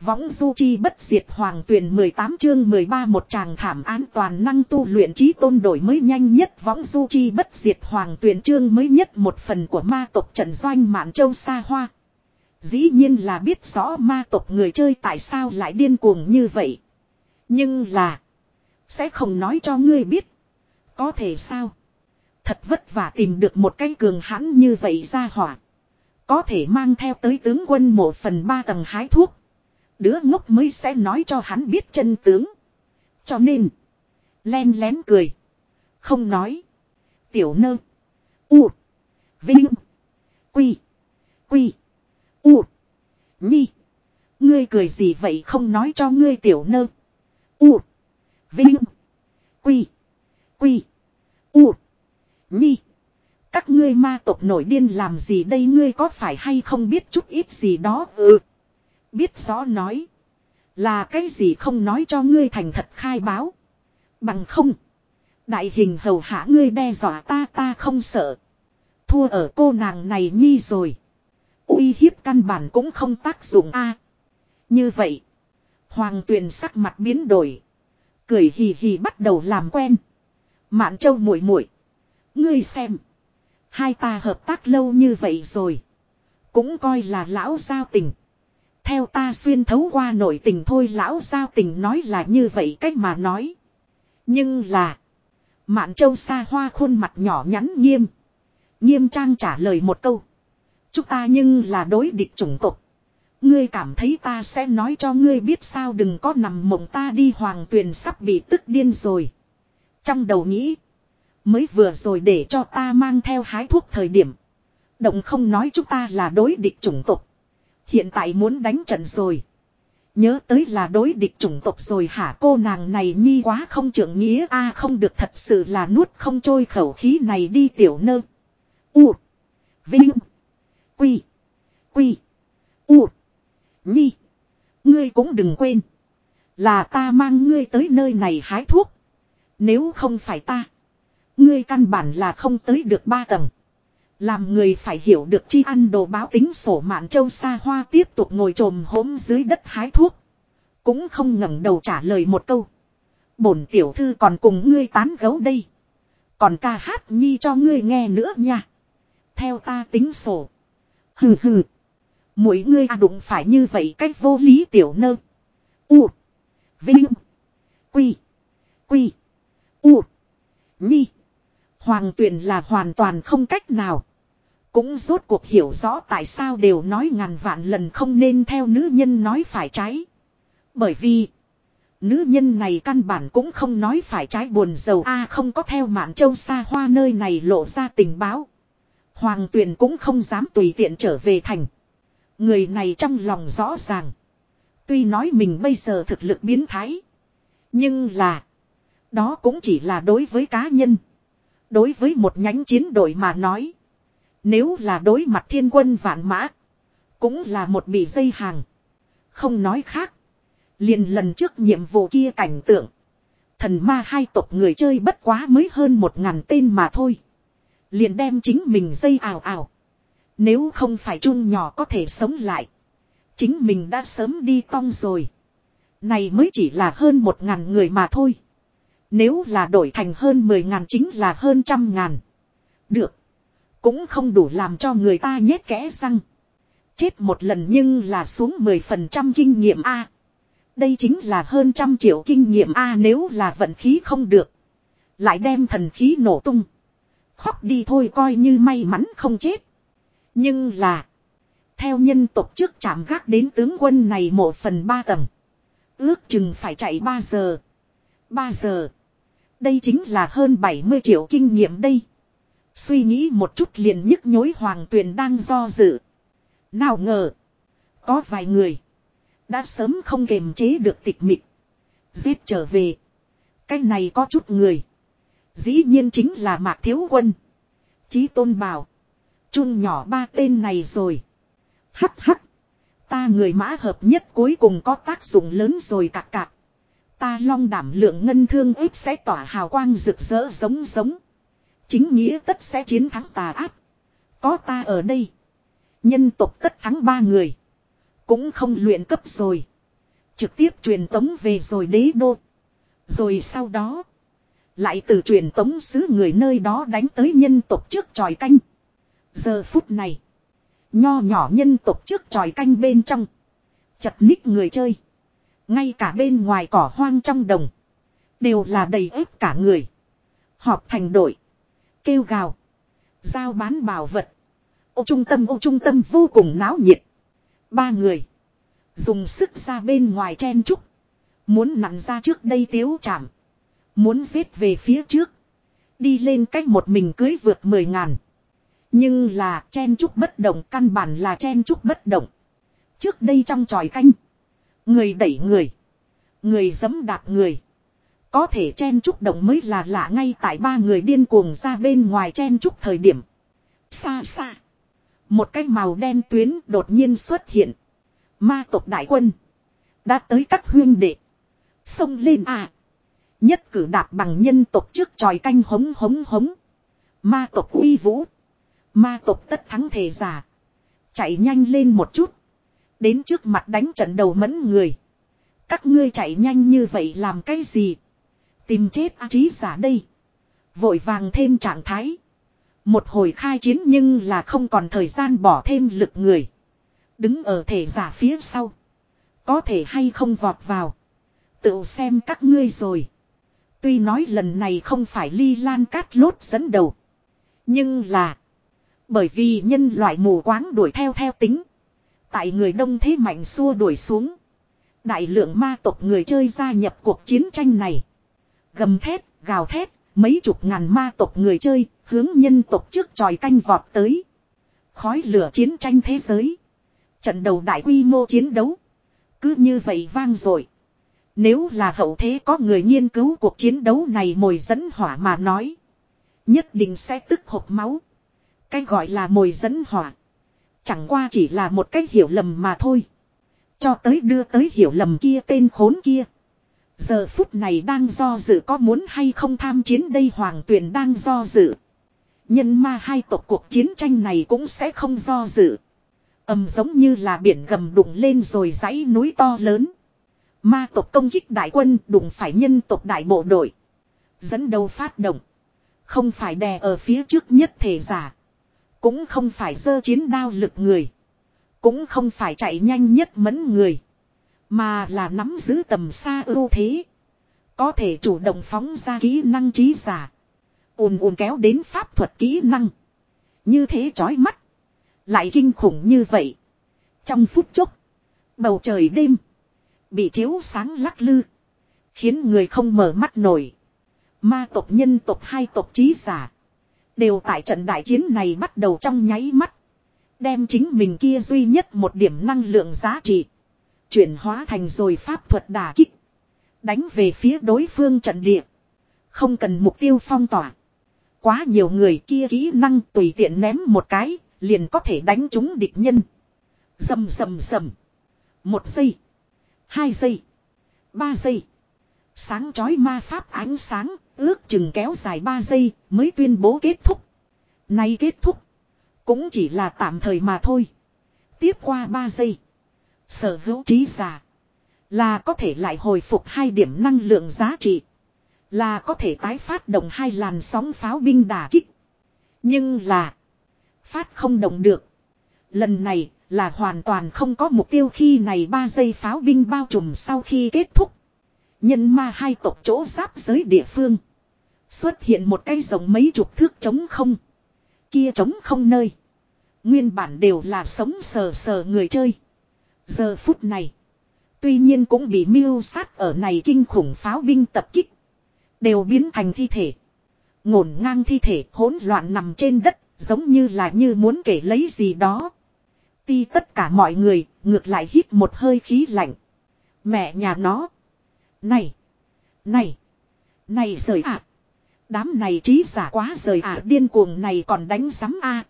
Võng du chi bất diệt hoàng tuyển 18 chương 13 một tràng thảm án toàn năng tu luyện trí tôn đổi mới nhanh nhất võng du chi bất diệt hoàng tuyển chương mới nhất một phần của ma tộc trận doanh mạn châu xa hoa. Dĩ nhiên là biết rõ ma tộc người chơi tại sao lại điên cuồng như vậy. Nhưng là. Sẽ không nói cho ngươi biết. Có thể sao. Thật vất vả tìm được một cái cường hãn như vậy ra hỏa. Có thể mang theo tới tướng quân một phần ba tầng hái thuốc. Đứa ngốc mới sẽ nói cho hắn biết chân tướng. Cho nên. Len lén cười. Không nói. Tiểu nơ. U. Vinh. Quy. Quy. U. Nhi. Ngươi cười gì vậy không nói cho ngươi tiểu nơ. U. Vinh. Quy. Quy. U. Nhi. Các ngươi ma tộc nổi điên làm gì đây ngươi có phải hay không biết chút ít gì đó ừ. Biết rõ nói. Là cái gì không nói cho ngươi thành thật khai báo. Bằng không. Đại hình hầu hạ ngươi đe dọa ta ta không sợ. Thua ở cô nàng này nhi rồi. uy hiếp căn bản cũng không tác dụng a Như vậy. Hoàng tuyền sắc mặt biến đổi. Cười hì hì bắt đầu làm quen. Mạn châu muội muội, Ngươi xem. Hai ta hợp tác lâu như vậy rồi. Cũng coi là lão giao tình. Theo ta xuyên thấu qua nội tình thôi, lão giao tình nói là như vậy cách mà nói. Nhưng là. Mạn châu xa hoa khuôn mặt nhỏ nhắn nghiêm. Nghiêm trang trả lời một câu. Chúng ta nhưng là đối địch chủng tộc. Ngươi cảm thấy ta sẽ nói cho ngươi biết sao đừng có nằm mộng ta đi, hoàng tuyền sắp bị tức điên rồi. Trong đầu nghĩ. Mới vừa rồi để cho ta mang theo hái thuốc thời điểm. Động không nói chúng ta là đối địch chủng tộc. Hiện tại muốn đánh trận rồi. Nhớ tới là đối địch chủng tộc rồi hả cô nàng này nhi quá không trưởng nghĩa, a không được thật sự là nuốt không trôi khẩu khí này đi tiểu nơ. U. Vinh. Quy. Quy. U. Nhi. Ngươi cũng đừng quên. Là ta mang ngươi tới nơi này hái thuốc. Nếu không phải ta. Ngươi căn bản là không tới được ba tầng. Làm người phải hiểu được chi ăn đồ báo tính sổ mạn châu xa hoa tiếp tục ngồi trồm hốm dưới đất hái thuốc. Cũng không ngẩng đầu trả lời một câu. Bổn tiểu thư còn cùng ngươi tán gấu đây. Còn ca hát nhi cho ngươi nghe nữa nha. Theo ta tính sổ. Hừ hừ. Mỗi ngươi à đụng phải như vậy cách vô lý tiểu nơ. U. Vinh. Quy. Quy. U. Nhi. Hoàng tuyển là hoàn toàn không cách nào. Cũng rốt cuộc hiểu rõ tại sao đều nói ngàn vạn lần không nên theo nữ nhân nói phải trái. Bởi vì. Nữ nhân này căn bản cũng không nói phải trái buồn giàu a, không có theo mạn châu xa hoa nơi này lộ ra tình báo. Hoàng tuyền cũng không dám tùy tiện trở về thành. Người này trong lòng rõ ràng. Tuy nói mình bây giờ thực lực biến thái. Nhưng là. Đó cũng chỉ là đối với cá nhân. Đối với một nhánh chiến đội mà nói. Nếu là đối mặt thiên quân vạn mã. Cũng là một bị dây hàng. Không nói khác. Liền lần trước nhiệm vụ kia cảnh tượng. Thần ma hai tộc người chơi bất quá mới hơn một ngàn tên mà thôi. Liền đem chính mình dây ảo ảo. Nếu không phải chung nhỏ có thể sống lại. Chính mình đã sớm đi tong rồi. Này mới chỉ là hơn một ngàn người mà thôi. Nếu là đổi thành hơn mười ngàn chính là hơn trăm ngàn. Được. Cũng không đủ làm cho người ta nhét kẽ răng. Chết một lần nhưng là xuống 10% kinh nghiệm A. Đây chính là hơn trăm triệu kinh nghiệm A nếu là vận khí không được. Lại đem thần khí nổ tung. Khóc đi thôi coi như may mắn không chết. Nhưng là. Theo nhân tộc trước chạm gác đến tướng quân này một phần ba tầng. Ước chừng phải chạy 3 giờ. 3 giờ. Đây chính là hơn 70 triệu kinh nghiệm đây. Suy nghĩ một chút liền nhức nhối hoàng tuyền đang do dự. Nào ngờ. Có vài người. Đã sớm không kềm chế được tịch mịch. Giết trở về. Cái này có chút người. Dĩ nhiên chính là Mạc Thiếu Quân. Chí Tôn Bảo. Chun nhỏ ba tên này rồi. Hắc hắc. Ta người mã hợp nhất cuối cùng có tác dụng lớn rồi cạc cạc. Ta long đảm lượng ngân thương ếp sẽ tỏa hào quang rực rỡ giống giống. Chính nghĩa tất sẽ chiến thắng tà ác. Có ta ở đây. Nhân tộc tất thắng ba người. Cũng không luyện cấp rồi. Trực tiếp truyền tống về rồi đế đô. Rồi sau đó. Lại từ truyền tống xứ người nơi đó đánh tới nhân tộc trước tròi canh. Giờ phút này. Nho nhỏ nhân tộc trước tròi canh bên trong. Chật ních người chơi. Ngay cả bên ngoài cỏ hoang trong đồng. Đều là đầy ép cả người. Họp thành đội. Kêu gào. Giao bán bảo vật. Ô trung tâm, ô trung tâm vô cùng náo nhiệt. Ba người. Dùng sức ra bên ngoài chen trúc. Muốn nặn ra trước đây tiếu chạm. Muốn giết về phía trước. Đi lên cách một mình cưới vượt mười ngàn. Nhưng là chen trúc bất động, căn bản là chen trúc bất động. Trước đây trong tròi canh. Người đẩy người. Người dấm đạp người. Có thể chen trúc động mới là lạ ngay tại ba người điên cuồng ra bên ngoài chen trúc thời điểm. Xa xa. Một cái màu đen tuyến đột nhiên xuất hiện. Ma tộc đại quân. Đã tới các huyên đệ. Xông lên à. Nhất cử đạp bằng nhân tộc trước tròi canh hống hống hống. Ma tộc uy vũ. Ma tộc tất thắng thể giả. Chạy nhanh lên một chút. Đến trước mặt đánh trận đầu mẫn người. Các ngươi chạy nhanh như vậy làm cái gì? Tìm chết á trí giả đây. Vội vàng thêm trạng thái. Một hồi khai chiến nhưng là không còn thời gian bỏ thêm lực người. Đứng ở thể giả phía sau. Có thể hay không vọt vào. Tự xem các ngươi rồi. Tuy nói lần này không phải ly lan cát lốt dẫn đầu. Nhưng là. Bởi vì nhân loại mù quáng đuổi theo theo tính. Tại người đông thế mạnh xua đuổi xuống. Đại lượng ma tộc người chơi gia nhập cuộc chiến tranh này. Gầm thét, gào thét, mấy chục ngàn ma tộc người chơi, hướng nhân tộc trước tròi canh vọt tới. Khói lửa chiến tranh thế giới. Trận đầu đại quy mô chiến đấu. Cứ như vậy vang rồi. Nếu là hậu thế có người nghiên cứu cuộc chiến đấu này mồi dẫn hỏa mà nói. Nhất định sẽ tức hộp máu. Cái gọi là mồi dẫn hỏa. Chẳng qua chỉ là một cách hiểu lầm mà thôi. Cho tới đưa tới hiểu lầm kia tên khốn kia. Giờ phút này đang do dự có muốn hay không tham chiến đây hoàng tuyển đang do dự. Nhân ma hai tộc cuộc chiến tranh này cũng sẽ không do dự. ầm giống như là biển gầm đụng lên rồi dãy núi to lớn. Ma tộc công kích đại quân đụng phải nhân tộc đại bộ đội. Dẫn đầu phát động. Không phải đè ở phía trước nhất thể giả. Cũng không phải dơ chiến đao lực người. Cũng không phải chạy nhanh nhất mẫn người. Mà là nắm giữ tầm xa ưu thế. Có thể chủ động phóng ra kỹ năng trí giả. ùn ùn kéo đến pháp thuật kỹ năng. Như thế chói mắt. Lại kinh khủng như vậy. Trong phút chốc. Bầu trời đêm. Bị chiếu sáng lắc lư. Khiến người không mở mắt nổi. Ma tộc nhân tộc hai tộc trí giả. Đều tại trận đại chiến này bắt đầu trong nháy mắt. Đem chính mình kia duy nhất một điểm năng lượng giá trị. Chuyển hóa thành rồi pháp thuật đà kích. Đánh về phía đối phương trận địa. Không cần mục tiêu phong tỏa. Quá nhiều người kia kỹ năng tùy tiện ném một cái, liền có thể đánh trúng địch nhân. Dầm dầm dầm. Một giây. Hai giây. Ba giây. Sáng chói ma pháp ánh sáng, ước chừng kéo dài ba giây mới tuyên bố kết thúc. Nay kết thúc. Cũng chỉ là tạm thời mà thôi. Tiếp qua ba giây. Sở hữu trí giả. Là có thể lại hồi phục hai điểm năng lượng giá trị. Là có thể tái phát động hai làn sóng pháo binh đả kích. Nhưng là. Phát không động được. Lần này là hoàn toàn không có mục tiêu khi này ba giây pháo binh bao trùm sau khi kết thúc. Nhân ma hai tộc chỗ giáp giới địa phương. Xuất hiện một cây rồng mấy chục thước trống không. Kia trống không nơi. Nguyên bản đều là sống sờ sờ người chơi. Giờ phút này. Tuy nhiên cũng bị mưu sát ở này kinh khủng pháo binh tập kích. Đều biến thành thi thể. Ngổn ngang thi thể, hỗn loạn nằm trên đất. Giống như là như muốn kể lấy gì đó. Ti tất cả mọi người, ngược lại hít một hơi khí lạnh. Mẹ nhà nó. Này. Này. Này rời ạ. Đám này trí giả quá rời ạ, điên cuồng này còn đánh sắm a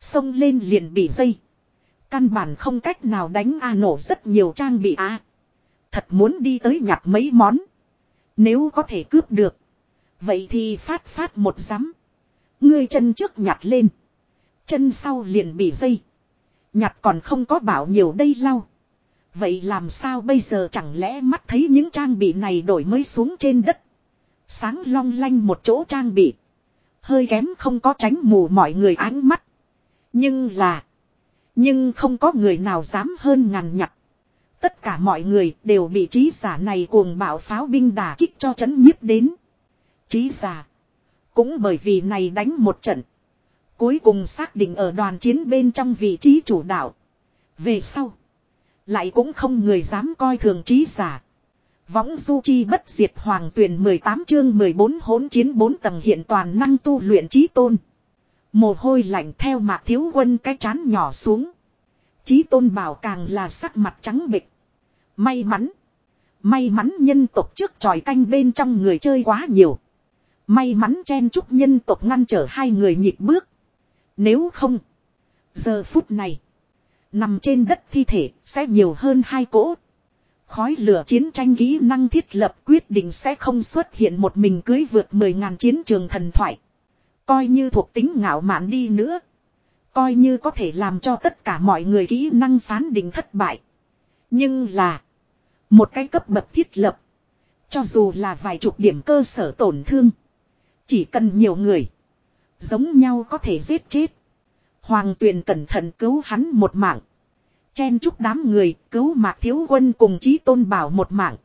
Xông lên liền bị dây. Căn bản không cách nào đánh A nổ rất nhiều trang bị A. Thật muốn đi tới nhặt mấy món. Nếu có thể cướp được. Vậy thì phát phát một giấm. Ngươi chân trước nhặt lên. Chân sau liền bị dây. Nhặt còn không có bảo nhiều đây lau. Vậy làm sao bây giờ chẳng lẽ mắt thấy những trang bị này đổi mới xuống trên đất. Sáng long lanh một chỗ trang bị. Hơi kém không có tránh mù mọi người ánh mắt. Nhưng là. Nhưng không có người nào dám hơn ngàn nhặt. Tất cả mọi người đều bị trí giả này cuồng bạo pháo binh đả kích cho chấn nhiếp đến. Trí giả. Cũng bởi vì này đánh một trận. Cuối cùng xác định ở đoàn chiến bên trong vị trí chủ đạo. Về sau. Lại cũng không người dám coi thường trí giả. Võng du chi bất diệt hoàng tuyển 18 chương 14 hỗn chiến 4 tầng hiện toàn năng tu luyện trí tôn. Mồ hôi lạnh theo mạc thiếu quân cái chán nhỏ xuống. chí tôn bảo càng là sắc mặt trắng bịch. May mắn. May mắn nhân tộc trước tròi canh bên trong người chơi quá nhiều. May mắn chen chúc nhân tộc ngăn trở hai người nhịp bước. Nếu không. Giờ phút này. Nằm trên đất thi thể sẽ nhiều hơn hai cỗ. Khói lửa chiến tranh kỹ năng thiết lập quyết định sẽ không xuất hiện một mình cưới vượt 10.000 chiến trường thần thoại. Coi như thuộc tính ngạo mạn đi nữa. Coi như có thể làm cho tất cả mọi người kỹ năng phán định thất bại. Nhưng là. Một cái cấp bậc thiết lập. Cho dù là vài chục điểm cơ sở tổn thương. Chỉ cần nhiều người. Giống nhau có thể giết chết. Hoàng tuyền cẩn thận cứu hắn một mạng. Chen chúc đám người cứu mạc thiếu quân cùng chí tôn bảo một mạng.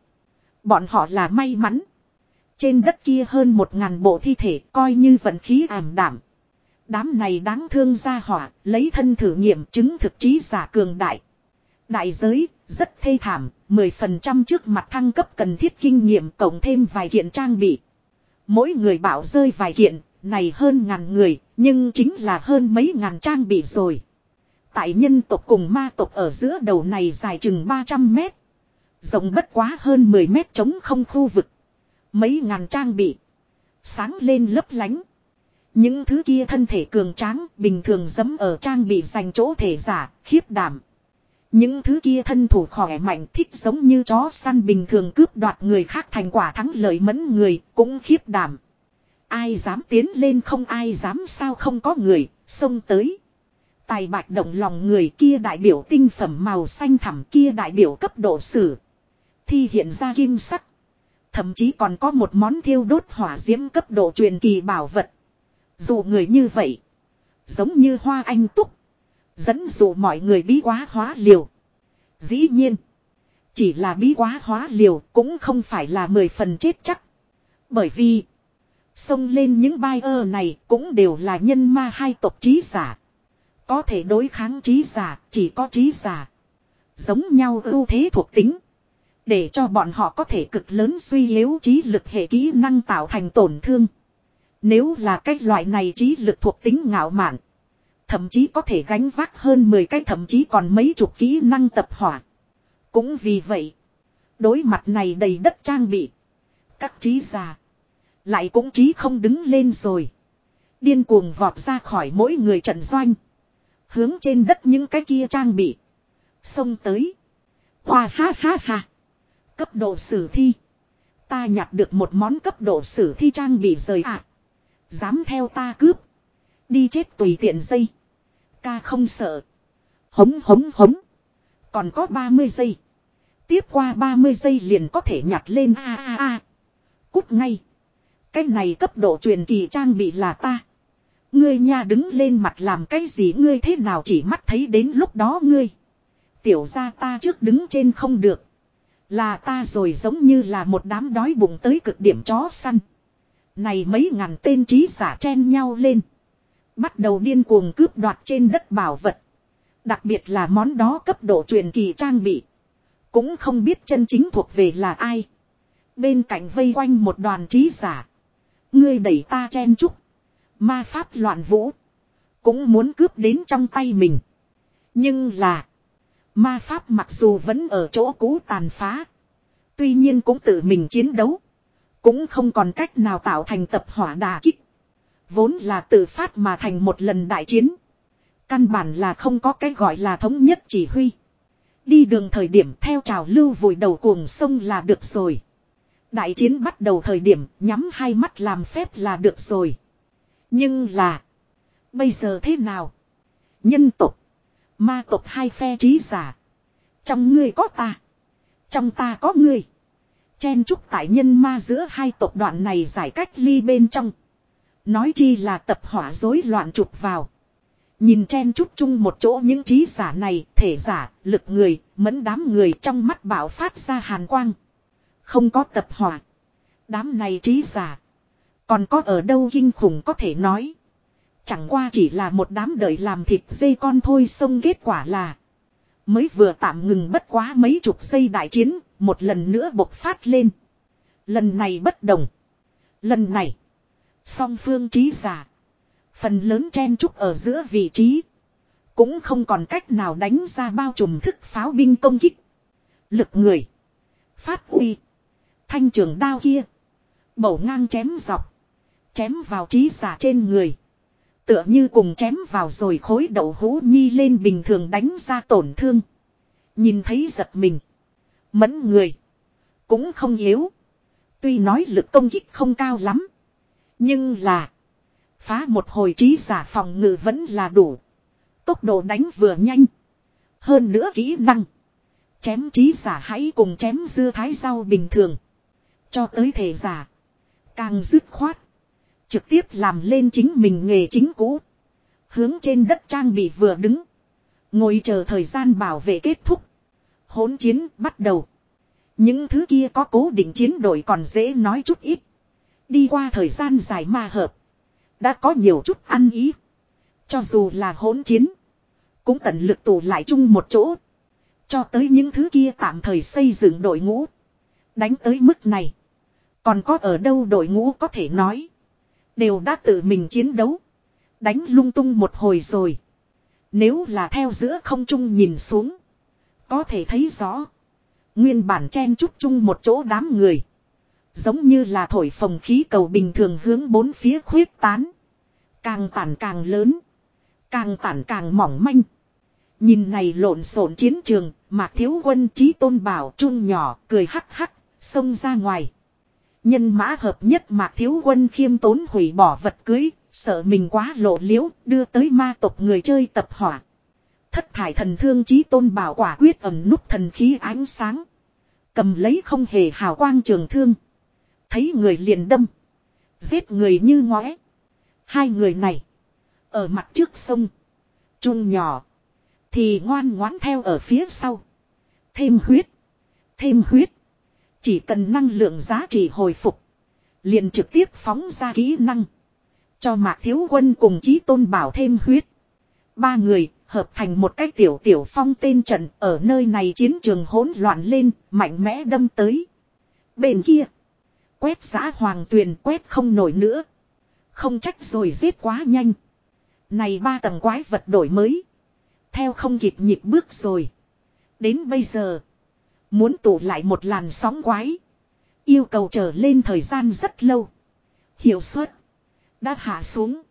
Bọn họ là may mắn. Trên đất kia hơn một ngàn bộ thi thể coi như vận khí ảm đảm. Đám này đáng thương ra hỏa, lấy thân thử nghiệm chứng thực trí giả cường đại. Đại giới, rất thê thảm, 10% trước mặt thăng cấp cần thiết kinh nghiệm cộng thêm vài kiện trang bị. Mỗi người bảo rơi vài kiện, này hơn ngàn người, nhưng chính là hơn mấy ngàn trang bị rồi. Tại nhân tộc cùng ma tộc ở giữa đầu này dài chừng 300 mét. Rộng bất quá hơn 10 mét chống không khu vực. Mấy ngàn trang bị. Sáng lên lấp lánh. Những thứ kia thân thể cường tráng bình thường dẫm ở trang bị dành chỗ thể giả, khiếp đảm. Những thứ kia thân thủ khỏe mạnh thích giống như chó săn bình thường cướp đoạt người khác thành quả thắng lợi mẫn người, cũng khiếp đảm. Ai dám tiến lên không ai dám sao không có người, xông tới. Tài bạch động lòng người kia đại biểu tinh phẩm màu xanh thẳm kia đại biểu cấp độ sử. Thi hiện ra kim sắc. Thậm chí còn có một món thiêu đốt hỏa diễm cấp độ truyền kỳ bảo vật. Dù người như vậy. Giống như hoa anh túc. Dẫn dụ mọi người bí quá hóa liều. Dĩ nhiên. Chỉ là bí quá hóa liều cũng không phải là mười phần chết chắc. Bởi vì. Xông lên những bai ơ này cũng đều là nhân ma hai tộc trí giả. Có thể đối kháng trí giả, chỉ có trí giả. Giống nhau ưu thế thuộc tính. Để cho bọn họ có thể cực lớn suy yếu trí lực hệ kỹ năng tạo thành tổn thương. Nếu là cái loại này trí lực thuộc tính ngạo mạn. Thậm chí có thể gánh vác hơn 10 cái, thậm chí còn mấy chục kỹ năng tập hỏa. Cũng vì vậy. Đối mặt này đầy đất trang bị. Các trí già. Lại cũng trí không đứng lên rồi. Điên cuồng vọt ra khỏi mỗi người trận doanh. Hướng trên đất những cái kia trang bị. Xông tới. Hoa ha ha ha. Cấp độ sử thi. Ta nhặt được một món cấp độ sử thi trang bị rời ạ. À. Dám theo ta cướp. Đi chết tùy tiện dây. Ca không sợ. Hống hống hống. Còn có 30 giây. Tiếp qua 30 giây liền có thể nhặt lên a a a. Cút ngay. Cái này cấp độ truyền kỳ trang bị là ta. Ngươi nha đứng lên mặt làm cái gì ngươi thế nào chỉ mắt thấy đến lúc đó ngươi. Tiểu ra ta trước đứng trên không được. Là ta rồi giống như là một đám đói bụng tới cực điểm chó săn. Này mấy ngàn tên trí giả chen nhau lên. Bắt đầu điên cuồng cướp đoạt trên đất bảo vật. Đặc biệt là món đó cấp độ truyền kỳ trang bị. Cũng không biết chân chính thuộc về là ai. Bên cạnh vây quanh một đoàn trí giả. Ngươi đẩy ta chen chúc. Ma pháp loạn vũ. Cũng muốn cướp đến trong tay mình. Nhưng là. Ma pháp mặc dù vẫn ở chỗ cũ tàn phá. Tuy nhiên cũng tự mình chiến đấu. Cũng không còn cách nào tạo thành tập hỏa đà kích. Vốn là tự phát mà thành một lần đại chiến. Căn bản là không có cái gọi là thống nhất chỉ huy. Đi đường thời điểm theo trào lưu vùi đầu cuồng sông là được rồi. Đại chiến bắt đầu thời điểm nhắm hai mắt làm phép là được rồi. Nhưng là. Bây giờ thế nào? Nhân tục. Ma tộc hai phe trí giả. Trong ngươi có ta. Trong ta có ngươi. Chen trúc tại nhân ma giữa hai tộc đoạn này giải cách ly bên trong. Nói chi là tập hỏa rối loạn trục vào. Nhìn chen trúc chung một chỗ những trí giả này, thể giả, lực người, mẫn đám người trong mắt bảo phát ra hàn quang. Không có tập hỏa. Đám này trí giả. Còn có ở đâu kinh khủng có thể nói. Chẳng qua chỉ là một đám đợi làm thịt dây con thôi xong kết quả là. Mới vừa tạm ngừng bất quá mấy chục giây đại chiến, một lần nữa bộc phát lên. Lần này bất đồng. Lần này. Song phương trí giả. Phần lớn chen trúc ở giữa vị trí. Cũng không còn cách nào đánh ra bao trùm thức pháo binh công kích. Lực người. Phát uy. Thanh trường đao kia. Bổ ngang chém dọc. Chém vào trí giả trên người. Tựa như cùng chém vào rồi khối đậu hũ nhi lên bình thường đánh ra tổn thương. Nhìn thấy giật mình. Mẫn người. Cũng không yếu. Tuy nói lực công kích không cao lắm. Nhưng là. Phá một hồi trí giả phòng ngự vẫn là đủ. Tốc độ đánh vừa nhanh. Hơn nữa kỹ năng. Chém trí giả hãy cùng chém dưa thái rau bình thường. Cho tới thể giả. Càng dứt khoát. Trực tiếp làm lên chính mình nghề chính cũ. Hướng trên đất trang bị vừa đứng. Ngồi chờ thời gian bảo vệ kết thúc. Hỗn chiến bắt đầu. Những thứ kia có cố định chiến đội còn dễ nói chút ít. Đi qua thời gian dài mà hợp. Đã có nhiều chút ăn ý. Cho dù là hỗn chiến. Cũng tận lực tụ lại chung một chỗ. Cho tới những thứ kia tạm thời xây dựng đội ngũ. Đánh tới mức này. Còn có ở đâu đội ngũ có thể nói. Đều đã tự mình chiến đấu. Đánh lung tung một hồi rồi. Nếu là theo giữa không trung nhìn xuống. Có thể thấy rõ. Nguyên bản chen chúc chung một chỗ đám người. Giống như là thổi phồng khí cầu bình thường hướng bốn phía khuyết tán. Càng tản càng lớn. Càng tản càng mỏng manh. Nhìn này lộn xộn chiến trường, mạc thiếu quân trí tôn bảo trung nhỏ, cười hắc hắc, xông ra ngoài. Nhân mã hợp nhất mạc thiếu quân khiêm tốn hủy bỏ vật cưới, sợ mình quá lộ liễu, đưa tới ma tộc người chơi tập hỏa. Thất thải thần thương trí tôn bảo quả quyết ẩm nút thần khí ánh sáng. Cầm lấy không hề hào quang trường thương. Thấy người liền đâm. Giết người như ngóe. Hai người này. Ở mặt trước sông. Trung nhỏ. Thì ngoan ngoãn theo ở phía sau. Thêm huyết. Thêm huyết. Chỉ cần năng lượng giá trị hồi phục. Liền trực tiếp phóng ra kỹ năng. Cho mạc thiếu quân cùng chí tôn bảo thêm huyết. Ba người hợp thành một cái tiểu tiểu phong tên trận ở nơi này chiến trường hỗn loạn lên, mạnh mẽ đâm tới. Bên kia, quét giã hoàng tuyền quét không nổi nữa. Không trách rồi giết quá nhanh. Này ba tầng quái vật đổi mới. Theo không kịp nhịp bước rồi. Đến bây giờ, muốn tụ lại một làn sóng quái. Yêu cầu trở lên thời gian rất lâu. Hiệu suất đã hạ xuống.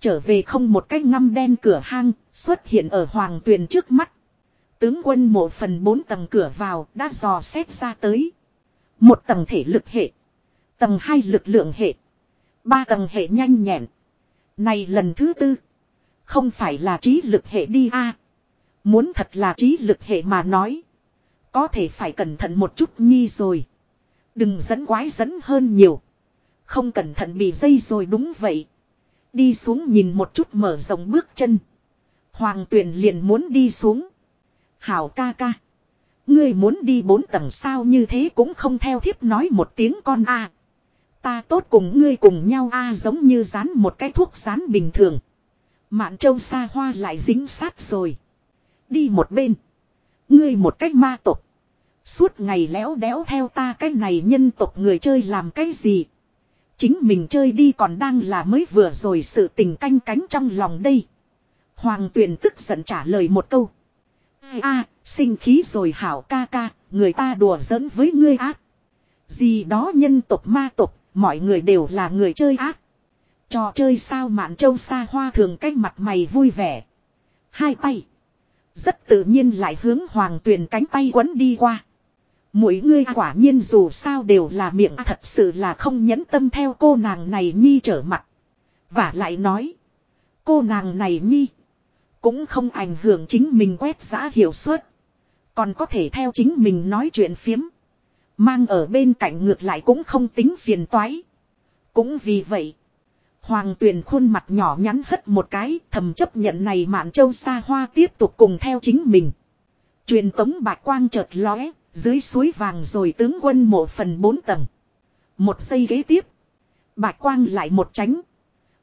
Trở về không một cái ngăm đen cửa hang xuất hiện ở hoàng tuyền trước mắt. Tướng quân một phần bốn tầng cửa vào đã dò xét ra tới. Một tầng thể lực hệ. Tầng hai lực lượng hệ. Ba tầng hệ nhanh nhẹn. Này lần thứ tư. Không phải là trí lực hệ đi a Muốn thật là trí lực hệ mà nói. Có thể phải cẩn thận một chút nhi rồi. Đừng dẫn quái dẫn hơn nhiều. Không cẩn thận bị dây rồi đúng vậy. Đi xuống nhìn một chút mở rộng bước chân. Hoàng tuyển liền muốn đi xuống. Hảo ca ca. Ngươi muốn đi bốn tầng sao như thế cũng không theo thiếp nói một tiếng con a. Ta tốt cùng ngươi cùng nhau a giống như dán một cái thuốc dán bình thường. Mạn châu xa hoa lại dính sát rồi. Đi một bên. Ngươi một cách ma tục. Suốt ngày léo đéo theo ta cái này nhân tộc người chơi làm cái gì. Chính mình chơi đi còn đang là mới vừa rồi sự tình canh cánh trong lòng đây. Hoàng tuyền tức giận trả lời một câu. a sinh khí rồi hảo ca ca, người ta đùa giỡn với ngươi ác. Gì đó nhân tộc ma tộc, mọi người đều là người chơi ác. Trò chơi sao mạn châu xa hoa thường cách mặt mày vui vẻ. Hai tay. Rất tự nhiên lại hướng hoàng tuyền cánh tay quấn đi qua. Mỗi ngươi quả nhiên dù sao đều là miệng thật sự là không nhẫn tâm theo cô nàng này nhi trở mặt. Và lại nói. Cô nàng này nhi. Cũng không ảnh hưởng chính mình quét giã hiệu suất. Còn có thể theo chính mình nói chuyện phiếm. Mang ở bên cạnh ngược lại cũng không tính phiền toái. Cũng vì vậy. Hoàng tuyền khuôn mặt nhỏ nhắn hất một cái thầm chấp nhận này mạn châu xa hoa tiếp tục cùng theo chính mình. Truyền tống bạc quang chợt lóe, dưới suối vàng rồi tướng quân mộ phần bốn tầng. Một giây ghế tiếp. Bạch quang lại một tránh.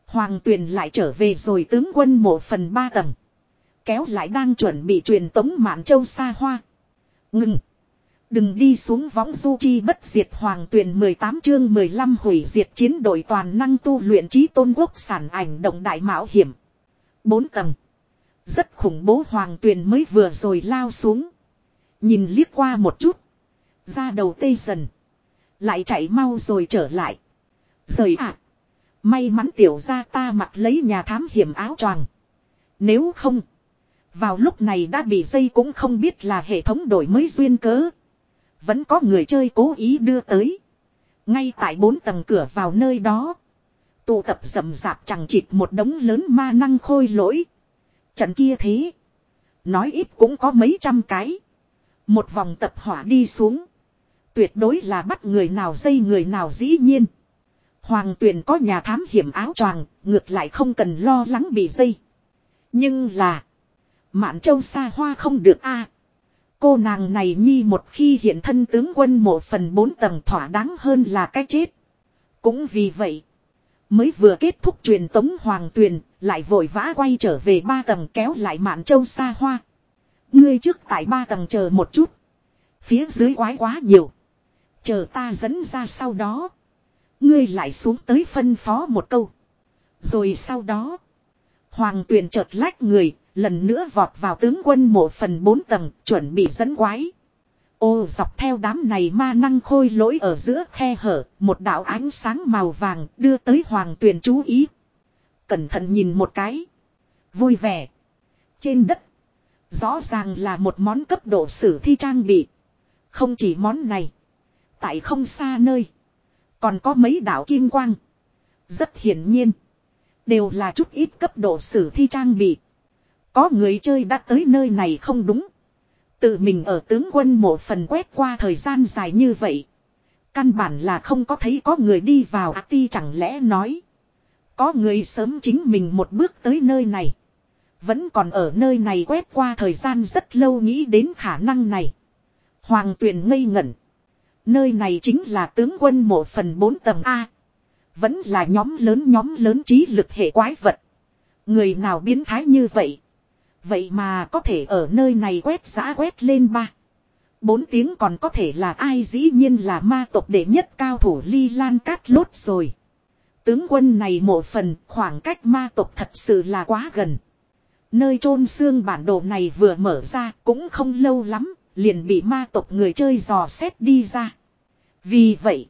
Hoàng tuyền lại trở về rồi tướng quân mộ phần ba tầng. Kéo lại đang chuẩn bị truyền tống mạn châu xa hoa. Ngừng. Đừng đi xuống võng du chi bất diệt hoàng tuyển 18 chương 15 hủy diệt chiến đội toàn năng tu luyện trí tôn quốc sản ảnh động đại mạo hiểm. 4 tầng. Rất khủng bố hoàng tuyển mới vừa rồi lao xuống. Nhìn liếc qua một chút. Ra đầu tê dần. Lại chạy mau rồi trở lại. Rời ạ. May mắn tiểu ra ta mặc lấy nhà thám hiểm áo choàng. Nếu không. Vào lúc này đã bị dây cũng không biết là hệ thống đổi mới duyên cớ. Vẫn có người chơi cố ý đưa tới. Ngay tại bốn tầng cửa vào nơi đó. Tụ tập rầm rạp chẳng chịt một đống lớn ma năng khôi lỗi. Trận kia thế. Nói ít cũng có mấy trăm cái. Một vòng tập hỏa đi xuống. Tuyệt đối là bắt người nào dây người nào dĩ nhiên. Hoàng tuyền có nhà thám hiểm áo choàng, ngược lại không cần lo lắng bị dây. Nhưng là. Mạn châu xa hoa không được a Cô nàng này nhi một khi hiện thân tướng quân một phần bốn tầng thỏa đáng hơn là cái chết. Cũng vì vậy. Mới vừa kết thúc truyền tống hoàng tuyền, lại vội vã quay trở về ba tầng kéo lại mạn châu xa hoa. Ngươi trước tại ba tầng chờ một chút. Phía dưới quái quá nhiều. Chờ ta dẫn ra sau đó. Ngươi lại xuống tới phân phó một câu. Rồi sau đó. Hoàng tuyền chợt lách người, lần nữa vọt vào tướng quân mộ phần bốn tầng, chuẩn bị dẫn quái. Ô dọc theo đám này ma năng khôi lỗi ở giữa khe hở, một đạo ánh sáng màu vàng đưa tới hoàng tuyền chú ý. Cẩn thận nhìn một cái. Vui vẻ. Trên đất. Rõ ràng là một món cấp độ sử thi trang bị. Không chỉ món này. Tại không xa nơi. Còn có mấy đạo kim quang. Rất hiển nhiên. Đều là chút ít cấp độ sử thi trang bị. Có người chơi đã tới nơi này không đúng. Tự mình ở tướng quân một phần quét qua thời gian dài như vậy. Căn bản là không có thấy có người đi vào à ti chẳng lẽ nói. Có người sớm chính mình một bước tới nơi này. Vẫn còn ở nơi này quét qua thời gian rất lâu nghĩ đến khả năng này. Hoàng tuyền ngây ngẩn. Nơi này chính là tướng quân một phần bốn tầng A. Vẫn là nhóm lớn nhóm lớn trí lực hệ quái vật. Người nào biến thái như vậy. Vậy mà có thể ở nơi này quét giã quét lên ba. Bốn tiếng còn có thể là ai dĩ nhiên là ma tộc đệ nhất cao thủ ly lan cát lốt rồi. Tướng quân này một phần, khoảng cách ma tộc thật sự là quá gần. Nơi chôn xương bản đồ này vừa mở ra cũng không lâu lắm, liền bị ma tộc người chơi dò xét đi ra. Vì vậy,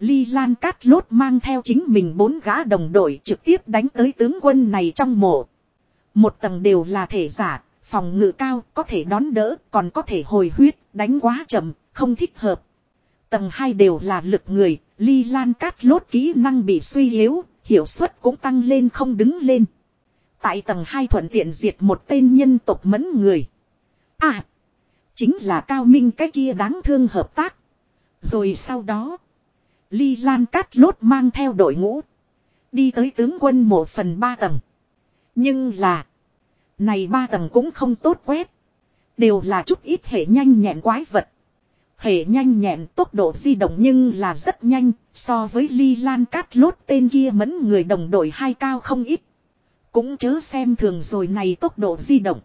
Ly Lan Cát Lốt mang theo chính mình bốn gã đồng đội trực tiếp đánh tới tướng quân này trong mộ. Một tầng đều là thể giả, phòng ngự cao, có thể đón đỡ, còn có thể hồi huyết, đánh quá chậm, không thích hợp. Tầng 2 đều là lực người, ly lan cát lốt kỹ năng bị suy yếu, hiệu suất cũng tăng lên không đứng lên. Tại tầng 2 thuận tiện diệt một tên nhân tộc mẫn người. À, chính là cao minh cái kia đáng thương hợp tác. Rồi sau đó, ly lan cát lốt mang theo đội ngũ. Đi tới tướng quân một phần ba tầng. Nhưng là. Này ba tầng cũng không tốt quét. Đều là chút ít hệ nhanh nhẹn quái vật. Hệ nhanh nhẹn tốc độ di động nhưng là rất nhanh. So với ly lan cát lốt tên kia mẫn người đồng đội hai cao không ít. Cũng chớ xem thường rồi này tốc độ di động.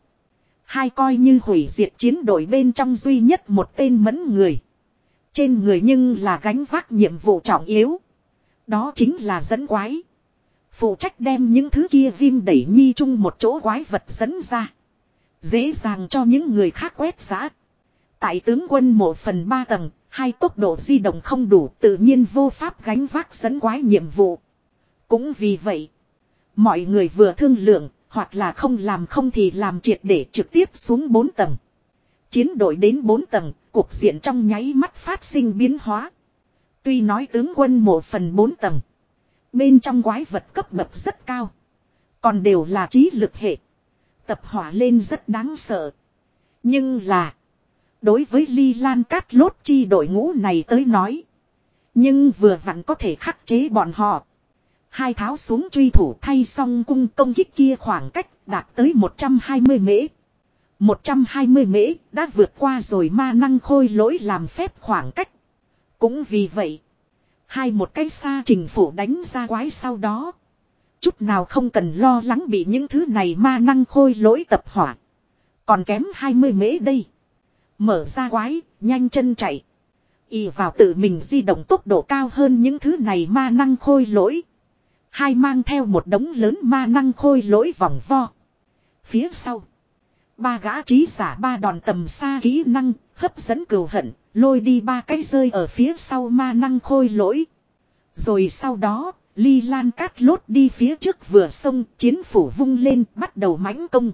Hai coi như hủy diệt chiến đội bên trong duy nhất một tên mẫn người. Trên người nhưng là gánh vác nhiệm vụ trọng yếu. Đó chính là dẫn quái. Phụ trách đem những thứ kia viêm đẩy nhi chung một chỗ quái vật dẫn ra. Dễ dàng cho những người khác quét giã. Tại tướng quân một phần ba tầng, hai tốc độ di động không đủ tự nhiên vô pháp gánh vác dẫn quái nhiệm vụ. Cũng vì vậy, mọi người vừa thương lượng, hoặc là không làm không thì làm triệt để trực tiếp xuống bốn tầng. Chiến đội đến bốn tầng, cuộc diện trong nháy mắt phát sinh biến hóa. Tuy nói tướng quân một phần bốn tầng. Bên trong quái vật cấp bậc rất cao. Còn đều là trí lực hệ. Tập hỏa lên rất đáng sợ. Nhưng là. Đối với ly lan cát lốt chi đội ngũ này tới nói. Nhưng vừa vặn có thể khắc chế bọn họ. Hai tháo xuống truy thủ thay xong cung công kích kia khoảng cách đạt tới 120 mễ. 120 mễ đã vượt qua rồi ma năng khôi lỗi làm phép khoảng cách. Cũng vì vậy. Hai một cái xa trình phủ đánh ra quái sau đó. Chút nào không cần lo lắng bị những thứ này ma năng khôi lỗi tập hỏa. Còn kém 20 mễ đây. Mở ra quái, nhanh chân chạy. Y vào tự mình di động tốc độ cao hơn những thứ này ma năng khôi lỗi. Hai mang theo một đống lớn ma năng khôi lỗi vòng vo. Phía sau. Ba gã trí giả ba đòn tầm xa kỹ năng, hấp dẫn cừu hận, lôi đi ba cái rơi ở phía sau ma năng khôi lỗi. Rồi sau đó, ly lan cát lốt đi phía trước vừa sông, chiến phủ vung lên, bắt đầu mãnh công.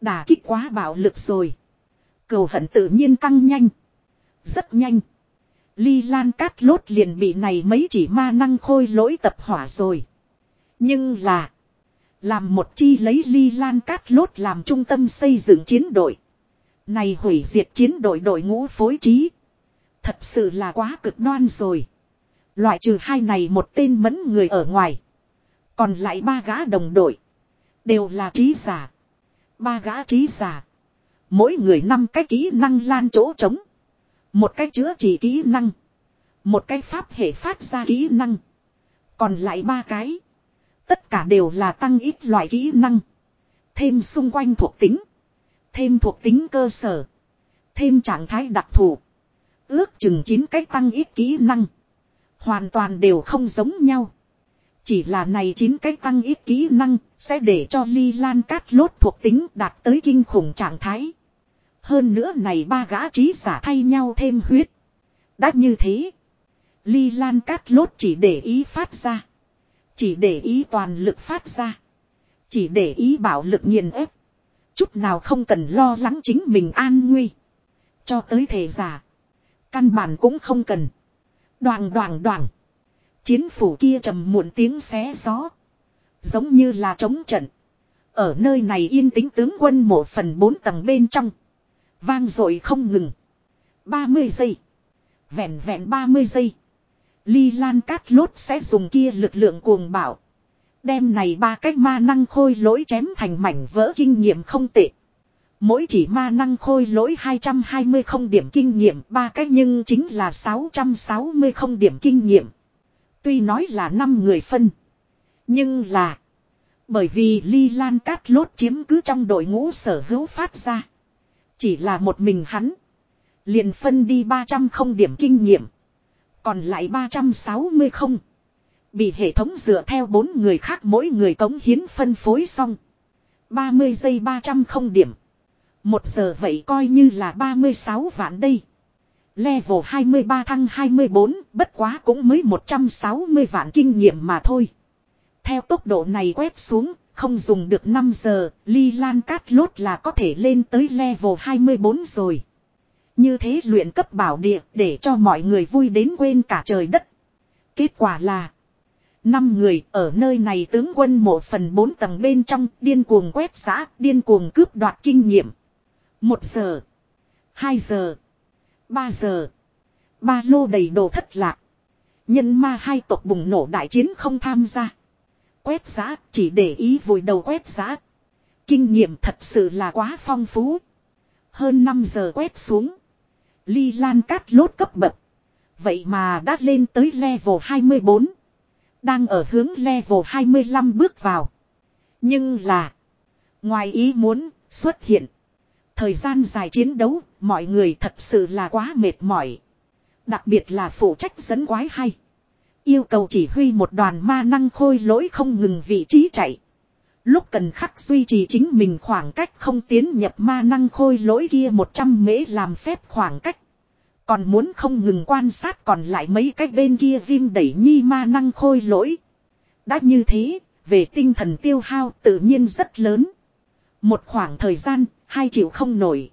Đà kích quá bạo lực rồi. Cừu hận tự nhiên căng nhanh. Rất nhanh. Ly lan cát lốt liền bị này mấy chỉ ma năng khôi lỗi tập hỏa rồi. Nhưng là. Làm một chi lấy ly lan cát lốt làm trung tâm xây dựng chiến đội. Này hủy diệt chiến đội đội ngũ phối trí. Thật sự là quá cực đoan rồi. Loại trừ hai này một tên mẫn người ở ngoài. Còn lại ba gã đồng đội. Đều là trí giả. Ba gã trí giả. Mỗi người năm cái kỹ năng lan chỗ trống. Một cái chữa trị kỹ năng. Một cái pháp hệ phát ra kỹ năng. Còn lại ba cái. Tất cả đều là tăng ít loại kỹ năng. Thêm xung quanh thuộc tính. Thêm thuộc tính cơ sở. Thêm trạng thái đặc thù. Ước chừng 9 cách tăng ít kỹ năng. Hoàn toàn đều không giống nhau. Chỉ là này 9 cách tăng ít kỹ năng sẽ để cho ly lan cát lốt thuộc tính đạt tới kinh khủng trạng thái. Hơn nữa này ba gã trí giả thay nhau thêm huyết. Đã như thế. Ly lan cát lốt chỉ để ý phát ra. Chỉ để ý toàn lực phát ra. Chỉ để ý bảo lực nghiền ép. Chút nào không cần lo lắng chính mình an nguy. Cho tới thể giả. Căn bản cũng không cần. Đoàn đoàn đoàn. Chiến phủ kia trầm muộn tiếng xé gió. Giống như là trống trận. Ở nơi này yên tĩnh tướng quân một phần bốn tầng bên trong. Vang dội không ngừng. 30 giây. Vẹn vẹn 30 giây. Ly Lan Cát Lốt sẽ dùng kia lực lượng cuồng bạo. Đem này ba cách ma năng khôi lỗi chém thành mảnh vỡ kinh nghiệm không tệ. Mỗi chỉ ma năng khôi lỗi 220 không điểm kinh nghiệm, ba cách nhưng chính là 660 không điểm kinh nghiệm. Tuy nói là 5 người phân. Nhưng là. Bởi vì Ly Lan Cát Lốt chiếm cứ trong đội ngũ sở hữu phát ra. Chỉ là một mình hắn. Liền phân đi 300 không điểm kinh nghiệm. Còn lại 360 không. Bị hệ thống dựa theo bốn người khác mỗi người cống hiến phân phối xong. 30 giây 300 không điểm. Một giờ vậy coi như là 36 vạn đây. Level 23 thăng 24 bất quá cũng mới 160 vạn kinh nghiệm mà thôi. Theo tốc độ này quét xuống, không dùng được 5 giờ, ly lan cát lốt là có thể lên tới level 24 rồi. Như thế luyện cấp bảo địa để cho mọi người vui đến quên cả trời đất. Kết quả là năm người ở nơi này tướng quân một phần bốn tầng bên trong điên cuồng quét xã, điên cuồng cướp đoạt kinh nghiệm. Một giờ, hai giờ, ba giờ, ba lô đầy đồ thất lạc. Nhân ma hai tộc bùng nổ đại chiến không tham gia. Quét giá chỉ để ý vùi đầu quét giá. Kinh nghiệm thật sự là quá phong phú. Hơn 5 giờ quét xuống. Ly Lan cát lốt cấp bậc. Vậy mà đã lên tới level 24. Đang ở hướng level 25 bước vào. Nhưng là. Ngoài ý muốn xuất hiện. Thời gian dài chiến đấu, mọi người thật sự là quá mệt mỏi. Đặc biệt là phụ trách dẫn quái hay. Yêu cầu chỉ huy một đoàn ma năng khôi lỗi không ngừng vị trí chạy. Lúc cần khắc duy trì chính mình khoảng cách không tiến nhập ma năng khôi lỗi kia 100 mễ làm phép khoảng cách. Còn muốn không ngừng quan sát còn lại mấy cách bên kia viêm đẩy nhi ma năng khôi lỗi. Đã như thế, về tinh thần tiêu hao tự nhiên rất lớn. Một khoảng thời gian, hai triệu không nổi.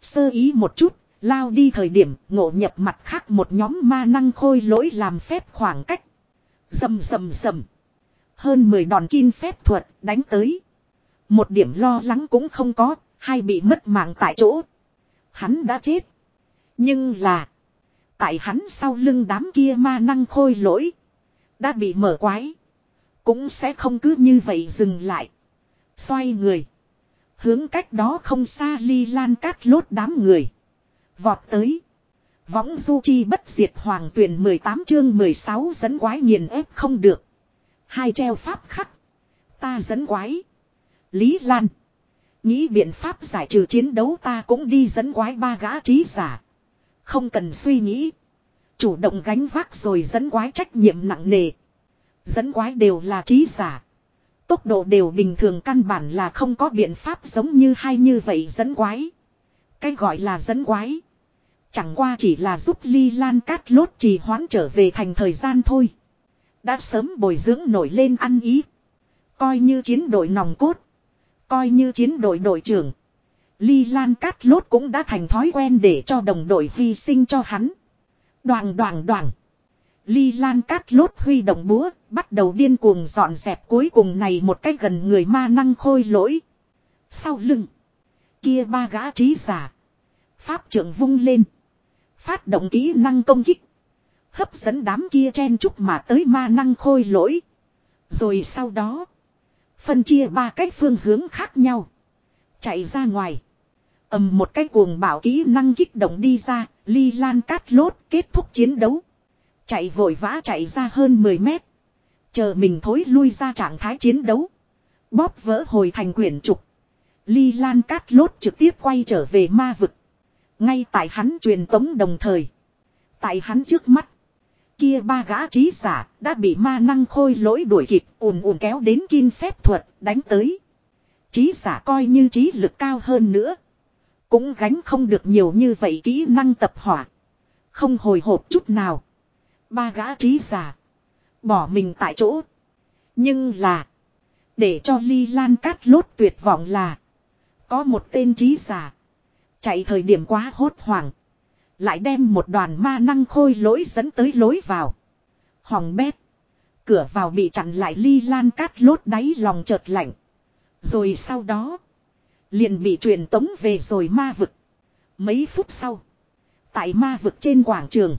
Sơ ý một chút, lao đi thời điểm ngộ nhập mặt khác một nhóm ma năng khôi lỗi làm phép khoảng cách. Dầm dầm dầm. Hơn 10 đòn kim phép thuật đánh tới. Một điểm lo lắng cũng không có, hai bị mất mạng tại chỗ. Hắn đã chết. Nhưng là. Tại hắn sau lưng đám kia ma năng khôi lỗi. Đã bị mở quái. Cũng sẽ không cứ như vậy dừng lại. Xoay người. Hướng cách đó không xa ly lan cát lốt đám người. Vọt tới. Võng du chi bất diệt hoàng tuyển 18 chương 16 dẫn quái nghiền ép không được. Hai treo pháp khắc. Ta dẫn quái. Lý Lan. Nghĩ biện pháp giải trừ chiến đấu ta cũng đi dẫn quái ba gã trí giả. Không cần suy nghĩ. Chủ động gánh vác rồi dẫn quái trách nhiệm nặng nề. Dẫn quái đều là trí giả. Tốc độ đều bình thường căn bản là không có biện pháp giống như hay như vậy dẫn quái. Cái gọi là dẫn quái. Chẳng qua chỉ là giúp ly lan cát lốt trì hoãn trở về thành thời gian thôi. Đã sớm bồi dưỡng nổi lên ăn ý. Coi như chiến đội nòng cốt. Coi như chiến đội đội trưởng. Ly Lan Cát Lốt cũng đã thành thói quen để cho đồng đội hy sinh cho hắn. Đoàn đoàn đoàn. Ly Lan Cát Lốt huy động búa, bắt đầu điên cuồng dọn dẹp cuối cùng này một cách gần người ma năng khôi lỗi. Sau lưng. Kia ba gã trí giả. Pháp trưởng vung lên. Phát động kỹ năng công kích. Hấp dẫn đám kia chen chúc mà tới ma năng khôi lỗi. Rồi sau đó. Phân chia ba cách phương hướng khác nhau. Chạy ra ngoài. ầm một cái cuồng bảo kỹ năng kích động đi ra. Ly lan cát lốt, kết thúc chiến đấu. Chạy vội vã chạy ra hơn 10 mét. Chờ mình thối lui ra trạng thái chiến đấu. Bóp vỡ hồi thành quyển trục. Ly Lan Cát Lốt trực tiếp quay trở về ma vực. Ngay tại hắn truyền tống đồng thời. Tại hắn trước mắt. Kia ba gã trí giả đã bị ma năng khôi lỗi đuổi kịp, ùn ùn kéo đến kim phép thuật, đánh tới. Trí giả coi như trí lực cao hơn nữa. Cũng gánh không được nhiều như vậy kỹ năng tập hỏa. Không hồi hộp chút nào. Ba gã trí giả. Bỏ mình tại chỗ. Nhưng là. Để cho ly lan cát lốt tuyệt vọng là. Có một tên trí giả. Chạy thời điểm quá hốt hoảng. Lại đem một đoàn ma năng khôi lỗi dẫn tới lối vào. Hòng bét. Cửa vào bị chặn lại ly lan cát lốt đáy lòng chợt lạnh. Rồi sau đó. Liền bị truyền tống về rồi ma vực. Mấy phút sau. Tại ma vực trên quảng trường.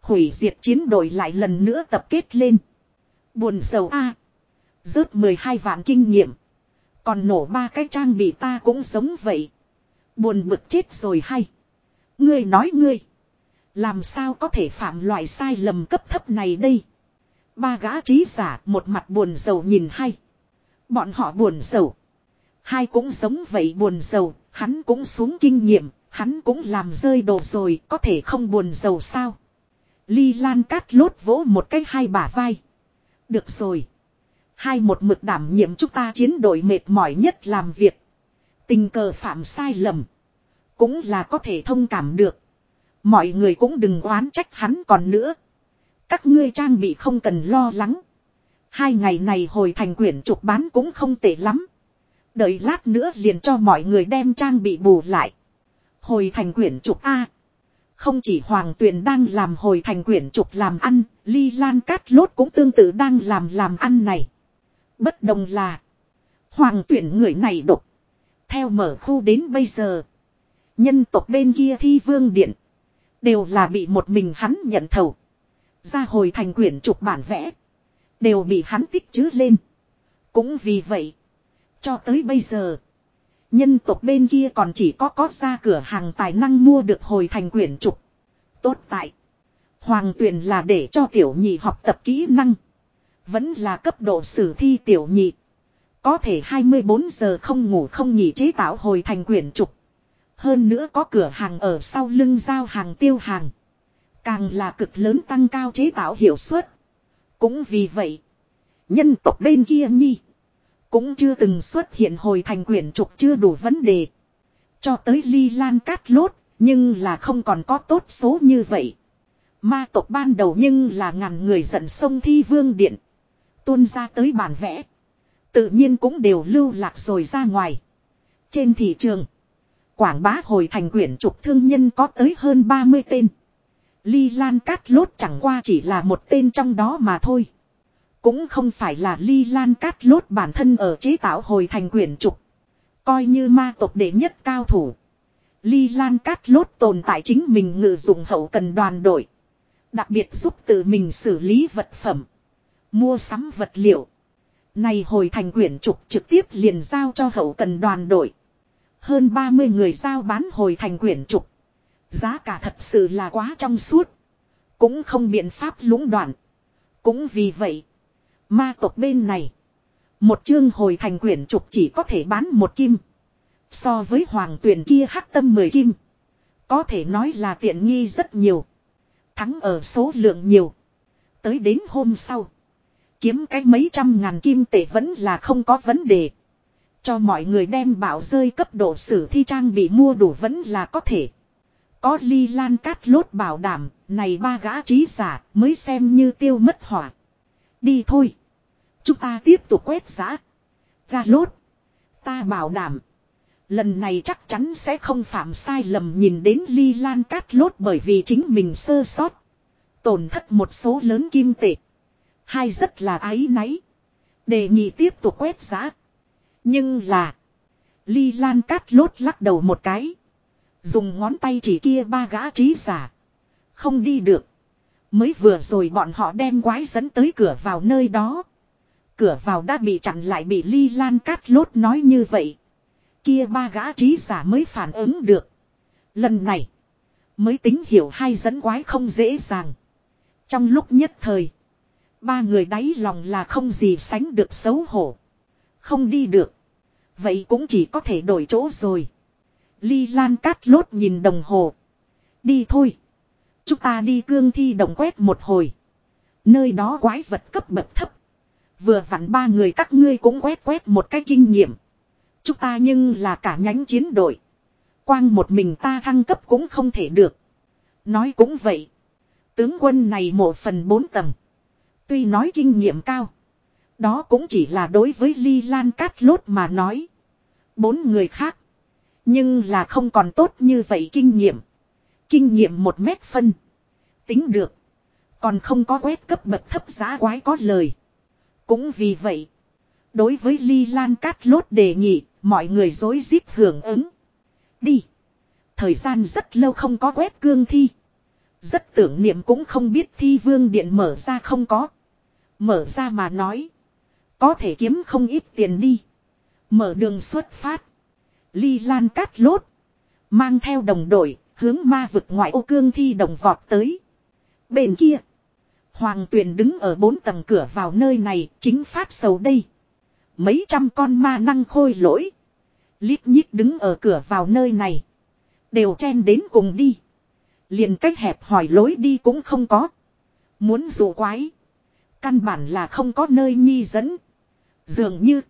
Hủy diệt chiến đội lại lần nữa tập kết lên. Buồn sầu A. Rớt 12 vạn kinh nghiệm. Còn nổ ba cái trang bị ta cũng giống vậy. Buồn bực chết rồi hay. Ngươi nói ngươi. Làm sao có thể phạm loại sai lầm cấp thấp này đây. Ba gã trí giả một mặt buồn sầu nhìn hay. Bọn họ buồn sầu. Hai cũng giống vậy buồn sầu. Hắn cũng xuống kinh nghiệm. Hắn cũng làm rơi đồ rồi. Có thể không buồn sầu sao. Ly Lan cát lốt vỗ một cái hai bả vai. Được rồi. Hai một mực đảm nhiệm chúng ta chiến đội mệt mỏi nhất làm việc. Tình cờ phạm sai lầm. Cũng là có thể thông cảm được. Mọi người cũng đừng oán trách hắn còn nữa. Các ngươi trang bị không cần lo lắng. Hai ngày này hồi thành quyển trục bán cũng không tệ lắm. Đợi lát nữa liền cho mọi người đem trang bị bù lại. Hồi thành quyển trục A. Không chỉ Hoàng Tuyền đang làm hồi thành quyển trục làm ăn, Ly Lan Cát Lốt cũng tương tự đang làm làm ăn này. Bất đồng là, Hoàng Tuyền người này độc. Theo mở khu đến bây giờ, nhân tộc bên kia thi vương điện, đều là bị một mình hắn nhận thầu. Ra hồi thành quyển trục bản vẽ, đều bị hắn tích chứ lên. Cũng vì vậy, cho tới bây giờ, Nhân tộc bên kia còn chỉ có có ra cửa hàng tài năng mua được hồi thành quyển trục. Tốt tại. Hoàng tuyển là để cho tiểu nhị học tập kỹ năng. Vẫn là cấp độ sử thi tiểu nhị. Có thể 24 giờ không ngủ không nghỉ chế tạo hồi thành quyển trục. Hơn nữa có cửa hàng ở sau lưng giao hàng tiêu hàng. Càng là cực lớn tăng cao chế tạo hiệu suất. Cũng vì vậy. Nhân tộc bên kia nhi. Cũng chưa từng xuất hiện hồi thành quyển trục chưa đủ vấn đề. Cho tới ly lan cát lốt, nhưng là không còn có tốt số như vậy. Ma tộc ban đầu nhưng là ngàn người giận sông thi vương điện. Tuôn ra tới bản vẽ. Tự nhiên cũng đều lưu lạc rồi ra ngoài. Trên thị trường. Quảng bá hồi thành quyển trục thương nhân có tới hơn 30 tên. Ly Lan Cát Lốt chẳng qua chỉ là một tên trong đó mà thôi. Cũng không phải là ly lan cát lốt bản thân ở chế tạo hồi thành quyển trục. Coi như ma tộc đệ nhất cao thủ. Ly Lan Cát Lốt tồn tại chính mình ngự dụng hậu cần đoàn đội. Đặc biệt giúp tự mình xử lý vật phẩm. Mua sắm vật liệu. Này hồi thành quyển trục trực tiếp liền giao cho hậu cần đoàn đội. Hơn 30 người giao bán hồi thành quyển trục. Giá cả thật sự là quá trong suốt. Cũng không biện pháp lũng đoạn. Cũng vì vậy. Ma tộc bên này. Một chương hồi thành quyển trục chỉ có thể bán một kim. So với hoàng tuyển kia hắc tâm 10 kim. Có thể nói là tiện nghi rất nhiều. Thắng ở số lượng nhiều. Tới đến hôm sau. Kiếm cái mấy trăm ngàn kim tệ vẫn là không có vấn đề. Cho mọi người đem bảo rơi cấp độ sử thi trang bị mua đủ vẫn là có thể. Có ly lan cát lốt bảo đảm, này ba gã trí giả mới xem như tiêu mất hỏa. Đi thôi. Chúng ta tiếp tục quét giá. Ga lốt. Ta bảo đảm. Lần này chắc chắn sẽ không phạm sai lầm nhìn đến ly lan cát lốt bởi vì chính mình sơ sót. Tổn thất một số lớn kim tệ. Hai rất là ái náy. Đề nghị tiếp tục quét giá. Nhưng là. Ly lan cát lốt lắc đầu một cái. Dùng ngón tay chỉ kia ba gã trí giả. Không đi được. Mới vừa rồi bọn họ đem quái dẫn tới cửa vào nơi đó. Cửa vào đã bị chặn lại bị ly lan cát lốt nói như vậy. Kia ba gã trí giả mới phản ứng được. Lần này. Mới tính hiểu hai dẫn quái không dễ dàng. Trong lúc nhất thời. Ba người đáy lòng là không gì sánh được xấu hổ. Không đi được. Vậy cũng chỉ có thể đổi chỗ rồi. Ly Lan Cát Lốt nhìn đồng hồ. Đi thôi. Chúng ta đi cương thi đồng quét một hồi. Nơi đó quái vật cấp bậc thấp. Vừa vặn ba người các ngươi cũng quét quét một cái kinh nghiệm. Chúng ta nhưng là cả nhánh chiến đội. Quang một mình ta thăng cấp cũng không thể được. Nói cũng vậy. Tướng quân này một phần bốn tầng. Tuy nói kinh nghiệm cao. Đó cũng chỉ là đối với Ly Lan Cát Lốt mà nói. Bốn người khác. Nhưng là không còn tốt như vậy kinh nghiệm. Kinh nghiệm một mét phân. Tính được. Còn không có quét cấp bậc thấp giá quái có lời. Cũng vì vậy. Đối với Ly Lan Cát Lốt đề nghị, mọi người dối rít hưởng ứng. Đi. Thời gian rất lâu không có quét cương thi. Rất tưởng niệm cũng không biết thi vương điện mở ra không có. Mở ra mà nói. Có thể kiếm không ít tiền đi. Mở đường xuất phát. Ly Lan cát lốt. Mang theo đồng đội, hướng ma vực ngoại ô cương thi đồng vọt tới. Bên kia. Hoàng tuyền đứng ở bốn tầng cửa vào nơi này, chính phát sầu đây. Mấy trăm con ma năng khôi lỗi. Lít nhít đứng ở cửa vào nơi này. Đều chen đến cùng đi. Liền cách hẹp hỏi lối đi cũng không có. Muốn dụ quái. Căn bản là không có nơi nhi dẫn. Dường như.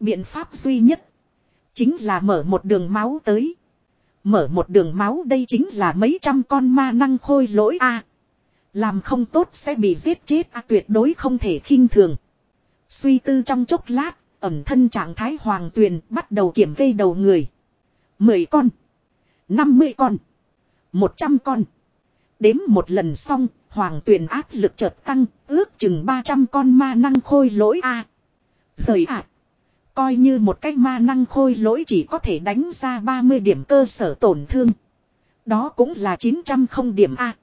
Biện pháp duy nhất. Chính là mở một đường máu tới. Mở một đường máu đây chính là mấy trăm con ma năng khôi lỗi a Làm không tốt sẽ bị giết chết a tuyệt đối không thể khinh thường. Suy tư trong chốc lát, ẩm thân trạng thái hoàng tuyền bắt đầu kiểm kê đầu người. Mười con. năm mươi con. một trăm con. Đếm một lần xong, hoàng tuyền áp lực chợt tăng, ước chừng ba trăm con ma năng khôi lỗi a Rời ạ. Coi như một cái ma năng khôi lỗi chỉ có thể đánh ra 30 điểm cơ sở tổn thương. Đó cũng là 900 không điểm A.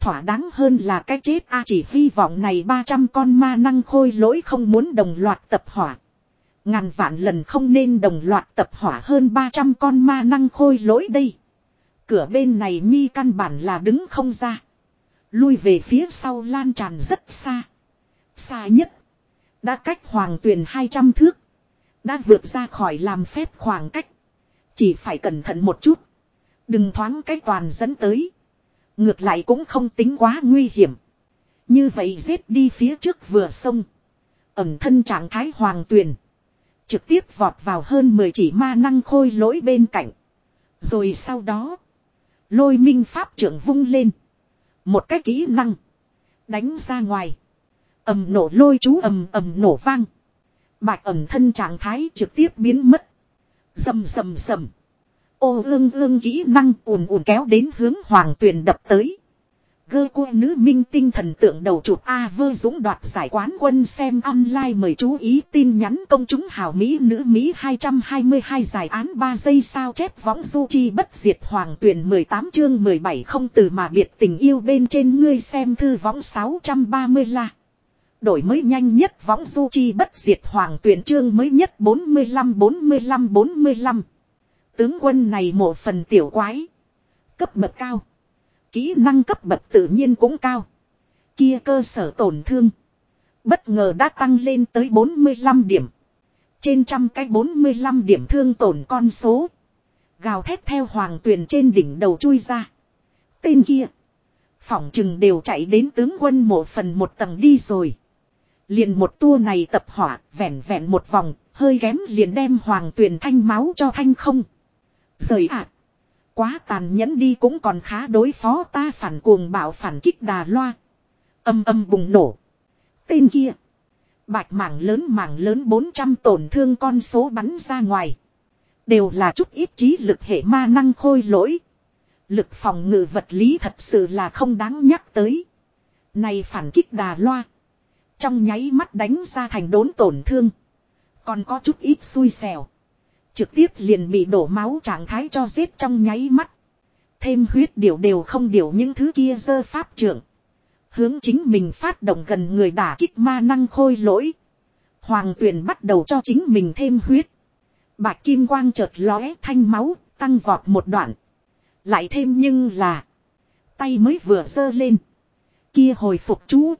Thỏa đáng hơn là cái chết A chỉ hy vọng này 300 con ma năng khôi lỗi không muốn đồng loạt tập hỏa. Ngàn vạn lần không nên đồng loạt tập hỏa hơn 300 con ma năng khôi lỗi đây. Cửa bên này nhi căn bản là đứng không ra. Lui về phía sau lan tràn rất xa. Xa nhất. Đã cách hoàng tuyền 200 thước. Đã vượt ra khỏi làm phép khoảng cách. Chỉ phải cẩn thận một chút. Đừng thoáng cái toàn dẫn tới. Ngược lại cũng không tính quá nguy hiểm. Như vậy giết đi phía trước vừa sông. Ẩm thân trạng thái hoàng tuyền. Trực tiếp vọt vào hơn 10 chỉ ma năng khôi lỗi bên cạnh. Rồi sau đó. Lôi minh pháp trưởng vung lên. Một cái kỹ năng. Đánh ra ngoài ầm nổ lôi chú ầm ầm nổ vang. Bạch ẩm thân trạng thái trực tiếp biến mất. Dầm dầm dầm. Ô ương ương kỹ năng ùn ùn kéo đến hướng hoàng tuyền đập tới. Gơ cua nữ minh tinh thần tượng đầu chụp A vơ dũng đoạt giải quán quân xem online mời chú ý tin nhắn công chúng hào Mỹ nữ Mỹ 222 giải án 3 giây sao chép võng du chi bất diệt hoàng tuyển 18 chương 17 không từ mà biệt tình yêu bên trên ngươi xem thư võng 630 la. Đổi mới nhanh nhất võng du chi bất diệt hoàng tuyển chương mới nhất 45 45 45. Tướng quân này một phần tiểu quái. Cấp bậc cao. Kỹ năng cấp bậc tự nhiên cũng cao. Kia cơ sở tổn thương. Bất ngờ đã tăng lên tới 45 điểm. Trên trăm cái 45 điểm thương tổn con số. Gào thét theo hoàng tuyển trên đỉnh đầu chui ra. Tên kia. Phỏng chừng đều chạy đến tướng quân một phần một tầng đi rồi. Liền một tua này tập hỏa, vẹn vẹn một vòng, hơi kém liền đem hoàng tuyền thanh máu cho thanh không. Rời ạ. Quá tàn nhẫn đi cũng còn khá đối phó ta phản cuồng bảo phản kích đà loa. Âm âm bùng nổ. Tên kia. Bạch mảng lớn mảng lớn 400 tổn thương con số bắn ra ngoài. Đều là chút ít trí lực hệ ma năng khôi lỗi. Lực phòng ngự vật lý thật sự là không đáng nhắc tới. Này phản kích đà loa. Trong nháy mắt đánh ra thành đốn tổn thương. Còn có chút ít xui xẻo. Trực tiếp liền bị đổ máu trạng thái cho giết trong nháy mắt. Thêm huyết điều đều không điều những thứ kia dơ pháp trưởng. Hướng chính mình phát động gần người đả kích ma năng khôi lỗi. Hoàng tuyển bắt đầu cho chính mình thêm huyết. Bạch kim quang chợt lóe thanh máu, tăng vọt một đoạn. Lại thêm nhưng là. Tay mới vừa dơ lên. Kia hồi phục chú.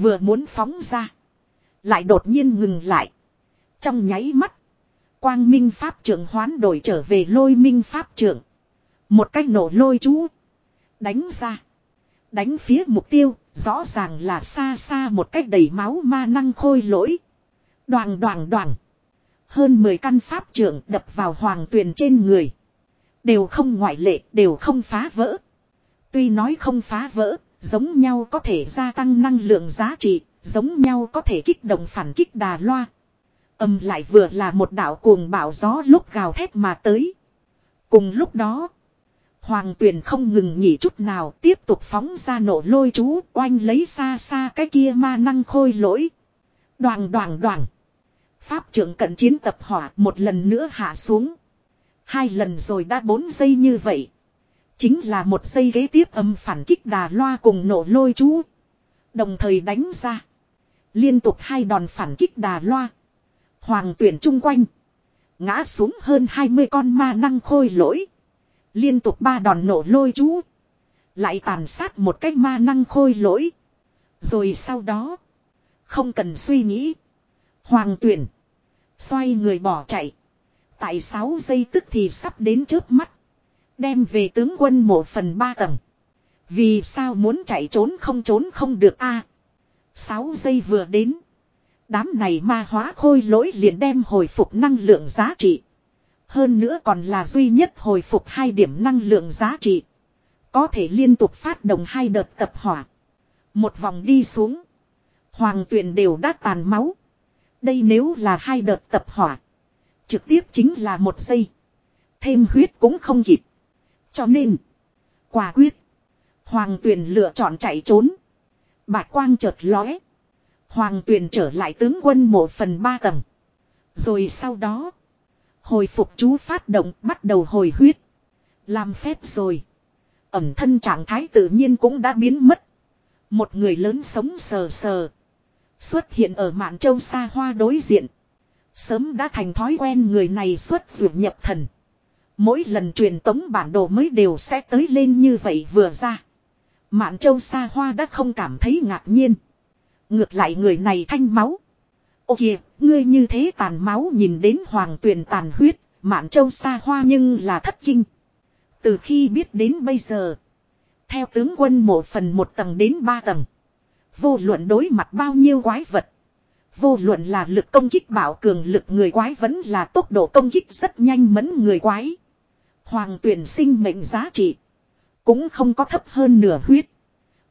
Vừa muốn phóng ra. Lại đột nhiên ngừng lại. Trong nháy mắt. Quang minh pháp trưởng hoán đổi trở về lôi minh pháp trưởng. Một cách nổ lôi chú. Đánh ra. Đánh phía mục tiêu, rõ ràng là xa xa một cách đầy máu ma năng khôi lỗi. Đoàn đoàn đoàn. Hơn 10 căn pháp trưởng đập vào hoàng tuyền trên người. Đều không ngoại lệ, đều không phá vỡ. Tuy nói không phá vỡ, giống nhau có thể gia tăng năng lượng giá trị, giống nhau có thể kích động phản kích đà loa, Âm lại vừa là một đạo cuồng bạo gió lúc gào thét mà tới. Cùng lúc đó, Hoàng tuyền không ngừng nghỉ chút nào tiếp tục phóng ra nổ lôi chú oanh lấy xa xa cái kia ma năng khôi lỗi. Đoàn đoàn đoàn. Pháp trưởng cận chiến tập hỏa một lần nữa hạ xuống. Hai lần rồi đã bốn giây như vậy. Chính là một giây ghế tiếp âm phản kích đà loa cùng nổ lôi chú. Đồng thời đánh ra. Liên tục hai đòn phản kích đà loa. Hoàng tuyển chung quanh. Ngã xuống hơn 20 con ma năng khôi lỗi. Liên tục ba đòn nổ lôi chú. Lại tàn sát một cái ma năng khôi lỗi. Rồi sau đó. Không cần suy nghĩ. Hoàng tuyển. Xoay người bỏ chạy. Tại 6 giây tức thì sắp đến trước mắt. Đem về tướng quân một phần ba tầng. Vì sao muốn chạy trốn không trốn không được a à, 6 giây vừa đến. Đám này ma hóa khôi lỗi liền đem hồi phục năng lượng giá trị. Hơn nữa còn là duy nhất hồi phục hai điểm năng lượng giá trị. Có thể liên tục phát động hai đợt tập hỏa. Một vòng đi xuống. Hoàng tuyển đều đã tàn máu. Đây nếu là hai đợt tập hỏa. Trực tiếp chính là một giây. Thêm huyết cũng không kịp. Cho nên. Quả quyết. Hoàng tuyển lựa chọn chạy trốn. Bạch quang chợt lóe. Hoàng tuyền trở lại tướng quân một phần ba tầng. Rồi sau đó. Hồi phục chú phát động bắt đầu hồi huyết. Làm phép rồi. Ẩm thân trạng thái tự nhiên cũng đã biến mất. Một người lớn sống sờ sờ. Xuất hiện ở mạn châu xa hoa đối diện. Sớm đã thành thói quen người này xuất dụng nhập thần. Mỗi lần truyền tống bản đồ mới đều sẽ tới lên như vậy vừa ra. Mạn châu xa hoa đã không cảm thấy ngạc nhiên. Ngược lại người này thanh máu. Ô kìa, ngươi như thế tàn máu nhìn đến hoàng tuyền tàn huyết, mạn châu xa hoa nhưng là thất kinh. Từ khi biết đến bây giờ, theo tướng quân mộ phần một tầng đến ba tầng. Vô luận đối mặt bao nhiêu quái vật. Vô luận là lực công kích bảo cường lực người quái vẫn là tốc độ công kích rất nhanh mẫn người quái. Hoàng tuyển sinh mệnh giá trị. Cũng không có thấp hơn nửa huyết.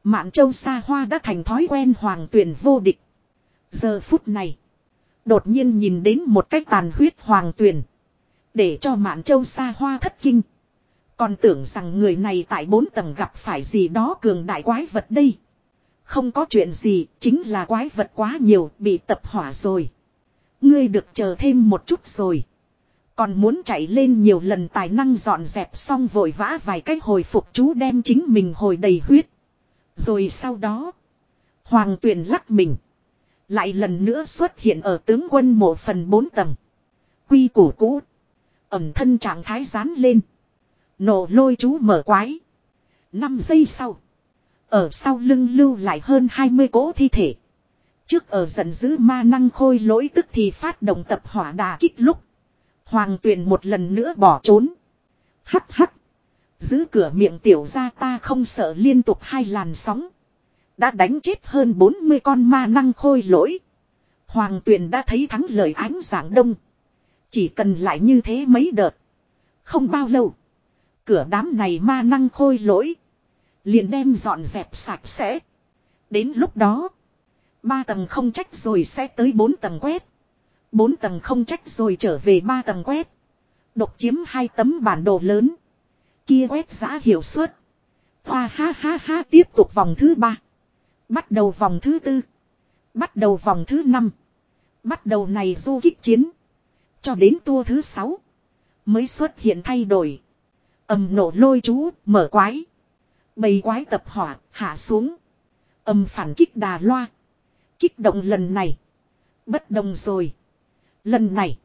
Mạn châu xa hoa đã thành thói quen hoàng tuyển vô địch. Giờ phút này. Đột nhiên nhìn đến một cách tàn huyết hoàng tuyển. Để cho mạn châu xa hoa thất kinh. Còn tưởng rằng người này tại bốn tầng gặp phải gì đó cường đại quái vật đây. Không có chuyện gì, chính là quái vật quá nhiều, bị tập hỏa rồi. Ngươi được chờ thêm một chút rồi. Còn muốn chạy lên nhiều lần tài năng dọn dẹp xong vội vã vài cách hồi phục chú đem chính mình hồi đầy huyết. Rồi sau đó, Hoàng tuyền lắc mình. Lại lần nữa xuất hiện ở tướng quân mộ phần bốn tầng. Quy củ cũ. Ẩm thân trạng thái rán lên. Nổ lôi chú mở quái. 5 giây sau. Ở sau lưng lưu lại hơn 20 cỗ thi thể. Trước ở giận dữ ma năng khôi lỗi tức thì phát động tập hỏa đà kích lúc. Hoàng tuyền một lần nữa bỏ trốn. Hắc hắc. Giữ cửa miệng tiểu ra ta không sợ liên tục hai làn sóng. Đã đánh chết hơn 40 con ma năng khôi lỗi. Hoàng tuyền đã thấy thắng lợi ánh giảng đông. Chỉ cần lại như thế mấy đợt. Không bao lâu. Cửa đám này ma năng khôi lỗi. Liền đem dọn dẹp sạch sẽ. Đến lúc đó. Ba tầng không trách rồi sẽ tới bốn tầng quét. Bốn tầng không trách rồi trở về ba tầng quét. Độc chiếm hai tấm bản đồ lớn. Kia quét giã hiệu suất. Hoa ha ha ha tiếp tục vòng thứ ba. Bắt đầu vòng thứ tư. Bắt đầu vòng thứ năm. Bắt đầu này du kích chiến. Cho đến tour thứ sáu. Mới xuất hiện thay đổi. ầm nổ lôi chú, mở quái. Bầy quái tập hỏa, hạ xuống. ầm phản kích đà loa. Kích động lần này. Bất đồng rồi. Lần này.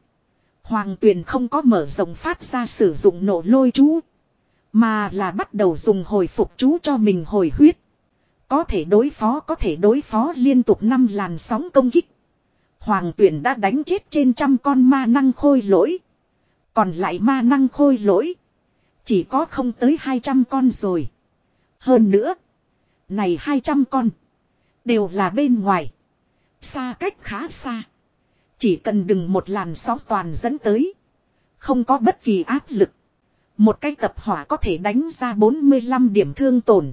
Hoàng tuyền không có mở rộng phát ra sử dụng nổ lôi chú. Mà là bắt đầu dùng hồi phục chú cho mình hồi huyết. Có thể đối phó, có thể đối phó liên tục năm làn sóng công kích. Hoàng Tuyền đã đánh chết trên trăm con ma năng khôi lỗi. Còn lại ma năng khôi lỗi. Chỉ có không tới 200 con rồi. Hơn nữa. Này 200 con. Đều là bên ngoài. Xa cách khá xa. Chỉ cần đừng một làn sóng toàn dẫn tới. Không có bất kỳ áp lực. Một cái tập hỏa có thể đánh ra 45 điểm thương tổn.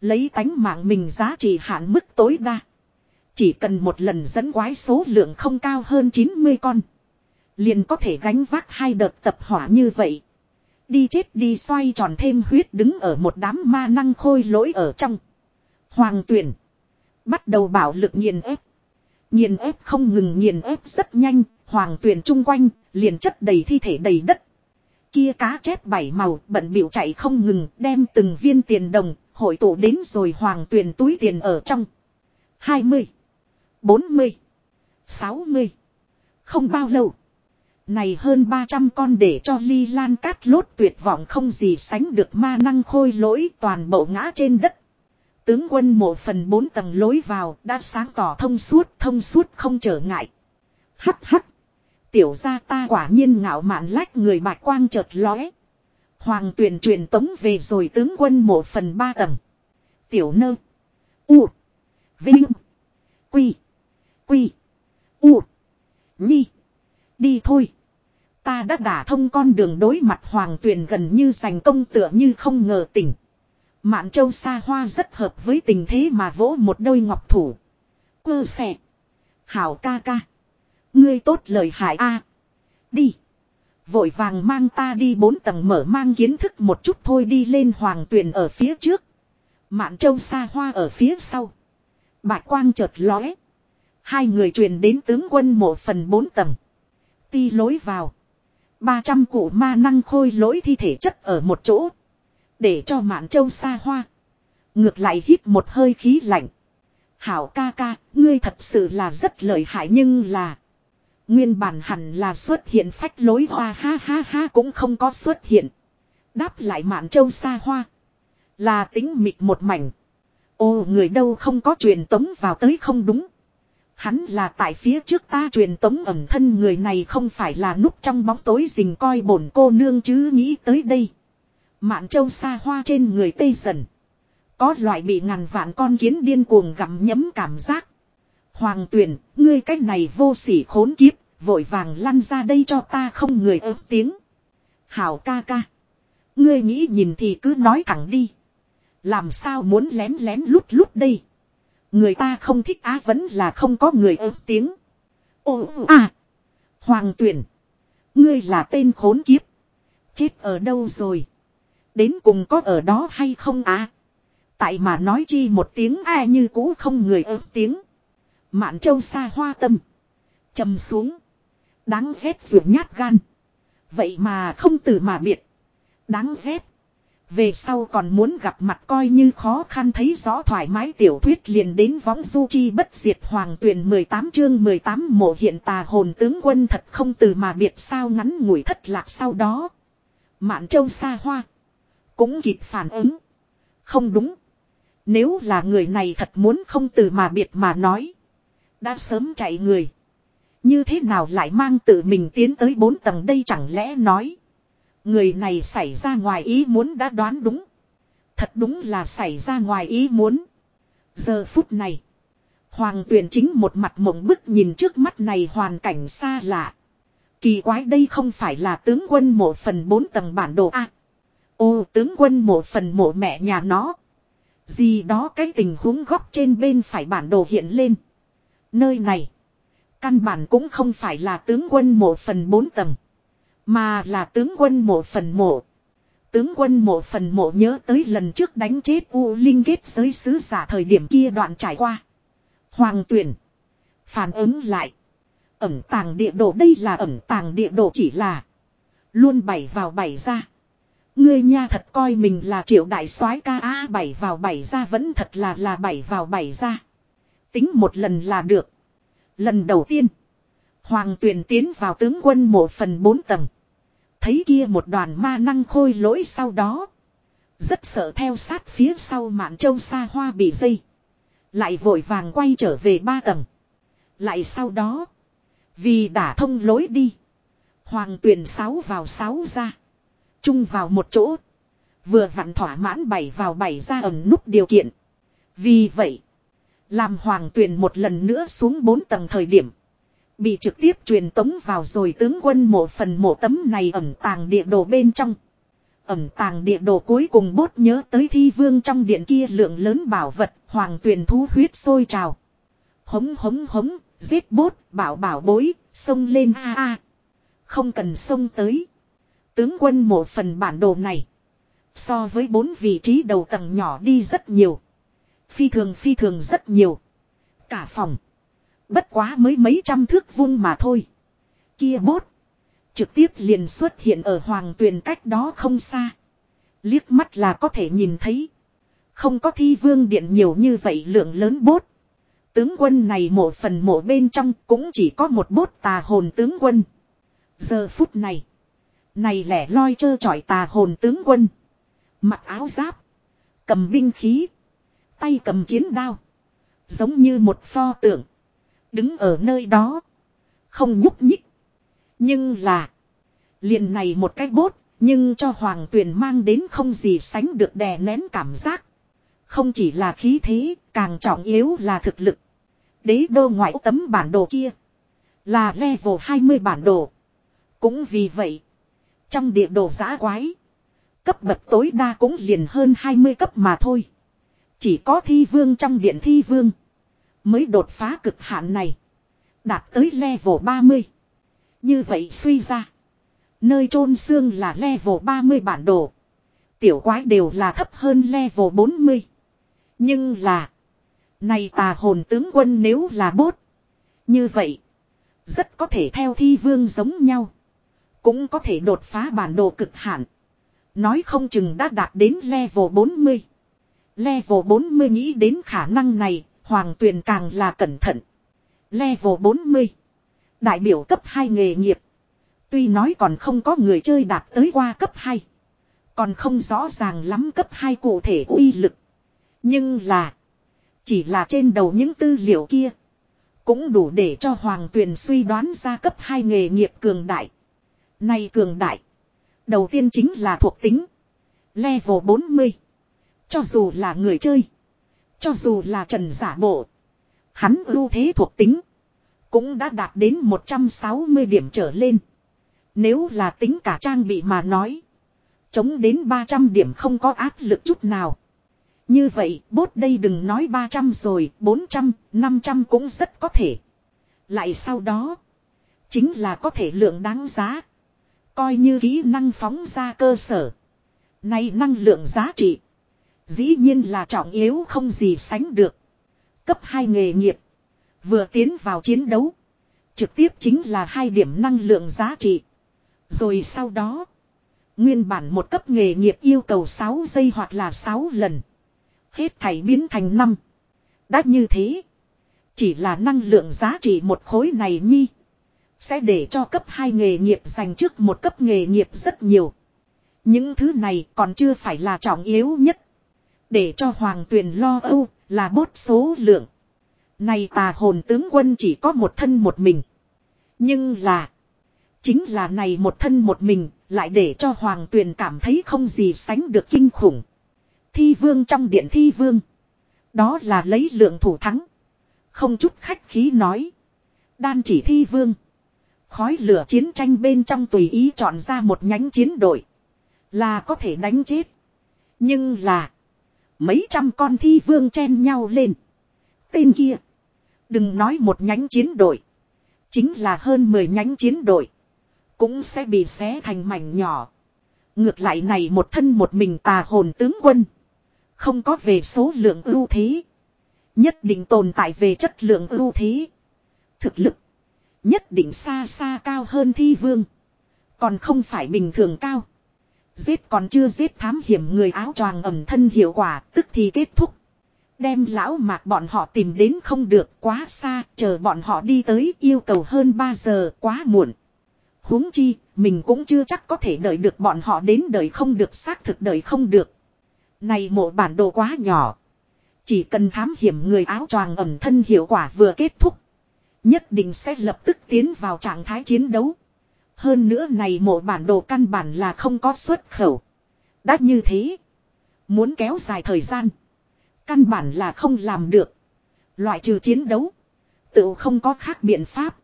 Lấy tánh mạng mình giá trị hạn mức tối đa. Chỉ cần một lần dẫn quái số lượng không cao hơn 90 con. Liền có thể gánh vác hai đợt tập hỏa như vậy. Đi chết đi xoay tròn thêm huyết đứng ở một đám ma năng khôi lỗi ở trong. Hoàng tuyển. Bắt đầu bảo lực nghiền ép. Nghiền ép không ngừng nghiền ép rất nhanh. Hoàng tuyền chung quanh, liền chất đầy thi thể đầy đất. Kia cá chép bảy màu, bận biểu chạy không ngừng, đem từng viên tiền đồng, hội tụ đến rồi hoàng tuyền túi tiền ở trong. 20. 40. 60. Không bao lâu. Này hơn 300 con để cho ly lan cát lốt tuyệt vọng không gì sánh được ma năng khôi lỗi toàn bộ ngã trên đất. Tướng quân một phần bốn tầng lối vào đã sáng tỏ thông suốt thông suốt không trở ngại. Hắc hắc. Tiểu gia ta quả nhiên ngạo mạn lách người bạch quang chợt lóe. Hoàng tuyển truyền tống về rồi tướng quân một phần ba tầng. Tiểu nơ. U. Vinh. Quy. Quy. U. Nhi. Đi thôi. Ta đã đả thông con đường đối mặt hoàng tuyền gần như giành công tựa như không ngờ tỉnh. Mạn châu xa hoa rất hợp với tình thế mà vỗ một đôi ngọc thủ. Cơ xẹ. Hảo ca ca. Ngươi tốt lời hại a Đi. Vội vàng mang ta đi bốn tầng mở mang kiến thức một chút thôi đi lên hoàng tuyền ở phía trước. Mạn châu xa hoa ở phía sau. Bạch quang chợt lóe. Hai người truyền đến tướng quân mộ phần bốn tầng. Ti lối vào. 300 cụ ma năng khôi lỗi thi thể chất ở một chỗ. Để cho mạn châu xa hoa. Ngược lại hít một hơi khí lạnh. Hảo ca ca, ngươi thật sự là rất lợi hại nhưng là. Nguyên bản hẳn là xuất hiện phách lối hoa ha ha ha cũng không có xuất hiện. Đáp lại mạn châu xa hoa. Là tính mịt một mảnh. Ô người đâu không có truyền tống vào tới không đúng. Hắn là tại phía trước ta truyền tống ẩm thân người này không phải là núp trong bóng tối rình coi bổn cô nương chứ nghĩ tới đây. Mạn châu xa hoa trên người tây dần. Có loại bị ngàn vạn con kiến điên cuồng gặm nhấm cảm giác. Hoàng tuyển, ngươi cách này vô sỉ khốn kiếp, vội vàng lăn ra đây cho ta không người ớt tiếng. Hảo ca ca. Ngươi nghĩ nhìn thì cứ nói thẳng đi. Làm sao muốn lén lén lút lút đây. Người ta không thích á vẫn là không có người ớt tiếng. Ồ à. Hoàng tuyển. Ngươi là tên khốn kiếp. Chết ở đâu rồi. Đến cùng có ở đó hay không à? Tại mà nói chi một tiếng ai như cũ không người ớt tiếng. Mạn châu xa hoa tâm. trầm xuống. Đáng ghét ruột nhát gan. Vậy mà không từ mà biệt. Đáng ghét. Về sau còn muốn gặp mặt coi như khó khăn thấy rõ thoải mái tiểu thuyết liền đến võng du chi bất diệt hoàng tuyển 18 chương 18 mộ hiện tà hồn tướng quân thật không từ mà biệt sao ngắn ngủi thất lạc sau đó. Mạn châu xa hoa. Cũng kịp phản ứng. Không đúng. Nếu là người này thật muốn không từ mà biệt mà nói. Đã sớm chạy người. Như thế nào lại mang tự mình tiến tới bốn tầng đây chẳng lẽ nói. Người này xảy ra ngoài ý muốn đã đoán đúng. Thật đúng là xảy ra ngoài ý muốn. Giờ phút này. Hoàng tuyển chính một mặt mộng bức nhìn trước mắt này hoàn cảnh xa lạ. Kỳ quái đây không phải là tướng quân mộ phần bốn tầng bản đồ A ô, tướng quân mộ phần mộ mẹ nhà nó. Gì đó cái tình huống góc trên bên phải bản đồ hiện lên. Nơi này. Căn bản cũng không phải là tướng quân mộ phần bốn tầng. Mà là tướng quân mộ phần mộ. Tướng quân mộ phần mộ nhớ tới lần trước đánh chết U Linh kết giới sứ giả thời điểm kia đoạn trải qua. Hoàng tuyển. Phản ứng lại. Ẩm tàng địa đồ, đây là ẩm tàng địa đồ chỉ là. Luôn bảy vào bảy ra. Ngươi nha thật coi mình là triệu đại soái ca a, bảy vào bảy ra vẫn thật là là bảy vào bảy ra. Tính một lần là được. Lần đầu tiên. Hoàng tuyển tiến vào tướng quân mộ phần bốn tầng. Thấy kia một đoàn ma năng khôi lỗi sau đó. Rất sợ theo sát phía sau mạn châu xa hoa bị dây. Lại vội vàng quay trở về ba tầng. Lại sau đó. Vì đã thông lối đi. Hoàng tuyển sáu vào sáu ra. Chung vào một chỗ. Vừa vặn thỏa mãn bảy vào bảy ra ẩn nút điều kiện. Vì vậy. Làm hoàng tuyển một lần nữa xuống bốn tầng thời điểm. Bị trực tiếp truyền tống vào rồi tướng quân mộ phần mộ tấm này ẩn tàng địa đồ bên trong. Ẩm tàng địa đồ cuối cùng bốt nhớ tới thi vương trong điện kia lượng lớn bảo vật, hoàng tuyền thú huyết sôi trào. Hống hống hống, giết bốt, bảo bảo bối, xông lên a a. Không cần xông tới. Tướng quân mộ phần bản đồ này. So với bốn vị trí đầu tầng nhỏ đi rất nhiều. Phi thường phi thường rất nhiều. Cả phòng. Bất quá mới mấy trăm thước vuông mà thôi. Kia bốt. Trực tiếp liền xuất hiện ở hoàng tuyền cách đó không xa. Liếc mắt là có thể nhìn thấy. Không có thi vương điện nhiều như vậy lượng lớn bốt. Tướng quân này mộ phần mộ bên trong cũng chỉ có một bốt tà hồn tướng quân. Giờ phút này. Này lẻ loi trơ trọi tà hồn tướng quân. Mặc áo giáp. Cầm binh khí. Tay cầm chiến đao. Giống như một pho tượng. Đứng ở nơi đó. Không nhúc nhích. Nhưng là. Liền này một cái bốt. Nhưng cho hoàng tuyền mang đến không gì sánh được đè nén cảm giác. Không chỉ là khí thế. Càng trọng yếu là thực lực. Đế đô ngoại tấm bản đồ kia. Là level 20 bản đồ. Cũng vì vậy. Trong địa đồ giã quái. Cấp bậc tối đa cũng liền hơn 20 cấp mà thôi. Chỉ có thi vương trong điện thi vương. Mới đột phá cực hạn này. Đạt tới level 30. Như vậy suy ra. Nơi chôn xương là level 30 bản đồ. Tiểu quái đều là thấp hơn level 40. Nhưng là. Này tà hồn tướng quân nếu là bốt. Như vậy. Rất có thể theo thi vương giống nhau. Cũng có thể đột phá bản đồ cực hạn. Nói không chừng đã đạt đến level 40. Level 40 nghĩ đến khả năng này, Hoàng Tuyền càng là cẩn thận. Level 40. Đại biểu cấp 2 nghề nghiệp. Tuy nói còn không có người chơi đạt tới qua cấp 2. Còn không rõ ràng lắm cấp 2 cụ thể uy lực. Nhưng là. Chỉ là trên đầu những tư liệu kia. Cũng đủ để cho Hoàng Tuyền suy đoán ra cấp 2 nghề nghiệp cường đại. Này cường đại. Đầu tiên chính là thuộc tính. Level 40. Cho dù là người chơi. Cho dù là trần giả bộ. Hắn ưu thế thuộc tính. Cũng đã đạt đến 160 điểm trở lên. Nếu là tính cả trang bị mà nói. Chống đến 300 điểm không có áp lực chút nào. Như vậy, bốt đây đừng nói 300 rồi, 400, 500 cũng rất có thể. Lại sau đó, chính là có thể lượng đáng giá. Coi như kỹ năng phóng ra cơ sở. Này năng lượng giá trị. Dĩ nhiên là trọng yếu không gì sánh được. Cấp 2 nghề nghiệp. Vừa tiến vào chiến đấu. Trực tiếp chính là hai điểm năng lượng giá trị. Rồi sau đó. Nguyên bản một cấp nghề nghiệp yêu cầu 6 giây hoặc là 6 lần. Hết thảy biến thành 5. Đã như thế. Chỉ là năng lượng giá trị một khối này nhi. Sẽ để cho cấp 2 nghề nghiệp dành trước một cấp nghề nghiệp rất nhiều. Những thứ này còn chưa phải là trọng yếu nhất. Để cho hoàng tuyền lo âu là bốt số lượng. Này tà hồn tướng quân chỉ có một thân một mình. Nhưng là. Chính là này một thân một mình lại để cho hoàng tuyền cảm thấy không gì sánh được kinh khủng. Thi vương trong điện thi vương. Đó là lấy lượng thủ thắng. Không chút khách khí nói. Đan chỉ thi vương. Khói lửa chiến tranh bên trong tùy ý chọn ra một nhánh chiến đội. Là có thể đánh chết. Nhưng là. Mấy trăm con thi vương chen nhau lên. Tên kia. Đừng nói một nhánh chiến đội. Chính là hơn 10 nhánh chiến đội. Cũng sẽ bị xé thành mảnh nhỏ. Ngược lại này một thân một mình tà hồn tướng quân. Không có về số lượng ưu thế. Nhất định tồn tại về chất lượng ưu thế. Thực lực. Nhất định xa xa cao hơn thi vương. Còn không phải bình thường cao. Giết còn chưa giết thám hiểm người áo choàng ẩm thân hiệu quả tức thì kết thúc. Đem lão mạc bọn họ tìm đến không được quá xa, chờ bọn họ đi tới yêu cầu hơn 3 giờ quá muộn. huống chi, mình cũng chưa chắc có thể đợi được bọn họ đến đợi không được xác thực đợi không được. Này mộ bản đồ quá nhỏ. Chỉ cần thám hiểm người áo choàng ẩm thân hiệu quả vừa kết thúc. Nhất định sẽ lập tức tiến vào trạng thái chiến đấu. Hơn nữa này mộ bản đồ căn bản là không có xuất khẩu. Đã như thế. Muốn kéo dài thời gian. Căn bản là không làm được. Loại trừ chiến đấu. Tự không có khác biện pháp.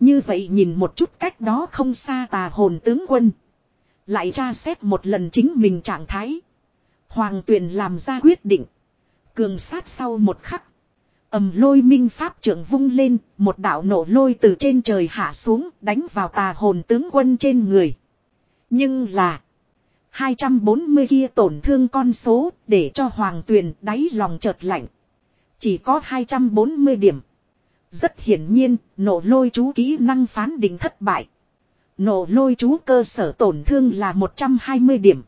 Như vậy nhìn một chút cách đó không xa tà hồn tướng quân. Lại tra xét một lần chính mình trạng thái. Hoàng tuyền làm ra quyết định. Cường sát sau một khắc ầm lôi minh pháp trưởng vung lên. Một đạo nổ lôi từ trên trời hạ xuống đánh vào tà hồn tướng quân trên người. Nhưng là. 240 kia tổn thương con số để cho hoàng tuyền đáy lòng chợt lạnh. Chỉ có 240 điểm. Rất hiển nhiên, nổ lôi chú kỹ năng phán định thất bại. Nổ lôi chú cơ sở tổn thương là 120 điểm.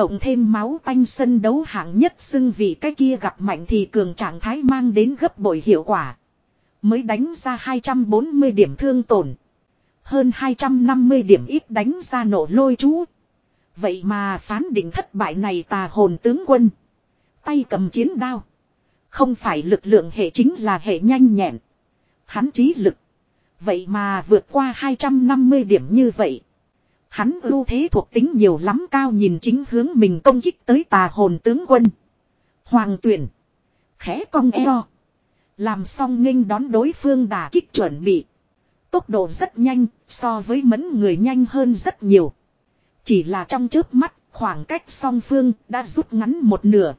Cộng thêm máu tanh sân đấu hạng nhất xưng vì cái kia gặp mạnh thì cường trạng thái mang đến gấp bội hiệu quả. Mới đánh ra 240 điểm thương tổn. Hơn 250 điểm ít đánh ra nổ lôi chú. Vậy mà phán định thất bại này tà hồn tướng quân. Tay cầm chiến đao. Không phải lực lượng hệ chính là hệ nhanh nhẹn. Hắn trí lực. Vậy mà vượt qua 250 điểm như vậy. Hắn ưu thế thuộc tính nhiều lắm cao nhìn chính hướng mình công kích tới tà hồn tướng quân. Hoàng tuyển. Khẽ cong eo. Làm xong nghênh đón đối phương đà kích chuẩn bị. Tốc độ rất nhanh, so với mẫn người nhanh hơn rất nhiều. Chỉ là trong chớp mắt, khoảng cách song phương đã rút ngắn một nửa.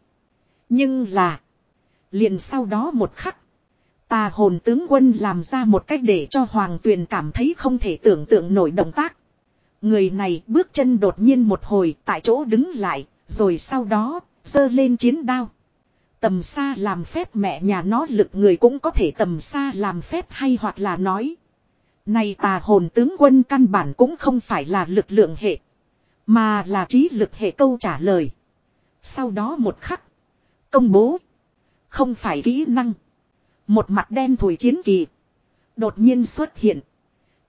Nhưng là, liền sau đó một khắc, tà hồn tướng quân làm ra một cách để cho Hoàng Tuyền cảm thấy không thể tưởng tượng nổi động tác. Người này bước chân đột nhiên một hồi tại chỗ đứng lại, rồi sau đó, dơ lên chiến đao. Tầm xa làm phép mẹ nhà nó lực người cũng có thể tầm xa làm phép hay hoặc là nói. Này tà hồn tướng quân căn bản cũng không phải là lực lượng hệ. Mà là trí lực hệ câu trả lời. Sau đó một khắc. Công bố. Không phải kỹ năng. Một mặt đen thủi chiến kỳ. Đột nhiên xuất hiện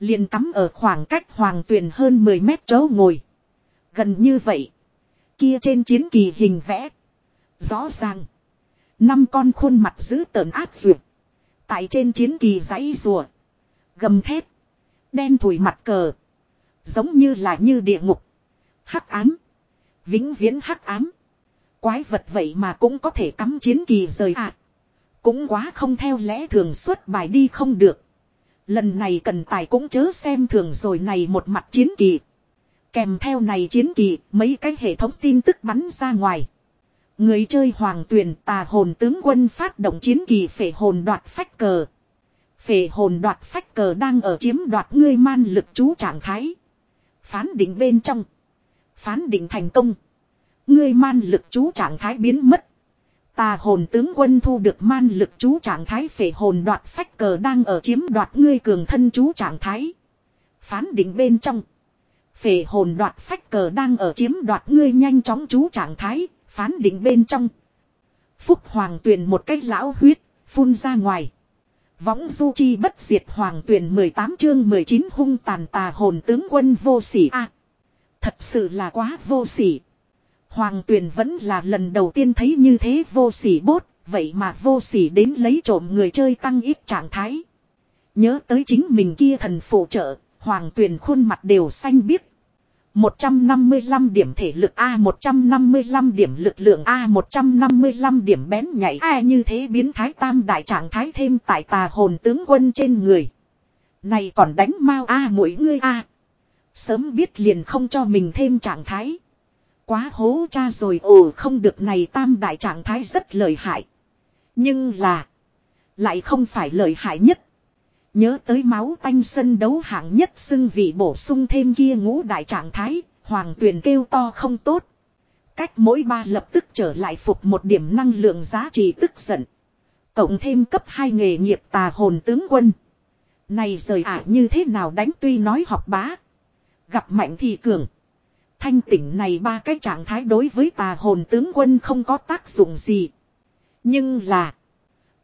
liền cắm ở khoảng cách hoàng tuyền hơn 10 mét chỗ ngồi. Gần như vậy. Kia trên chiến kỳ hình vẽ. Rõ ràng. Năm con khuôn mặt giữ tợn áp duyệt. Tại trên chiến kỳ giấy rùa. Gầm thép. Đen thủi mặt cờ. Giống như là như địa ngục. Hắc ám. Vĩnh viễn hắc ám. Quái vật vậy mà cũng có thể cắm chiến kỳ rời ạ. À. Cũng quá không theo lẽ thường xuất bài đi không được. Lần này cần tài cũng chớ xem thường rồi này một mặt chiến kỳ. Kèm theo này chiến kỳ, mấy cái hệ thống tin tức bắn ra ngoài. Người chơi hoàng tuyển tà hồn tướng quân phát động chiến kỳ phệ hồn đoạt phách cờ. Phệ hồn đoạt phách cờ đang ở chiếm đoạt ngươi man lực chú trạng thái. Phán định bên trong. Phán định thành công. Ngươi man lực chú trạng thái biến mất. Tà hồn tướng quân thu được man lực chú trạng thái phệ hồn đoạt phách cờ đang ở chiếm đoạt ngươi cường thân chú trạng thái. Phán định bên trong. Phệ hồn đoạt phách cờ đang ở chiếm đoạt ngươi nhanh chóng chú trạng thái, phán định bên trong. Phúc Hoàng tuyển một cách lão huyết, phun ra ngoài. Võng du chi bất diệt Hoàng tuyển 18 chương 19 hung tàn tà hồn tướng quân vô sỉ a Thật sự là quá vô sỉ. Hoàng Tuyền vẫn là lần đầu tiên thấy như thế vô sỉ bốt, vậy mà vô sỉ đến lấy trộm người chơi tăng ít trạng thái. Nhớ tới chính mình kia thần phụ trợ, hoàng Tuyền khuôn mặt đều xanh biếc. 155 điểm thể lực A 155 điểm lực lượng A 155 điểm bén nhảy A như thế biến thái tam đại trạng thái thêm tại tà hồn tướng quân trên người. Này còn đánh mau A mỗi ngươi A. Sớm biết liền không cho mình thêm trạng thái. Quá hố cha rồi ồ không được này tam đại trạng thái rất lợi hại. Nhưng là. Lại không phải lợi hại nhất. Nhớ tới máu tanh sân đấu hạng nhất xưng vị bổ sung thêm kia ngũ đại trạng thái, hoàng tuyền kêu to không tốt. Cách mỗi ba lập tức trở lại phục một điểm năng lượng giá trị tức giận. Cộng thêm cấp hai nghề nghiệp tà hồn tướng quân. Này rời ả như thế nào đánh tuy nói học bá. Gặp mạnh thì cường. Thanh tỉnh này ba cái trạng thái đối với tà hồn tướng quân không có tác dụng gì. Nhưng là.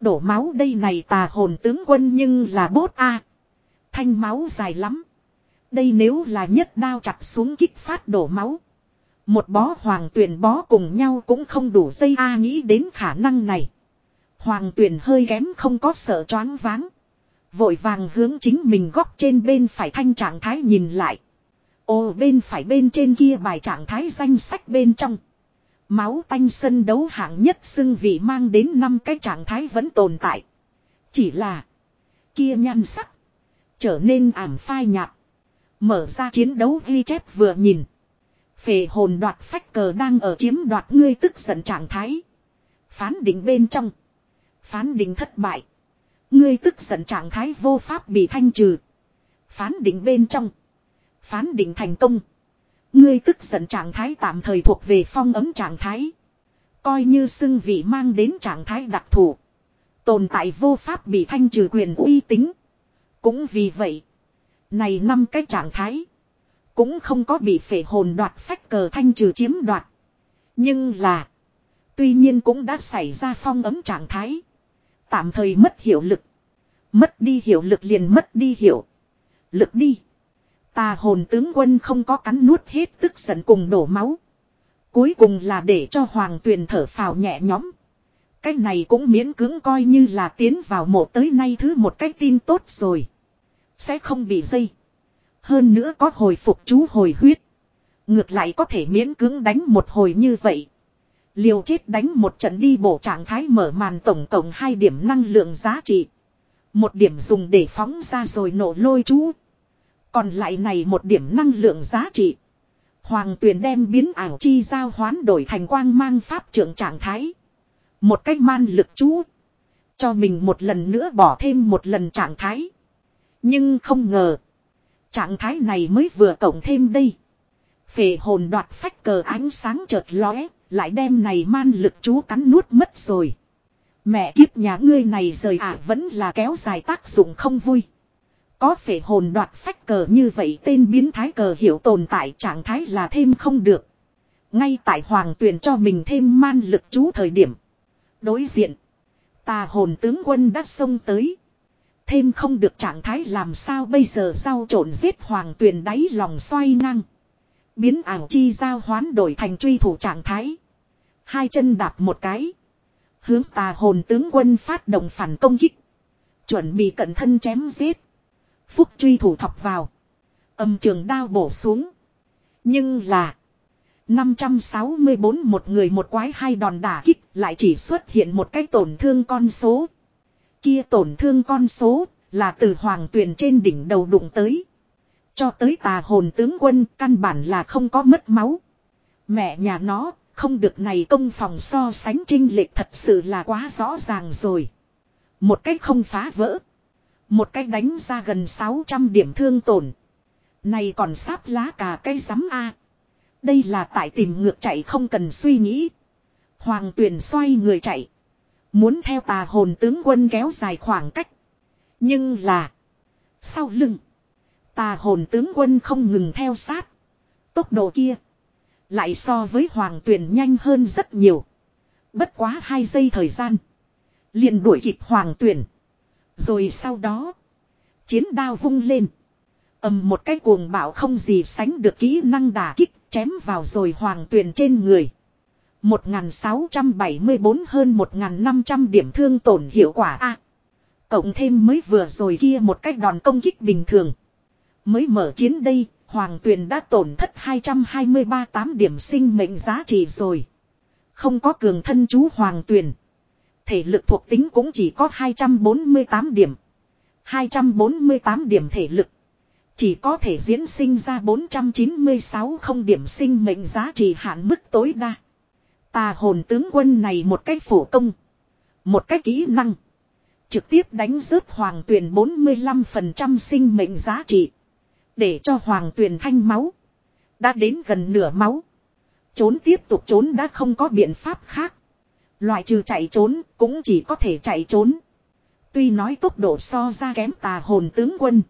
Đổ máu đây này tà hồn tướng quân nhưng là bốt a Thanh máu dài lắm. Đây nếu là nhất đao chặt xuống kích phát đổ máu. Một bó hoàng tuyển bó cùng nhau cũng không đủ dây A nghĩ đến khả năng này. Hoàng tuyển hơi kém không có sợ choáng váng. Vội vàng hướng chính mình góc trên bên phải thanh trạng thái nhìn lại. Ồ bên phải bên trên kia bài trạng thái danh sách bên trong. Máu tanh sân đấu hạng nhất xưng vị mang đến năm cái trạng thái vẫn tồn tại. Chỉ là, kia nhan sắc, trở nên ảm phai nhạt. Mở ra chiến đấu ghi chép vừa nhìn. Phệ hồn đoạt phách cờ đang ở chiếm đoạt ngươi tức giận trạng thái. Phán định bên trong. Phán định thất bại. Ngươi tức giận trạng thái vô pháp bị thanh trừ. Phán định bên trong. Phán định thành công. Ngươi tức giận trạng thái tạm thời thuộc về phong ấm trạng thái. Coi như xưng vị mang đến trạng thái đặc thù. Tồn tại vô pháp bị thanh trừ quyền uy tín. Cũng vì vậy. Này năm cái trạng thái. Cũng không có bị phệ hồn đoạt phách cờ thanh trừ chiếm đoạt. Nhưng là. Tuy nhiên cũng đã xảy ra phong ấm trạng thái. Tạm thời mất hiệu lực. Mất đi hiệu lực liền mất đi hiệu. Lực đi. Tà hồn tướng quân không có cắn nuốt hết tức giận cùng đổ máu. Cuối cùng là để cho hoàng tuyền thở phào nhẹ nhõm. Cái này cũng miễn cưỡng coi như là tiến vào mộ tới nay thứ một cái tin tốt rồi. Sẽ không bị dây. Hơn nữa có hồi phục chú hồi huyết. Ngược lại có thể miễn cưỡng đánh một hồi như vậy. Liều chết đánh một trận đi bộ trạng thái mở màn tổng cộng hai điểm năng lượng giá trị. Một điểm dùng để phóng ra rồi nổ lôi chú. Còn lại này một điểm năng lượng giá trị. Hoàng tuyền đem biến ảo chi giao hoán đổi thành quang mang pháp trưởng trạng thái. Một cách man lực chú. Cho mình một lần nữa bỏ thêm một lần trạng thái. Nhưng không ngờ. Trạng thái này mới vừa cộng thêm đây. Phệ hồn đoạt phách cờ ánh sáng chợt lóe. Lại đem này man lực chú cắn nuốt mất rồi. Mẹ kiếp nhà ngươi này rời ả vẫn là kéo dài tác dụng không vui. Có phải hồn đoạt phách cờ như vậy tên biến thái cờ hiểu tồn tại trạng thái là thêm không được. Ngay tại hoàng tuyển cho mình thêm man lực chú thời điểm. Đối diện. Tà hồn tướng quân đã xông tới. Thêm không được trạng thái làm sao bây giờ sao trộn giết hoàng tuyển đáy lòng xoay ngang. Biến ảo chi giao hoán đổi thành truy thủ trạng thái. Hai chân đạp một cái. Hướng tà hồn tướng quân phát động phản công kích. Chuẩn bị cận thân chém giết. Phúc truy thủ thọc vào. Âm trường đao bổ xuống. Nhưng là. 564 một người một quái hai đòn đả kích lại chỉ xuất hiện một cái tổn thương con số. Kia tổn thương con số là từ hoàng tuyền trên đỉnh đầu đụng tới. Cho tới tà hồn tướng quân căn bản là không có mất máu. Mẹ nhà nó, không được này công phòng so sánh trinh lệch thật sự là quá rõ ràng rồi. Một cách không phá vỡ. Một cách đánh ra gần 600 điểm thương tổn. Này còn sáp lá cả cây rắm A. Đây là tại tìm ngược chạy không cần suy nghĩ. Hoàng tuyền xoay người chạy. Muốn theo tà hồn tướng quân kéo dài khoảng cách. Nhưng là. Sau lưng. Tà hồn tướng quân không ngừng theo sát. Tốc độ kia. Lại so với hoàng tuyền nhanh hơn rất nhiều. Bất quá hai giây thời gian. liền đuổi kịp hoàng tuyền. Rồi sau đó. Chiến đao vung lên. ầm một cái cuồng bạo không gì sánh được kỹ năng đả kích chém vào rồi hoàng tuyền trên người. 1674 hơn 1500 điểm thương tổn hiệu quả A. cộng thêm mới vừa rồi kia một cách đòn công kích bình thường. Mới mở chiến đây, Hoàng Tuyền đã tổn thất 223 8 điểm sinh mệnh giá trị rồi. Không có cường thân chú Hoàng Tuyền. Thể lực thuộc tính cũng chỉ có 248 điểm. 248 điểm thể lực. Chỉ có thể diễn sinh ra 496 không điểm sinh mệnh giá trị hạn mức tối đa. Tà hồn tướng quân này một cách phổ công. Một cách kỹ năng. Trực tiếp đánh rớt hoàng tuyển 45% sinh mệnh giá trị. Để cho hoàng tuyển thanh máu. Đã đến gần nửa máu. Trốn tiếp tục trốn đã không có biện pháp khác. Loại trừ chạy trốn cũng chỉ có thể chạy trốn. Tuy nói tốc độ so ra kém tà hồn tướng quân.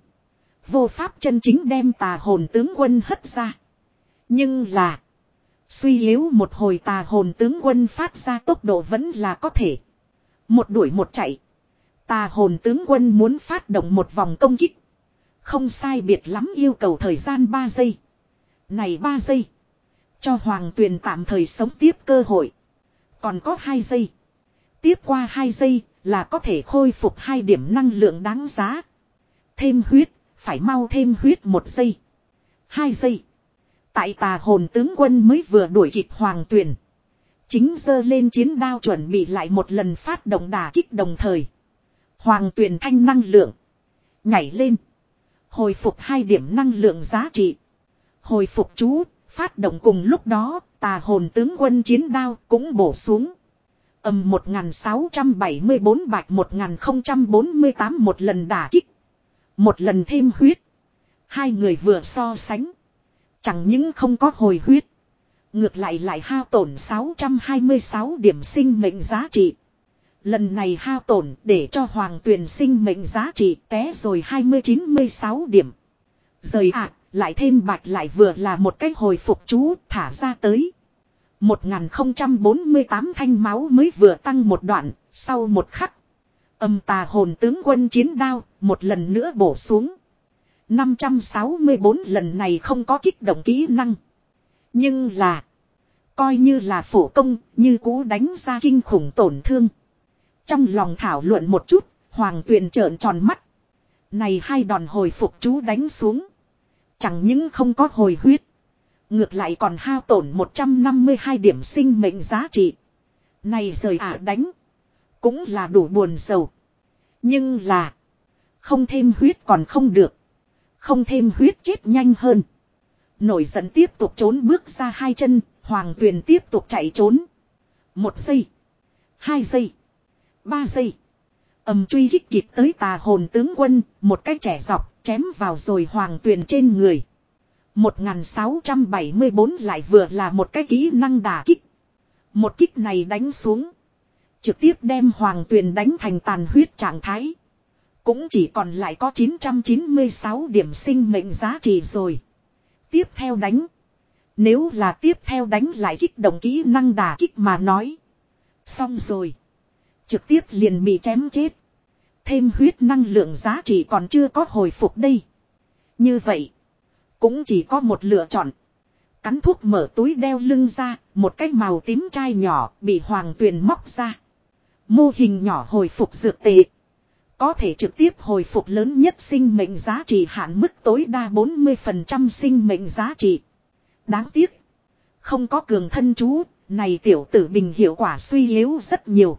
Vô pháp chân chính đem tà hồn tướng quân hất ra. Nhưng là. Suy yếu một hồi tà hồn tướng quân phát ra tốc độ vẫn là có thể. Một đuổi một chạy. Tà hồn tướng quân muốn phát động một vòng công kích. Không sai biệt lắm yêu cầu thời gian 3 giây. Này 3 giây. Cho Hoàng Tuyền tạm thời sống tiếp cơ hội. Còn có 2 giây. Tiếp qua 2 giây là có thể khôi phục hai điểm năng lượng đáng giá. Thêm huyết, phải mau thêm huyết một giây. 2 giây. Tại tà hồn tướng quân mới vừa đuổi kịp hoàng tuyển. Chính dơ lên chiến đao chuẩn bị lại một lần phát động đà kích đồng thời. Hoàng tuyển thanh năng lượng. Nhảy lên. Hồi phục hai điểm năng lượng giá trị. Hồi phục chú, phát động cùng lúc đó, tà hồn tướng quân chiến đao cũng bổ xuống. Âm 1674 bạch 1048 một lần đả kích. Một lần thêm huyết. Hai người vừa so sánh. Chẳng những không có hồi huyết. Ngược lại lại hao tổn 626 điểm sinh mệnh giá trị. Lần này hao tổn để cho hoàng tuyền sinh mệnh giá trị té rồi 2096 điểm. Rời ạ, lại thêm bạch lại vừa là một cách hồi phục chú thả ra tới. 1048 thanh máu mới vừa tăng một đoạn, sau một khắc. Âm tà hồn tướng quân chiến đao, một lần nữa bổ xuống. 564 lần này không có kích động kỹ năng. Nhưng là. Coi như là phổ công, như cũ đánh ra kinh khủng tổn thương. Trong lòng thảo luận một chút, Hoàng tuyền trợn tròn mắt. Này hai đòn hồi phục chú đánh xuống. Chẳng những không có hồi huyết. Ngược lại còn hao tổn 152 điểm sinh mệnh giá trị. Này rời ả đánh. Cũng là đủ buồn sầu. Nhưng là. Không thêm huyết còn không được. Không thêm huyết chết nhanh hơn. Nổi giận tiếp tục trốn bước ra hai chân, hoàng tuyền tiếp tục chạy trốn. Một giây. Hai giây. Ba giây. ầm truy hích kịp tới tà hồn tướng quân, một cái trẻ dọc, chém vào rồi hoàng tuyền trên người. 1674 lại vừa là một cái kỹ năng đả kích. Một kích này đánh xuống. Trực tiếp đem hoàng tuyền đánh thành tàn huyết trạng thái. Cũng chỉ còn lại có 996 điểm sinh mệnh giá trị rồi. Tiếp theo đánh. Nếu là tiếp theo đánh lại kích động kỹ năng đả kích mà nói. Xong rồi. Trực tiếp liền bị chém chết. Thêm huyết năng lượng giá trị còn chưa có hồi phục đây. Như vậy. Cũng chỉ có một lựa chọn. Cắn thuốc mở túi đeo lưng ra. Một cái màu tím chai nhỏ bị hoàng tuyền móc ra. Mô hình nhỏ hồi phục dược tệ. Có thể trực tiếp hồi phục lớn nhất sinh mệnh giá trị hạn mức tối đa 40% sinh mệnh giá trị. Đáng tiếc. Không có cường thân chú, này tiểu tử bình hiệu quả suy yếu rất nhiều.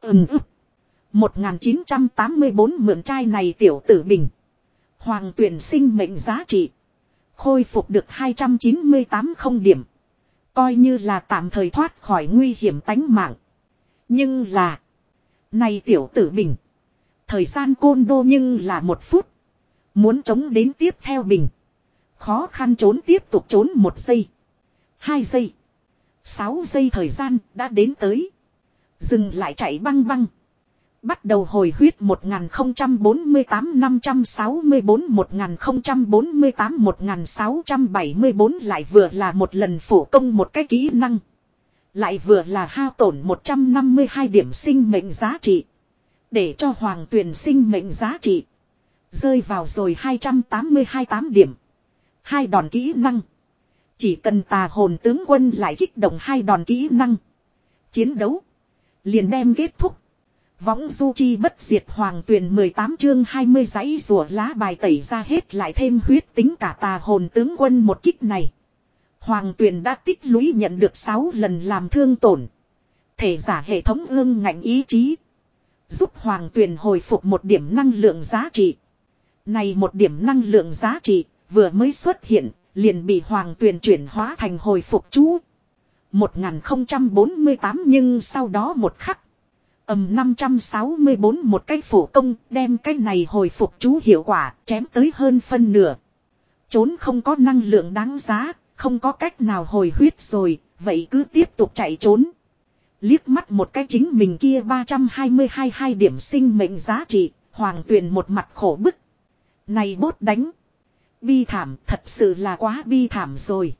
Ừm ức. 1984 mượn trai này tiểu tử bình. Hoàng tuyển sinh mệnh giá trị. Khôi phục được 298 không điểm. Coi như là tạm thời thoát khỏi nguy hiểm tánh mạng. Nhưng là. Này tiểu tử bình. Thời gian côn đô nhưng là một phút. Muốn chống đến tiếp theo bình. Khó khăn trốn tiếp tục trốn một giây. hai giây. sáu giây thời gian đã đến tới. Dừng lại chạy băng băng. Bắt đầu hồi huyết 1048 564 1048 1674 lại vừa là một lần phổ công một cái kỹ năng. Lại vừa là hao tổn 152 điểm sinh mệnh giá trị. Để cho hoàng tuyển sinh mệnh giá trị. Rơi vào rồi 282 8 điểm. Hai đòn kỹ năng. Chỉ cần tà hồn tướng quân lại kích động hai đòn kỹ năng. Chiến đấu. Liền đem kết thúc. Võng du chi bất diệt hoàng tuyền 18 chương 20 giấy rùa lá bài tẩy ra hết lại thêm huyết tính cả tà hồn tướng quân một kích này. Hoàng tuyền đã tích lũy nhận được 6 lần làm thương tổn. Thể giả hệ thống ương ngạnh ý chí. Giúp hoàng tuyền hồi phục một điểm năng lượng giá trị. Này một điểm năng lượng giá trị vừa mới xuất hiện liền bị hoàng tuyền chuyển hóa thành hồi phục chú. 1048 nhưng sau đó một khắc ầm 564 một cái phủ công đem cái này hồi phục chú hiệu quả chém tới hơn phân nửa. Trốn không có năng lượng đáng giá, không có cách nào hồi huyết rồi, vậy cứ tiếp tục chạy trốn. Liếc mắt một cái chính mình kia 322 hai điểm sinh mệnh giá trị, hoàng tuyền một mặt khổ bức. Này bốt đánh. Bi thảm thật sự là quá bi thảm rồi.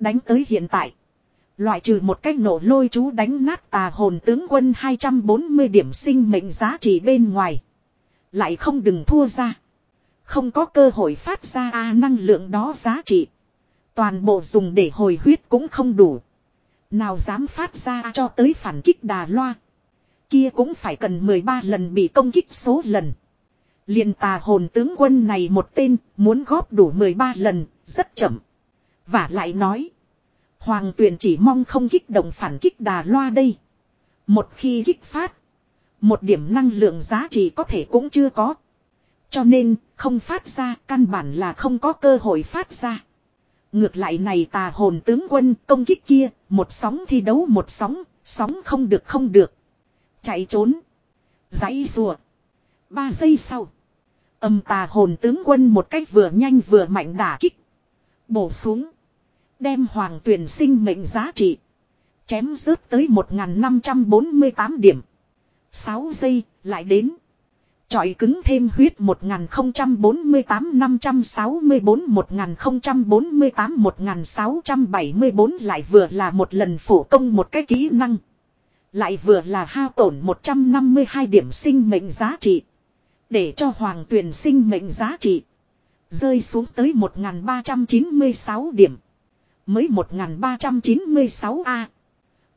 Đánh tới hiện tại. Loại trừ một cách nổ lôi chú đánh nát tà hồn tướng quân 240 điểm sinh mệnh giá trị bên ngoài. Lại không đừng thua ra. Không có cơ hội phát ra a năng lượng đó giá trị. Toàn bộ dùng để hồi huyết cũng không đủ. Nào dám phát ra cho tới phản kích đà loa. Kia cũng phải cần 13 lần bị công kích số lần. liền tà hồn tướng quân này một tên muốn góp đủ 13 lần, rất chậm. Và lại nói. Hoàng tuyền chỉ mong không kích động phản kích đà loa đây. Một khi kích phát. Một điểm năng lượng giá trị có thể cũng chưa có. Cho nên, không phát ra căn bản là không có cơ hội phát ra. Ngược lại này tà hồn tướng quân công kích kia. Một sóng thi đấu một sóng. Sóng không được không được. Chạy trốn. Giấy rùa. Ba giây sau. Âm tà hồn tướng quân một cách vừa nhanh vừa mạnh đả kích. Bổ xuống. Đem hoàng tuyển sinh mệnh giá trị. Chém rớt tới 1548 điểm. 6 giây, lại đến. Chọi cứng thêm huyết 1048 564 1048 1674 lại vừa là một lần phổ công một cái kỹ năng. Lại vừa là hao tổn 152 điểm sinh mệnh giá trị. Để cho hoàng tuyển sinh mệnh giá trị. Rơi xuống tới 1396 điểm. Mới 1396A.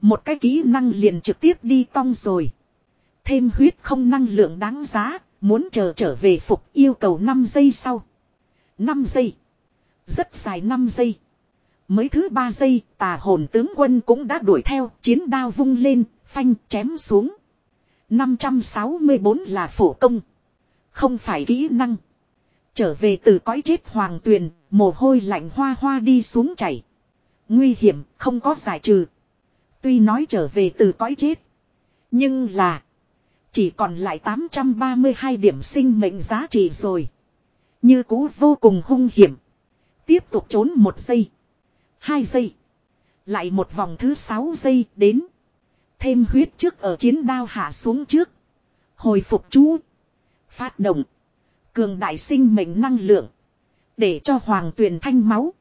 Một cái kỹ năng liền trực tiếp đi tong rồi. Thêm huyết không năng lượng đáng giá, muốn chờ trở về phục yêu cầu 5 giây sau. 5 giây. Rất dài 5 giây. Mới thứ 3 giây, tà hồn tướng quân cũng đã đuổi theo, chiến đao vung lên, phanh chém xuống. 564 là phổ công. Không phải kỹ năng. Trở về từ cõi chết hoàng tuyền, mồ hôi lạnh hoa hoa đi xuống chảy. Nguy hiểm, không có giải trừ. Tuy nói trở về từ cõi chết. Nhưng là. Chỉ còn lại 832 điểm sinh mệnh giá trị rồi. Như cũ vô cùng hung hiểm. Tiếp tục trốn một giây. Hai giây. Lại một vòng thứ sáu giây đến. Thêm huyết trước ở chiến đao hạ xuống trước. Hồi phục chú. Phát động. Cường đại sinh mệnh năng lượng. Để cho hoàng tuyền thanh máu.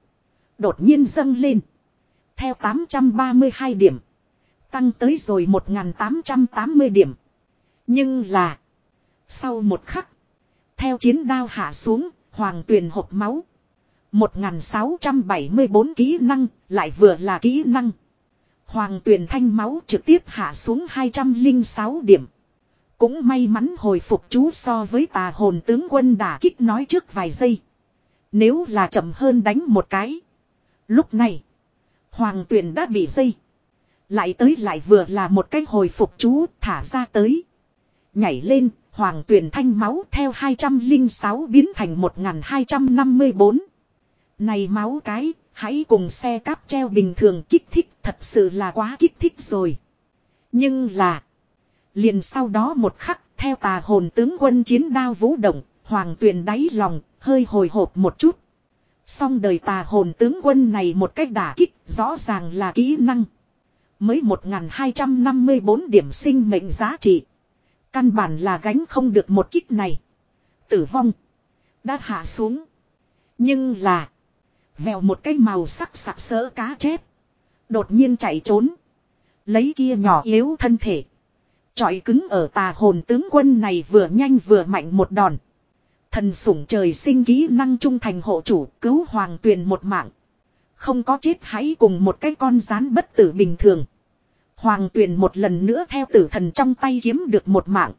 Đột nhiên dâng lên. Theo 832 điểm. Tăng tới rồi 1880 điểm. Nhưng là. Sau một khắc. Theo chiến đao hạ xuống. Hoàng tuyền hộp máu. 1674 kỹ năng. Lại vừa là kỹ năng. Hoàng tuyền thanh máu trực tiếp hạ xuống 206 điểm. Cũng may mắn hồi phục chú so với tà hồn tướng quân đả kích nói trước vài giây. Nếu là chậm hơn đánh một cái. Lúc này. Hoàng tuyển đã bị dây. Lại tới lại vừa là một cái hồi phục chú thả ra tới. Nhảy lên, hoàng tuyển thanh máu theo 206 biến thành 1254. Này máu cái, hãy cùng xe cáp treo bình thường kích thích, thật sự là quá kích thích rồi. Nhưng là, liền sau đó một khắc, theo tà hồn tướng quân chiến đao vũ động, hoàng Tuyền đáy lòng, hơi hồi hộp một chút. Song đời tà hồn tướng quân này một cách đả kích, rõ ràng là kỹ năng. Mới 1254 điểm sinh mệnh giá trị. Căn bản là gánh không được một kích này. Tử vong. Đã hạ xuống. Nhưng là. Vèo một cái màu sắc sặc sỡ cá chép. Đột nhiên chạy trốn. Lấy kia nhỏ yếu thân thể. Chọi cứng ở tà hồn tướng quân này vừa nhanh vừa mạnh một đòn. Thần sủng trời sinh kỹ năng trung thành hộ chủ, cứu hoàng tuyền một mạng. Không có chết hãy cùng một cái con rán bất tử bình thường. Hoàng tuyền một lần nữa theo tử thần trong tay kiếm được một mạng.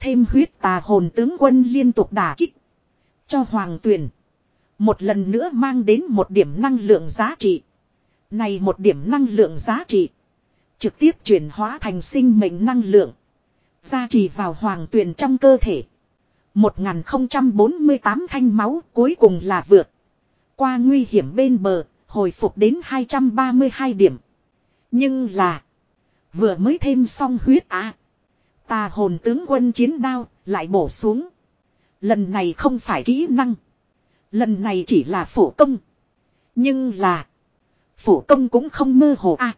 Thêm huyết tà hồn tướng quân liên tục đả kích. Cho hoàng tuyền. Một lần nữa mang đến một điểm năng lượng giá trị. Này một điểm năng lượng giá trị. Trực tiếp chuyển hóa thành sinh mệnh năng lượng. Gia trì vào hoàng tuyền trong cơ thể. 1048 thanh máu cuối cùng là vượt. Qua nguy hiểm bên bờ, hồi phục đến 232 điểm. Nhưng là. Vừa mới thêm xong huyết á. Tà hồn tướng quân chiến đao, lại bổ xuống. Lần này không phải kỹ năng. Lần này chỉ là phổ công. Nhưng là. Phổ công cũng không mơ hồ a. À,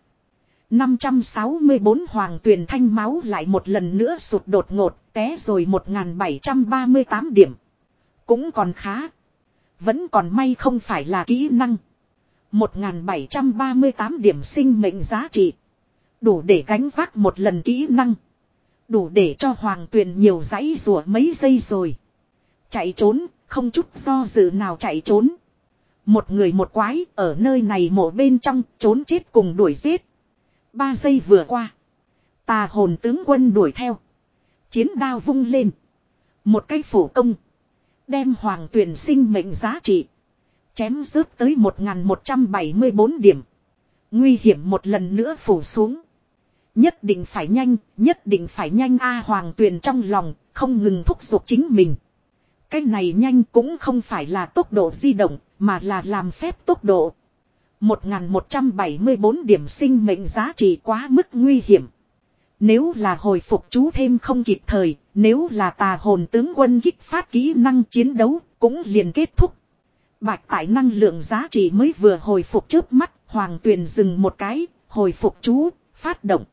564 hoàng tuyền thanh máu lại một lần nữa sụt đột ngột, té rồi 1738 điểm. Cũng còn khá. Vẫn còn may không phải là kỹ năng. 1738 điểm sinh mệnh giá trị. Đủ để gánh vác một lần kỹ năng. Đủ để cho hoàng tuyền nhiều giấy rùa mấy giây rồi. Chạy trốn, không chút do dự nào chạy trốn. Một người một quái ở nơi này mổ bên trong trốn chết cùng đuổi giết. Ba giây vừa qua. Tà hồn tướng quân đuổi theo. Chiến đao vung lên. Một cái phủ công. Đem hoàng tuyển sinh mệnh giá trị. Chém rớt tới 1174 điểm. Nguy hiểm một lần nữa phủ xuống. Nhất định phải nhanh, nhất định phải nhanh a hoàng tuyền trong lòng, không ngừng thúc giục chính mình. Cái này nhanh cũng không phải là tốc độ di động, mà là làm phép tốc độ. 1174 điểm sinh mệnh giá trị quá mức nguy hiểm. Nếu là hồi phục chú thêm không kịp thời, nếu là tà hồn tướng quân kích phát kỹ năng chiến đấu, cũng liền kết thúc. Bạch tại năng lượng giá trị mới vừa hồi phục trước mắt, hoàng tuyền dừng một cái, hồi phục chú, phát động.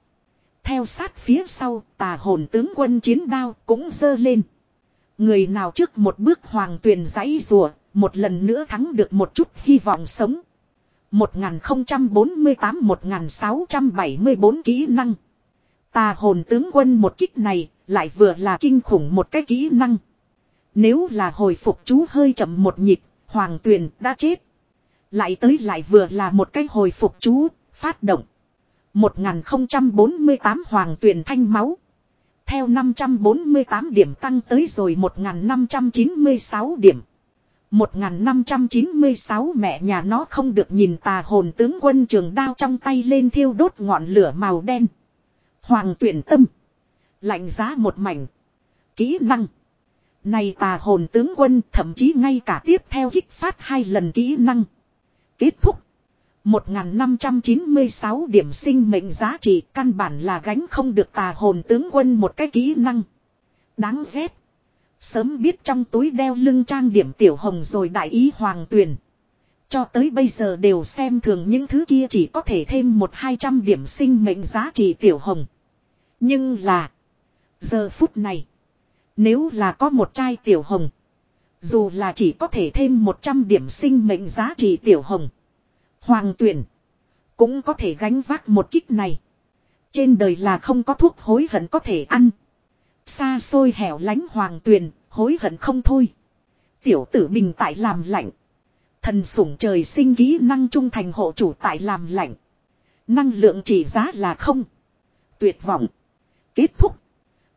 Theo sát phía sau, tà hồn tướng quân chiến đao cũng dơ lên. Người nào trước một bước hoàng tuyền giấy rùa, một lần nữa thắng được một chút hy vọng sống. 1048-1674 kỹ năng. Tà hồn tướng quân một kích này, lại vừa là kinh khủng một cái kỹ năng. Nếu là hồi phục chú hơi chậm một nhịp, hoàng tuyền đã chết. Lại tới lại vừa là một cái hồi phục chú, phát động. 1048 hoàng tuyền thanh máu. Theo 548 điểm tăng tới rồi 1596 điểm. 1596 mẹ nhà nó không được nhìn tà hồn tướng quân trường đao trong tay lên thiêu đốt ngọn lửa màu đen. Hoàng tuyển tâm. Lạnh giá một mảnh. Kỹ năng. Này tà hồn tướng quân thậm chí ngay cả tiếp theo kích phát hai lần kỹ năng. Kết thúc. 1596 điểm sinh mệnh giá trị căn bản là gánh không được tà hồn tướng quân một cái kỹ năng. Đáng ghét. Sớm biết trong túi đeo lưng trang điểm tiểu hồng rồi đại ý hoàng tuyền. Cho tới bây giờ đều xem thường những thứ kia chỉ có thể thêm một hai trăm điểm sinh mệnh giá trị tiểu hồng. Nhưng là. Giờ phút này. Nếu là có một chai tiểu hồng. Dù là chỉ có thể thêm 100 điểm sinh mệnh giá trị tiểu hồng. Hoàng tuyển. Cũng có thể gánh vác một kích này. Trên đời là không có thuốc hối hận có thể ăn. Xa xôi hẻo lánh hoàng tuyền, hối hận không thôi. Tiểu tử bình tại làm lạnh. Thần sủng trời sinh kỹ năng trung thành hộ chủ tại làm lạnh. Năng lượng chỉ giá là không. Tuyệt vọng. Kết thúc.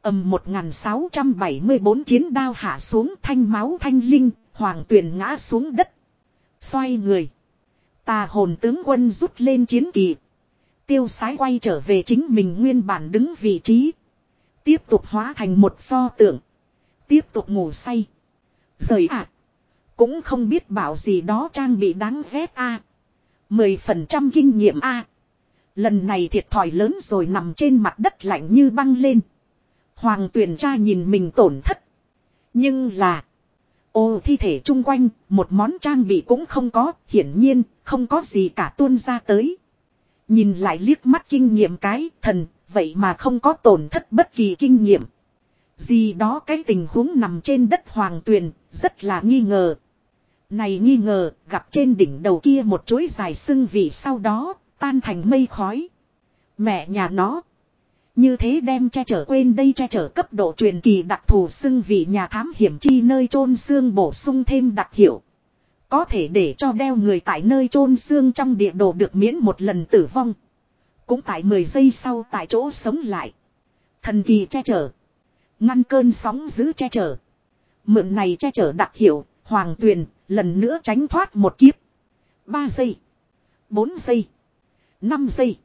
ầm 1674 chiến đao hạ xuống thanh máu thanh linh, hoàng tuyền ngã xuống đất. Xoay người. Tà hồn tướng quân rút lên chiến kỳ. Tiêu sái quay trở về chính mình nguyên bản đứng vị trí. Tiếp tục hóa thành một pho tượng. Tiếp tục ngủ say. Rời ạ. Cũng không biết bảo gì đó trang bị đáng ghét a. Mười phần trăm kinh nghiệm a. Lần này thiệt thòi lớn rồi nằm trên mặt đất lạnh như băng lên. Hoàng tuyển cha nhìn mình tổn thất. Nhưng là. Ô thi thể chung quanh, một món trang bị cũng không có, hiển nhiên, không có gì cả tuôn ra tới. Nhìn lại liếc mắt kinh nghiệm cái, thần, vậy mà không có tổn thất bất kỳ kinh nghiệm. Gì đó cái tình huống nằm trên đất hoàng tuyền, rất là nghi ngờ. Này nghi ngờ, gặp trên đỉnh đầu kia một chuỗi dài sưng vị sau đó, tan thành mây khói. Mẹ nhà nó. Như thế đem che chở quên đây che chở cấp độ truyền kỳ đặc thù xưng vị nhà thám hiểm chi nơi chôn xương bổ sung thêm đặc hiệu. Có thể để cho đeo người tại nơi chôn xương trong địa đồ được miễn một lần tử vong. Cũng tại 10 giây sau tại chỗ sống lại. Thần kỳ che chở. Ngăn cơn sóng giữ che chở. Mượn này che chở đặc hiệu, hoàng tuyền, lần nữa tránh thoát một kiếp. 3 giây. 4 giây. 5 giây.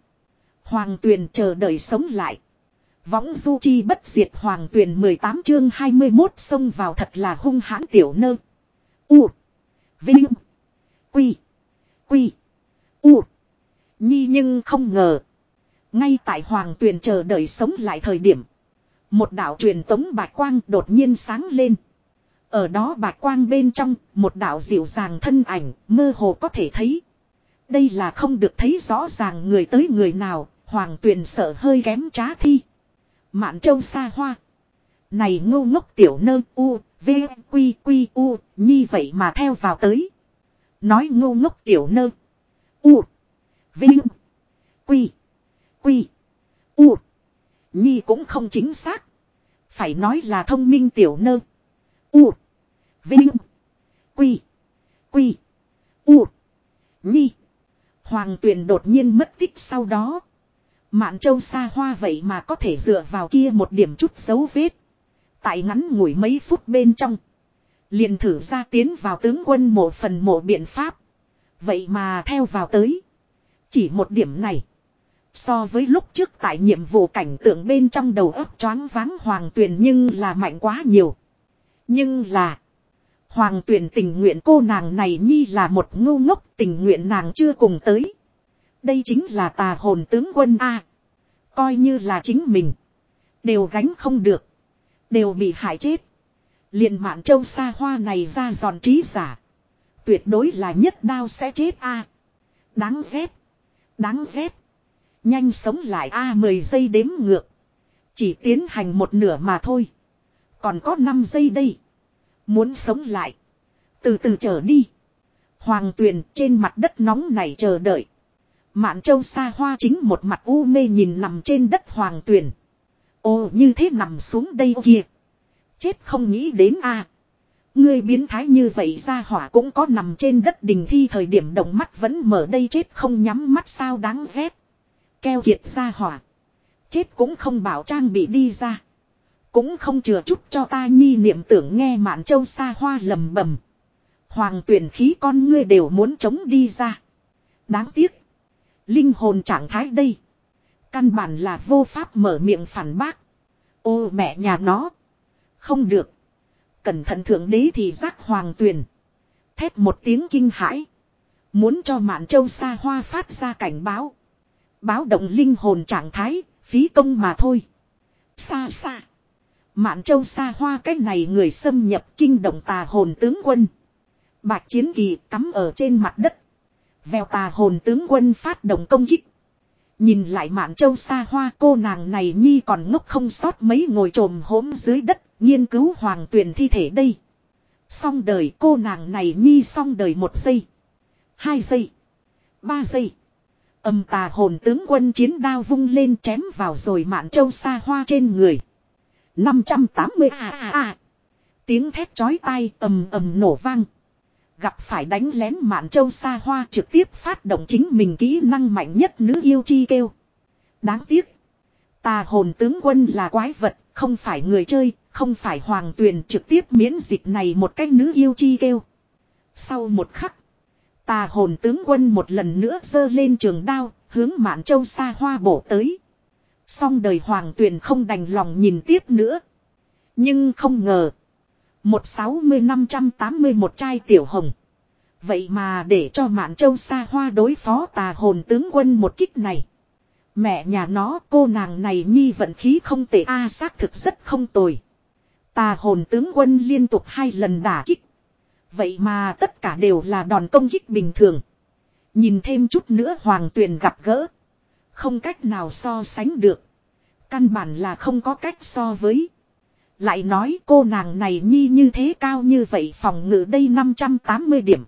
Hoàng tuyền chờ đợi sống lại. Võng du chi bất diệt hoàng tuyền 18 chương 21 xông vào thật là hung hãn tiểu nơ. U. Vinh. Quy. Quy. U. Nhi nhưng không ngờ. Ngay tại hoàng tuyền chờ đợi sống lại thời điểm. Một đạo truyền tống bạch quang đột nhiên sáng lên. Ở đó bạch quang bên trong, một đạo dịu dàng thân ảnh, mơ hồ có thể thấy. Đây là không được thấy rõ ràng người tới người nào, hoàng tuyền sợ hơi kém trá thi. Mạn châu xa hoa. Này ngô ngốc tiểu nơ u, v, quy quy u, như vậy mà theo vào tới. Nói ngô ngốc tiểu nơ. U. Vinh. Quy. Quy. U. Nhi cũng không chính xác. Phải nói là thông minh tiểu nơ. U. Vinh. Quy. Quy. U. Nhi. Hoàng tuyền đột nhiên mất tích sau đó. Mạn châu xa hoa vậy mà có thể dựa vào kia một điểm chút dấu vết. Tại ngắn ngủi mấy phút bên trong. Liền thử ra tiến vào tướng quân mộ phần mộ biện pháp. Vậy mà theo vào tới. Chỉ một điểm này. So với lúc trước tại nhiệm vụ cảnh tượng bên trong đầu óc choáng váng hoàng tuyền nhưng là mạnh quá nhiều. Nhưng là. Hoàng tuyền tình nguyện cô nàng này nhi là một ngu ngốc tình nguyện nàng chưa cùng tới. Đây chính là tà hồn tướng quân A. Coi như là chính mình. Đều gánh không được. Đều bị hại chết. liền mạn châu xa hoa này ra giòn trí giả. Tuyệt đối là nhất đao sẽ chết A. Đáng ghét. Đáng ghét. Nhanh sống lại A 10 giây đếm ngược. Chỉ tiến hành một nửa mà thôi. Còn có 5 giây đây. Muốn sống lại. Từ từ trở đi. Hoàng tuyền trên mặt đất nóng này chờ đợi. Mạn châu xa hoa chính một mặt u mê nhìn nằm trên đất hoàng tuyền. Ồ, như thế nằm xuống đây kìa. Chết không nghĩ đến a à. Ngươi biến thái như vậy ra hỏa cũng có nằm trên đất đình thi thời điểm động mắt vẫn mở đây chết không nhắm mắt sao đáng ghét. Keo kiệt ra hỏa. Chết cũng không bảo trang bị đi ra. Cũng không chừa chút cho ta nhi niệm tưởng nghe mạn châu xa hoa lầm bầm. Hoàng tuyển khí con ngươi đều muốn chống đi ra. Đáng tiếc. Linh hồn trạng thái đây. Căn bản là vô pháp mở miệng phản bác. Ô mẹ nhà nó. Không được. Cẩn thận thượng đế thì giác hoàng tuyền. Thét một tiếng kinh hãi. Muốn cho mạn châu xa hoa phát ra cảnh báo. Báo động linh hồn trạng thái, phí công mà thôi. Xa xa. Mạn châu xa hoa cái này người xâm nhập kinh động tà hồn tướng quân. Bạch chiến kỳ cắm ở trên mặt đất. Vèo tà hồn tướng quân phát động công kích. Nhìn lại mạn châu xa hoa cô nàng này nhi còn ngốc không sót mấy ngồi trồm hốm dưới đất, nghiên cứu hoàng tuyển thi thể đây. Xong đời cô nàng này nhi xong đời một giây. Hai giây. Ba giây. Âm tà hồn tướng quân chiến đao vung lên chém vào rồi mạn châu xa hoa trên người. 580 a a a. Tiếng thét chói tai ầm ầm nổ vang. Gặp phải đánh lén mạn châu xa hoa trực tiếp phát động chính mình kỹ năng mạnh nhất nữ yêu chi kêu. Đáng tiếc. Tà hồn tướng quân là quái vật, không phải người chơi, không phải hoàng tuyền trực tiếp miễn dịch này một cách nữ yêu chi kêu. Sau một khắc. Tà hồn tướng quân một lần nữa giơ lên trường đao, hướng mạn châu xa hoa bổ tới. Song đời hoàng tuyền không đành lòng nhìn tiếp nữa. Nhưng không ngờ. Một sáu mươi năm trăm tám mươi một chai tiểu hồng. Vậy mà để cho mạn châu xa hoa đối phó tà hồn tướng quân một kích này. Mẹ nhà nó cô nàng này nhi vận khí không tệ a xác thực rất không tồi. Tà hồn tướng quân liên tục hai lần đả kích. Vậy mà tất cả đều là đòn công kích bình thường. Nhìn thêm chút nữa hoàng tuyền gặp gỡ. Không cách nào so sánh được. Căn bản là không có cách so với. Lại nói cô nàng này nhi như thế cao như vậy phòng ngự đây 580 điểm.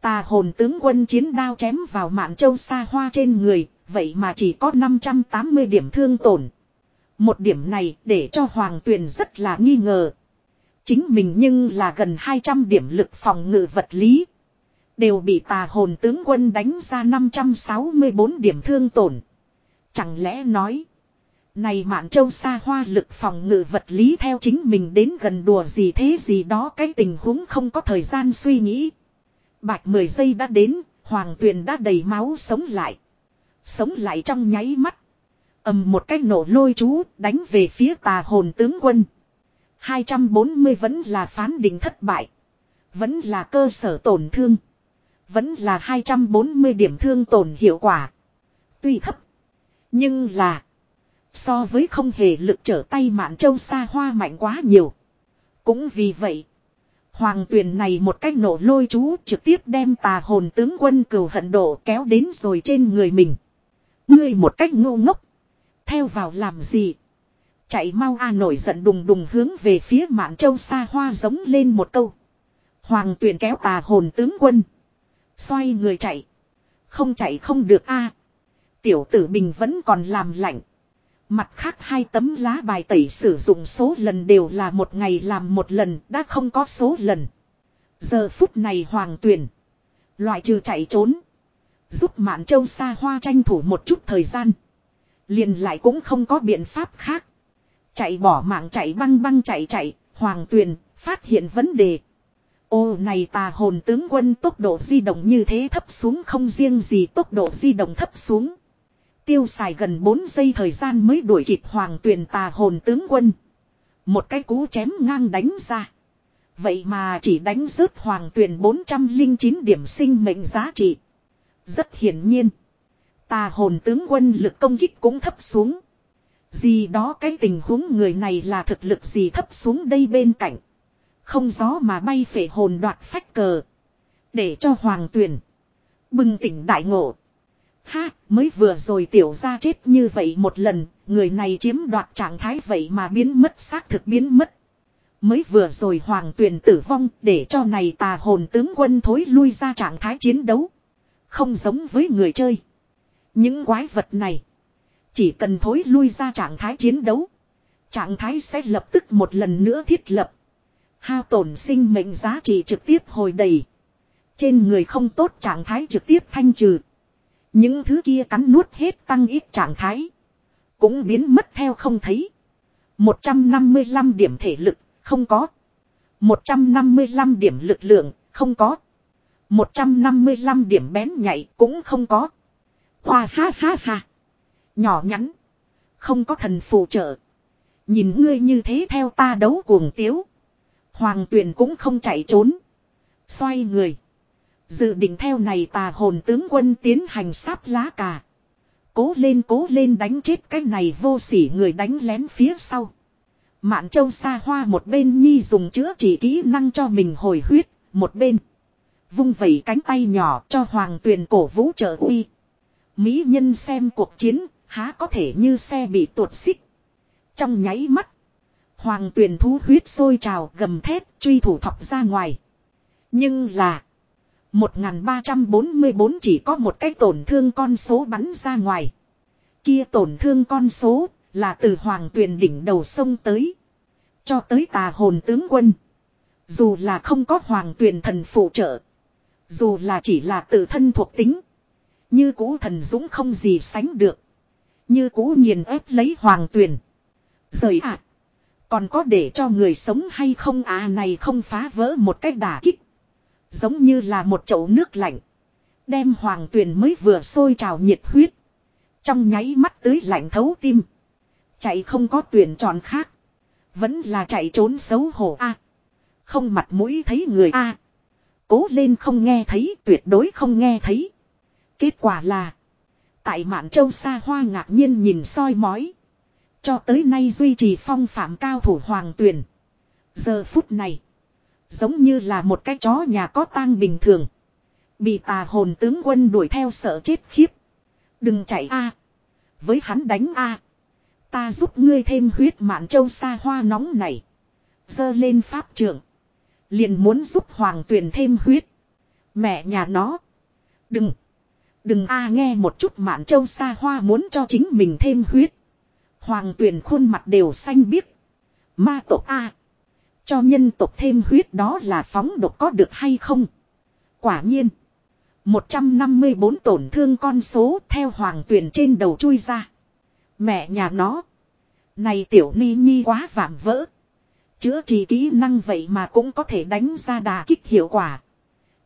Tà hồn tướng quân chiến đao chém vào mạn châu xa hoa trên người, vậy mà chỉ có 580 điểm thương tổn. Một điểm này để cho Hoàng Tuyền rất là nghi ngờ. Chính mình nhưng là gần 200 điểm lực phòng ngự vật lý. Đều bị tà hồn tướng quân đánh ra 564 điểm thương tổn. Chẳng lẽ nói. Này mạn châu xa hoa lực phòng ngự vật lý theo chính mình đến gần đùa gì thế gì đó cái tình huống không có thời gian suy nghĩ. Bạch 10 giây đã đến, hoàng tuyền đã đầy máu sống lại. Sống lại trong nháy mắt. ầm một cái nổ lôi chú đánh về phía tà hồn tướng quân. 240 vẫn là phán định thất bại. Vẫn là cơ sở tổn thương. Vẫn là 240 điểm thương tổn hiệu quả. Tuy thấp. Nhưng là. So với không hề lực trở tay mạn châu xa hoa mạnh quá nhiều. Cũng vì vậy. Hoàng tuyển này một cách nổ lôi chú trực tiếp đem tà hồn tướng quân cừu hận độ kéo đến rồi trên người mình. Ngươi một cách ngu ngốc. Theo vào làm gì? Chạy mau a nổi giận đùng đùng hướng về phía mạn châu xa hoa giống lên một câu. Hoàng tuyển kéo tà hồn tướng quân. Xoay người chạy. Không chạy không được a Tiểu tử bình vẫn còn làm lạnh. Mặt khác hai tấm lá bài tẩy sử dụng số lần đều là một ngày làm một lần, đã không có số lần. Giờ phút này hoàng tuyển. Loại trừ chạy trốn. Giúp mạn châu xa hoa tranh thủ một chút thời gian. Liền lại cũng không có biện pháp khác. Chạy bỏ mạng chạy băng băng chạy chạy. Hoàng tuyền phát hiện vấn đề. Ô, này tà hồn tướng quân tốc độ di động như thế thấp xuống không riêng gì tốc độ di động thấp xuống. Tiêu xài gần 4 giây thời gian mới đuổi kịp hoàng tuyền tà hồn tướng quân. Một cái cú chém ngang đánh ra. Vậy mà chỉ đánh rớt hoàng tuyền 409 điểm sinh mệnh giá trị. Rất hiển nhiên. Tà hồn tướng quân lực công kích cũng thấp xuống. Gì đó cái tình huống người này là thực lực gì thấp xuống đây bên cạnh. Không gió mà bay phệ hồn đoạt phách cờ. Để cho hoàng tuyển. Bừng tỉnh đại ngộ. Ha, mới vừa rồi tiểu ra chết như vậy một lần, người này chiếm đoạt trạng thái vậy mà biến mất xác thực biến mất. Mới vừa rồi hoàng tuyển tử vong để cho này tà hồn tướng quân thối lui ra trạng thái chiến đấu. Không giống với người chơi. Những quái vật này. Chỉ cần thối lui ra trạng thái chiến đấu. Trạng thái sẽ lập tức một lần nữa thiết lập. Hao tổn sinh mệnh giá trị trực tiếp hồi đầy. Trên người không tốt trạng thái trực tiếp thanh trừ. Những thứ kia cắn nuốt hết tăng ít trạng thái. Cũng biến mất theo không thấy. 155 điểm thể lực, không có. 155 điểm lực lượng, không có. 155 điểm bén nhạy cũng không có. Hoa ha ha ha. Nhỏ nhắn. Không có thần phù trợ. Nhìn ngươi như thế theo ta đấu cuồng tiếu. Hoàng tuyền cũng không chạy trốn. Xoay người. Dự định theo này tà hồn tướng quân tiến hành sáp lá cà. Cố lên cố lên đánh chết cái này vô sỉ người đánh lén phía sau. Mạn châu xa hoa một bên nhi dùng chữa trị kỹ năng cho mình hồi huyết, một bên. Vung vẩy cánh tay nhỏ cho hoàng tuyền cổ vũ trợ uy. Mỹ nhân xem cuộc chiến, há có thể như xe bị tuột xích. Trong nháy mắt, hoàng tuyền thú huyết sôi trào gầm thét truy thủ thọc ra ngoài. Nhưng là, 1344 chỉ có một cái tổn thương con số bắn ra ngoài. Kia tổn thương con số là từ hoàng tuyền đỉnh đầu sông tới. Cho tới tà hồn tướng quân. Dù là không có hoàng tuyền thần phụ trợ. Dù là chỉ là tự thân thuộc tính. Như cũ thần dũng không gì sánh được. Như cũ nghiền ép lấy hoàng tuyền. Rời ạ. À, còn có để cho người sống hay không à này không phá vỡ một cách đả kích. Giống như là một chậu nước lạnh. Đem hoàng tuyền mới vừa sôi trào nhiệt huyết. Trong nháy mắt tưới lạnh thấu tim. Chạy không có tuyển chọn khác. Vẫn là chạy trốn xấu hổ a Không mặt mũi thấy người a Cố lên không nghe thấy tuyệt đối không nghe thấy. Kết quả là. Tại mạn châu xa hoa ngạc nhiên nhìn soi mói. Cho tới nay duy trì phong phạm cao thủ hoàng tuyển. Giờ phút này. Giống như là một cái chó nhà có tang bình thường. Bị tà hồn tướng quân đuổi theo sợ chết khiếp. Đừng chạy a Với hắn đánh a Ta giúp ngươi thêm huyết mạn châu xa hoa nóng này. Dơ lên pháp trưởng. Liền muốn giúp hoàng tuyền thêm huyết. Mẹ nhà nó. Đừng. Đừng a nghe một chút mạn châu xa hoa muốn cho chính mình thêm huyết. Hoàng tuyền khuôn mặt đều xanh biếc. Ma tộc a Cho nhân tộc thêm huyết đó là phóng độc có được hay không? Quả nhiên. 154 tổn thương con số theo hoàng tuyền trên đầu chui ra. Mẹ nhà nó. Này tiểu ni nhi quá vạm vỡ. Chữa trị kỹ năng vậy mà cũng có thể đánh ra đà kích hiệu quả.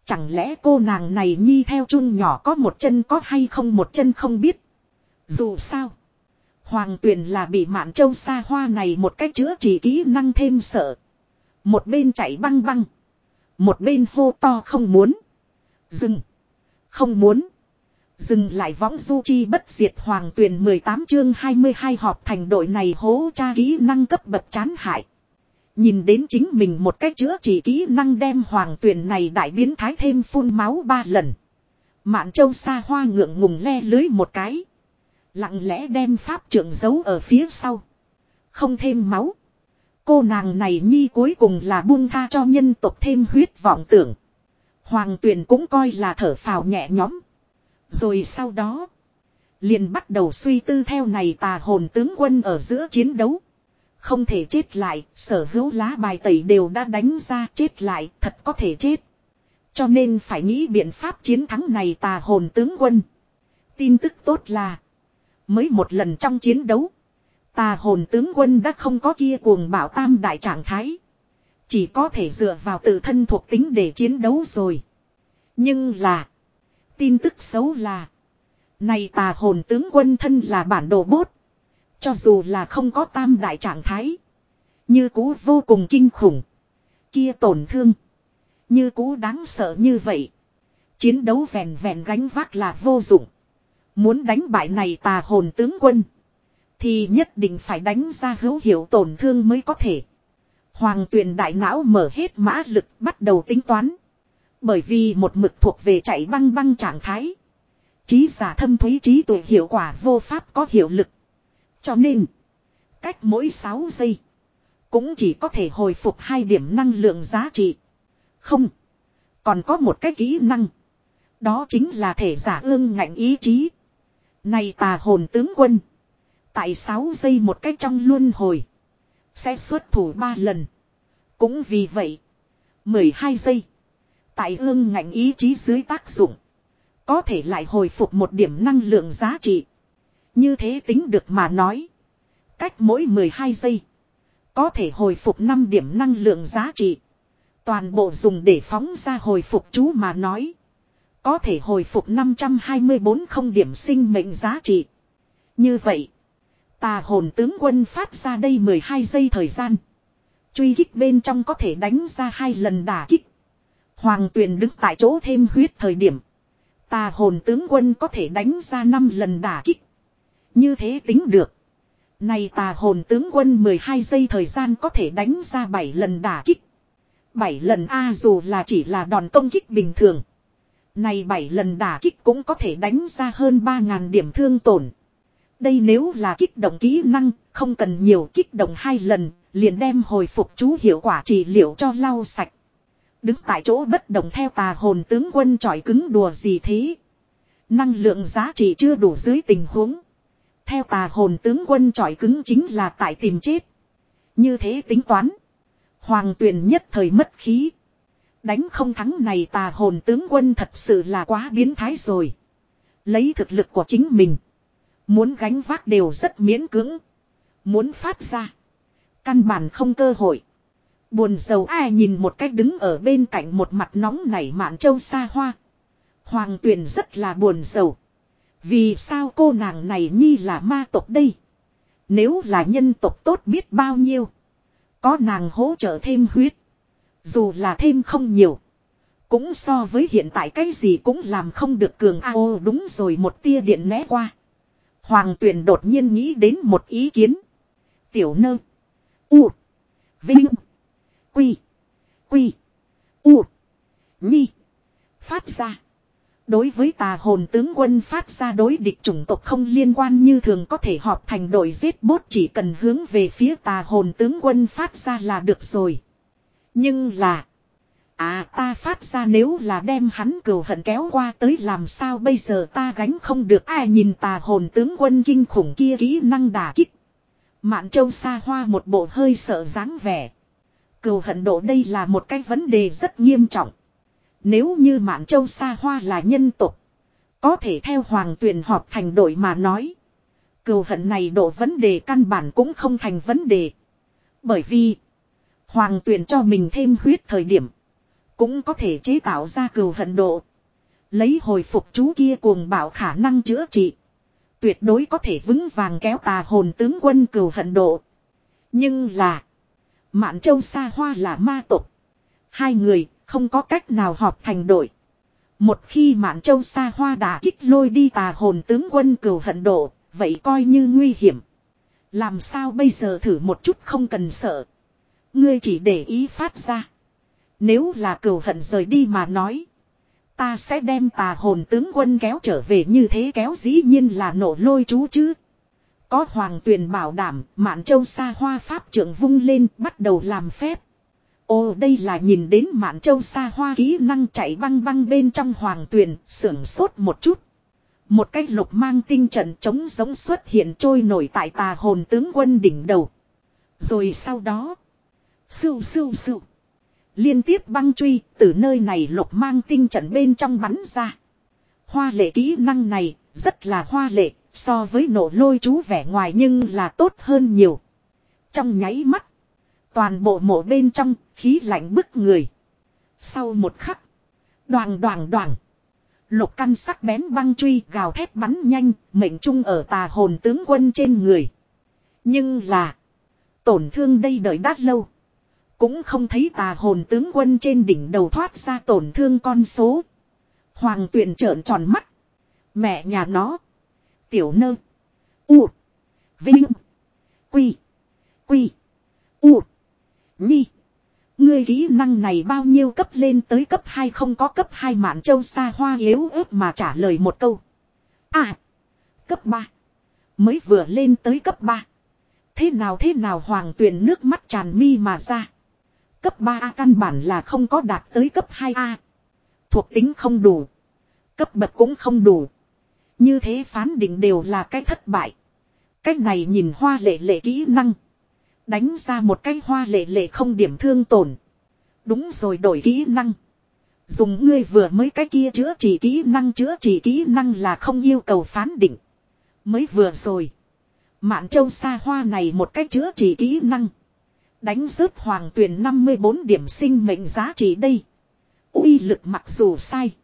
Chẳng lẽ cô nàng này nhi theo chun nhỏ có một chân có hay không một chân không biết. Dù sao. Hoàng tuyền là bị mạn châu xa hoa này một cách chữa trị kỹ năng thêm sợ. Một bên chạy băng băng. Một bên hô to không muốn. Dừng. Không muốn. Dừng lại võng du chi bất diệt hoàng tuyền 18 chương 22 họp thành đội này hố tra kỹ năng cấp bậc chán hại. Nhìn đến chính mình một cách chữa chỉ kỹ năng đem hoàng tuyền này đại biến thái thêm phun máu ba lần. Mạn châu xa hoa ngượng ngùng le lưới một cái. Lặng lẽ đem pháp trưởng giấu ở phía sau. Không thêm máu. Cô nàng này nhi cuối cùng là buông tha cho nhân tộc thêm huyết vọng tưởng. Hoàng tuyền cũng coi là thở phào nhẹ nhõm. Rồi sau đó. Liền bắt đầu suy tư theo này tà hồn tướng quân ở giữa chiến đấu. Không thể chết lại, sở hữu lá bài tẩy đều đã đánh ra chết lại, thật có thể chết. Cho nên phải nghĩ biện pháp chiến thắng này tà hồn tướng quân. Tin tức tốt là. Mới một lần trong chiến đấu. Tà hồn tướng quân đã không có kia cuồng bảo tam đại trạng thái. Chỉ có thể dựa vào tự thân thuộc tính để chiến đấu rồi. Nhưng là. Tin tức xấu là. Này tà hồn tướng quân thân là bản đồ bốt. Cho dù là không có tam đại trạng thái. Như cũ vô cùng kinh khủng. Kia tổn thương. Như cũ đáng sợ như vậy. Chiến đấu vẹn vẹn gánh vác là vô dụng. Muốn đánh bại này tà hồn tướng quân. Thì nhất định phải đánh ra hữu hiệu tổn thương mới có thể. Hoàng tuyền đại não mở hết mã lực bắt đầu tính toán. Bởi vì một mực thuộc về chạy băng băng trạng thái. Trí giả thâm thúy trí tuệ hiệu quả vô pháp có hiệu lực. Cho nên, cách mỗi 6 giây, cũng chỉ có thể hồi phục hai điểm năng lượng giá trị. Không, còn có một cái kỹ năng. Đó chính là thể giả ương ngạnh ý chí. Này tà hồn tướng quân. Tại 6 giây một cách trong luân hồi. Sẽ xuất thủ 3 lần. Cũng vì vậy. 12 giây. Tại ương ngạnh ý chí dưới tác dụng. Có thể lại hồi phục một điểm năng lượng giá trị. Như thế tính được mà nói. Cách mỗi 12 giây. Có thể hồi phục 5 điểm năng lượng giá trị. Toàn bộ dùng để phóng ra hồi phục chú mà nói. Có thể hồi phục 524 không điểm sinh mệnh giá trị. Như vậy. Tà hồn tướng quân phát ra đây 12 giây thời gian. Truy kích bên trong có thể đánh ra hai lần đả kích. Hoàng tuyền đứng tại chỗ thêm huyết thời điểm. Tà hồn tướng quân có thể đánh ra 5 lần đả kích. Như thế tính được. Này tà hồn tướng quân 12 giây thời gian có thể đánh ra 7 lần đả kích. 7 lần A dù là chỉ là đòn công kích bình thường. Này 7 lần đả kích cũng có thể đánh ra hơn 3.000 điểm thương tổn. Đây nếu là kích động kỹ năng, không cần nhiều kích động hai lần, liền đem hồi phục chú hiệu quả trị liệu cho lau sạch. Đứng tại chỗ bất động theo tà hồn tướng quân tròi cứng đùa gì thế. Năng lượng giá trị chưa đủ dưới tình huống. Theo tà hồn tướng quân trọi cứng chính là tại tìm chết. Như thế tính toán. Hoàng tuyền nhất thời mất khí. Đánh không thắng này tà hồn tướng quân thật sự là quá biến thái rồi. Lấy thực lực của chính mình. Muốn gánh vác đều rất miễn cưỡng. Muốn phát ra. Căn bản không cơ hội. Buồn sầu ai nhìn một cách đứng ở bên cạnh một mặt nóng nảy mạn châu xa hoa. Hoàng tuyền rất là buồn sầu. Vì sao cô nàng này nhi là ma tộc đây? Nếu là nhân tộc tốt biết bao nhiêu. Có nàng hỗ trợ thêm huyết. Dù là thêm không nhiều. Cũng so với hiện tại cái gì cũng làm không được cường a ô, đúng rồi, một tia điện né qua. Hoàng tuyền đột nhiên nghĩ đến một ý kiến. Tiểu nơ. U. Vinh. Quy. Quy. U. Nhi. Phát ra. Đối với tà hồn tướng quân phát ra đối địch chủng tộc không liên quan như thường có thể họp thành đội giết bốt chỉ cần hướng về phía tà hồn tướng quân phát ra là được rồi. Nhưng là. À ta phát ra nếu là đem hắn cừu hận kéo qua tới làm sao bây giờ ta gánh không được ai nhìn tà hồn tướng quân kinh khủng kia kỹ năng đả kích. Mạn châu xa hoa một bộ hơi sợ dáng vẻ. Cừu hận độ đây là một cái vấn đề rất nghiêm trọng. Nếu như Mạn Châu Sa Hoa là nhân tục. Có thể theo Hoàng Tuyền họp thành đội mà nói. Cừu hận này độ vấn đề căn bản cũng không thành vấn đề. Bởi vì. Hoàng Tuyền cho mình thêm huyết thời điểm. Cũng có thể chế tạo ra cừu hận độ. Lấy hồi phục chú kia cuồng bảo khả năng chữa trị. Tuyệt đối có thể vững vàng kéo tà hồn tướng quân cừu hận độ. Nhưng là. Mạn Châu Sa Hoa là ma tục. Hai người không có cách nào họp thành đội. Một khi Mạn Châu xa hoa đã kích lôi đi tà hồn tướng quân cừu hận độ, vậy coi như nguy hiểm. Làm sao bây giờ thử một chút không cần sợ. Ngươi chỉ để ý phát ra. Nếu là cừu hận rời đi mà nói. Ta sẽ đem tà hồn tướng quân kéo trở về như thế kéo dĩ nhiên là nổ lôi chú chứ. Có hoàng tuyền bảo đảm, mạn châu xa hoa pháp trưởng vung lên bắt đầu làm phép. Ồ đây là nhìn đến mạn châu xa hoa kỹ năng chạy băng băng bên trong hoàng tuyền, sưởng sốt một chút. Một cái lục mang tinh trận chống giống xuất hiện trôi nổi tại tà hồn tướng quân đỉnh đầu. Rồi sau đó, sưu sưu sưu. Liên tiếp băng truy từ nơi này lục mang tinh trận bên trong bắn ra. Hoa lệ kỹ năng này rất là hoa lệ so với nổ lôi chú vẻ ngoài nhưng là tốt hơn nhiều. Trong nháy mắt. Toàn bộ mộ bên trong, khí lạnh bức người. Sau một khắc, đoàn đoàn đoàn. Lục căn sắc bén băng truy gào thét bắn nhanh, mệnh trung ở tà hồn tướng quân trên người. Nhưng là, tổn thương đây đợi đắt lâu. Cũng không thấy tà hồn tướng quân trên đỉnh đầu thoát ra tổn thương con số. Hoàng tuyển trợn tròn mắt. Mẹ nhà nó. Tiểu nơ. U. Vinh. Quy. Quy. U. Nhi. Ngươi kỹ năng này bao nhiêu cấp lên tới cấp 2 không có cấp 2 mạn châu xa hoa yếu ớt mà trả lời một câu. À. Cấp 3. Mới vừa lên tới cấp 3. Thế nào thế nào hoàng tuyển nước mắt tràn mi mà ra. Cấp 3A căn bản là không có đạt tới cấp 2A. Thuộc tính không đủ. Cấp bậc cũng không đủ. Như thế phán định đều là cái thất bại. Cách này nhìn hoa lệ lệ kỹ năng. Đánh ra một cái hoa lệ lệ không điểm thương tổn. Đúng rồi đổi kỹ năng. Dùng ngươi vừa mới cái kia chữa trị kỹ năng, chữa trị kỹ năng là không yêu cầu phán định. Mới vừa rồi. Mạn châu xa hoa này một cái chữa trị kỹ năng. Đánh rớt hoàng tuyển 54 điểm sinh mệnh giá trị đây. uy lực mặc dù sai.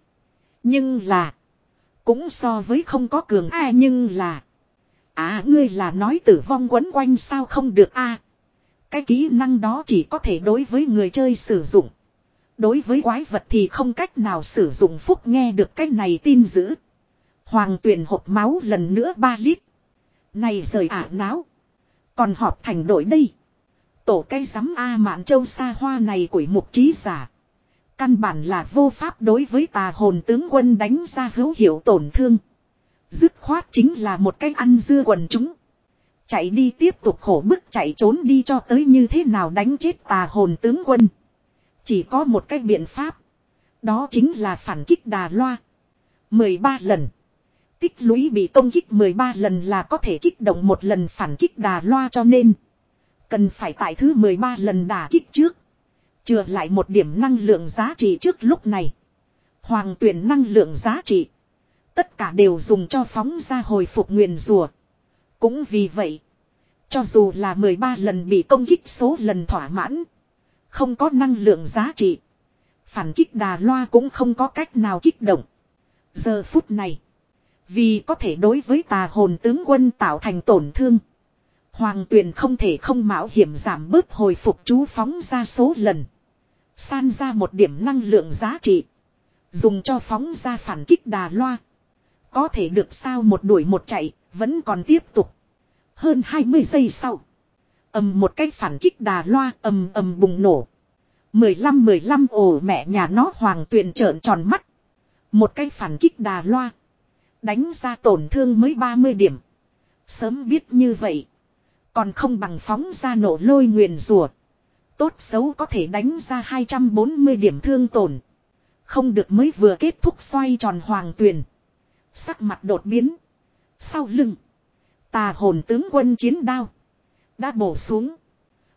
Nhưng là. Cũng so với không có cường a nhưng là. À ngươi là nói tử vong quấn quanh sao không được a cái kỹ năng đó chỉ có thể đối với người chơi sử dụng. Đối với quái vật thì không cách nào sử dụng phúc nghe được cái này tin dữ. Hoàng tuyển hộp máu lần nữa 3 lít. Này rời ả náo. Còn họp thành đội đây. Tổ cây sắm A mạn châu xa hoa này của mục trí giả. Căn bản là vô pháp đối với tà hồn tướng quân đánh ra hữu hiệu tổn thương. Dứt khoát chính là một cái ăn dưa quần chúng. Chạy đi tiếp tục khổ bức chạy trốn đi cho tới như thế nào đánh chết tà hồn tướng quân. Chỉ có một cách biện pháp. Đó chính là phản kích đà loa. 13 lần. Tích lũy bị công kích 13 lần là có thể kích động một lần phản kích đà loa cho nên. Cần phải tại thứ 13 lần đà kích trước. Chừa lại một điểm năng lượng giá trị trước lúc này. Hoàng tuyển năng lượng giá trị. Tất cả đều dùng cho phóng ra hồi phục nguyền rùa. Cũng vì vậy, cho dù là 13 lần bị công kích số lần thỏa mãn, không có năng lượng giá trị. Phản kích đà loa cũng không có cách nào kích động. Giờ phút này, vì có thể đối với tà hồn tướng quân tạo thành tổn thương. Hoàng tuyền không thể không mạo hiểm giảm bớt hồi phục chú phóng ra số lần. San ra một điểm năng lượng giá trị. Dùng cho phóng ra phản kích đà loa. Có thể được sao một đuổi một chạy, vẫn còn tiếp tục. Hơn 20 giây sau. ầm một cái phản kích đà loa, ầm ầm bùng nổ. 15-15 ồ, mẹ nhà nó hoàng tuyền trợn tròn mắt. Một cái phản kích đà loa. Đánh ra tổn thương mới 30 điểm. Sớm biết như vậy. Còn không bằng phóng ra nổ lôi nguyền rùa. Tốt xấu có thể đánh ra 240 điểm thương tổn. Không được mới vừa kết thúc xoay tròn hoàng tuyền. Sắc mặt đột biến. Sau lưng. Tà hồn tướng quân chiến đao. Đã bổ xuống.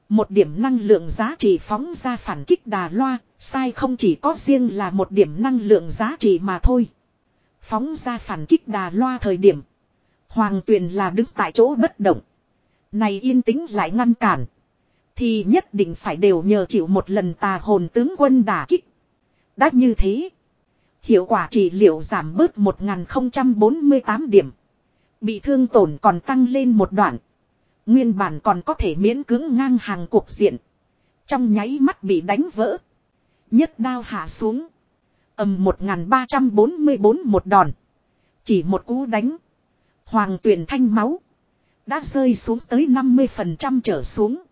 Một điểm năng lượng giá trị phóng ra phản kích đà loa. Sai không chỉ có riêng là một điểm năng lượng giá trị mà thôi. Phóng ra phản kích đà loa thời điểm. Hoàng tuyền là đứng tại chỗ bất động. Này yên tĩnh lại ngăn cản. Thì nhất định phải đều nhờ chịu một lần tà hồn tướng quân đả kích. Đã như thế. Hiệu quả trị liệu giảm bớt 1048 điểm. Bị thương tổn còn tăng lên một đoạn. Nguyên bản còn có thể miễn cưỡng ngang hàng cuộc diện. Trong nháy mắt bị đánh vỡ. Nhất đao hạ xuống. ầm 1344 một đòn. Chỉ một cú đánh. Hoàng tuyển thanh máu. Đã rơi xuống tới 50% trở xuống.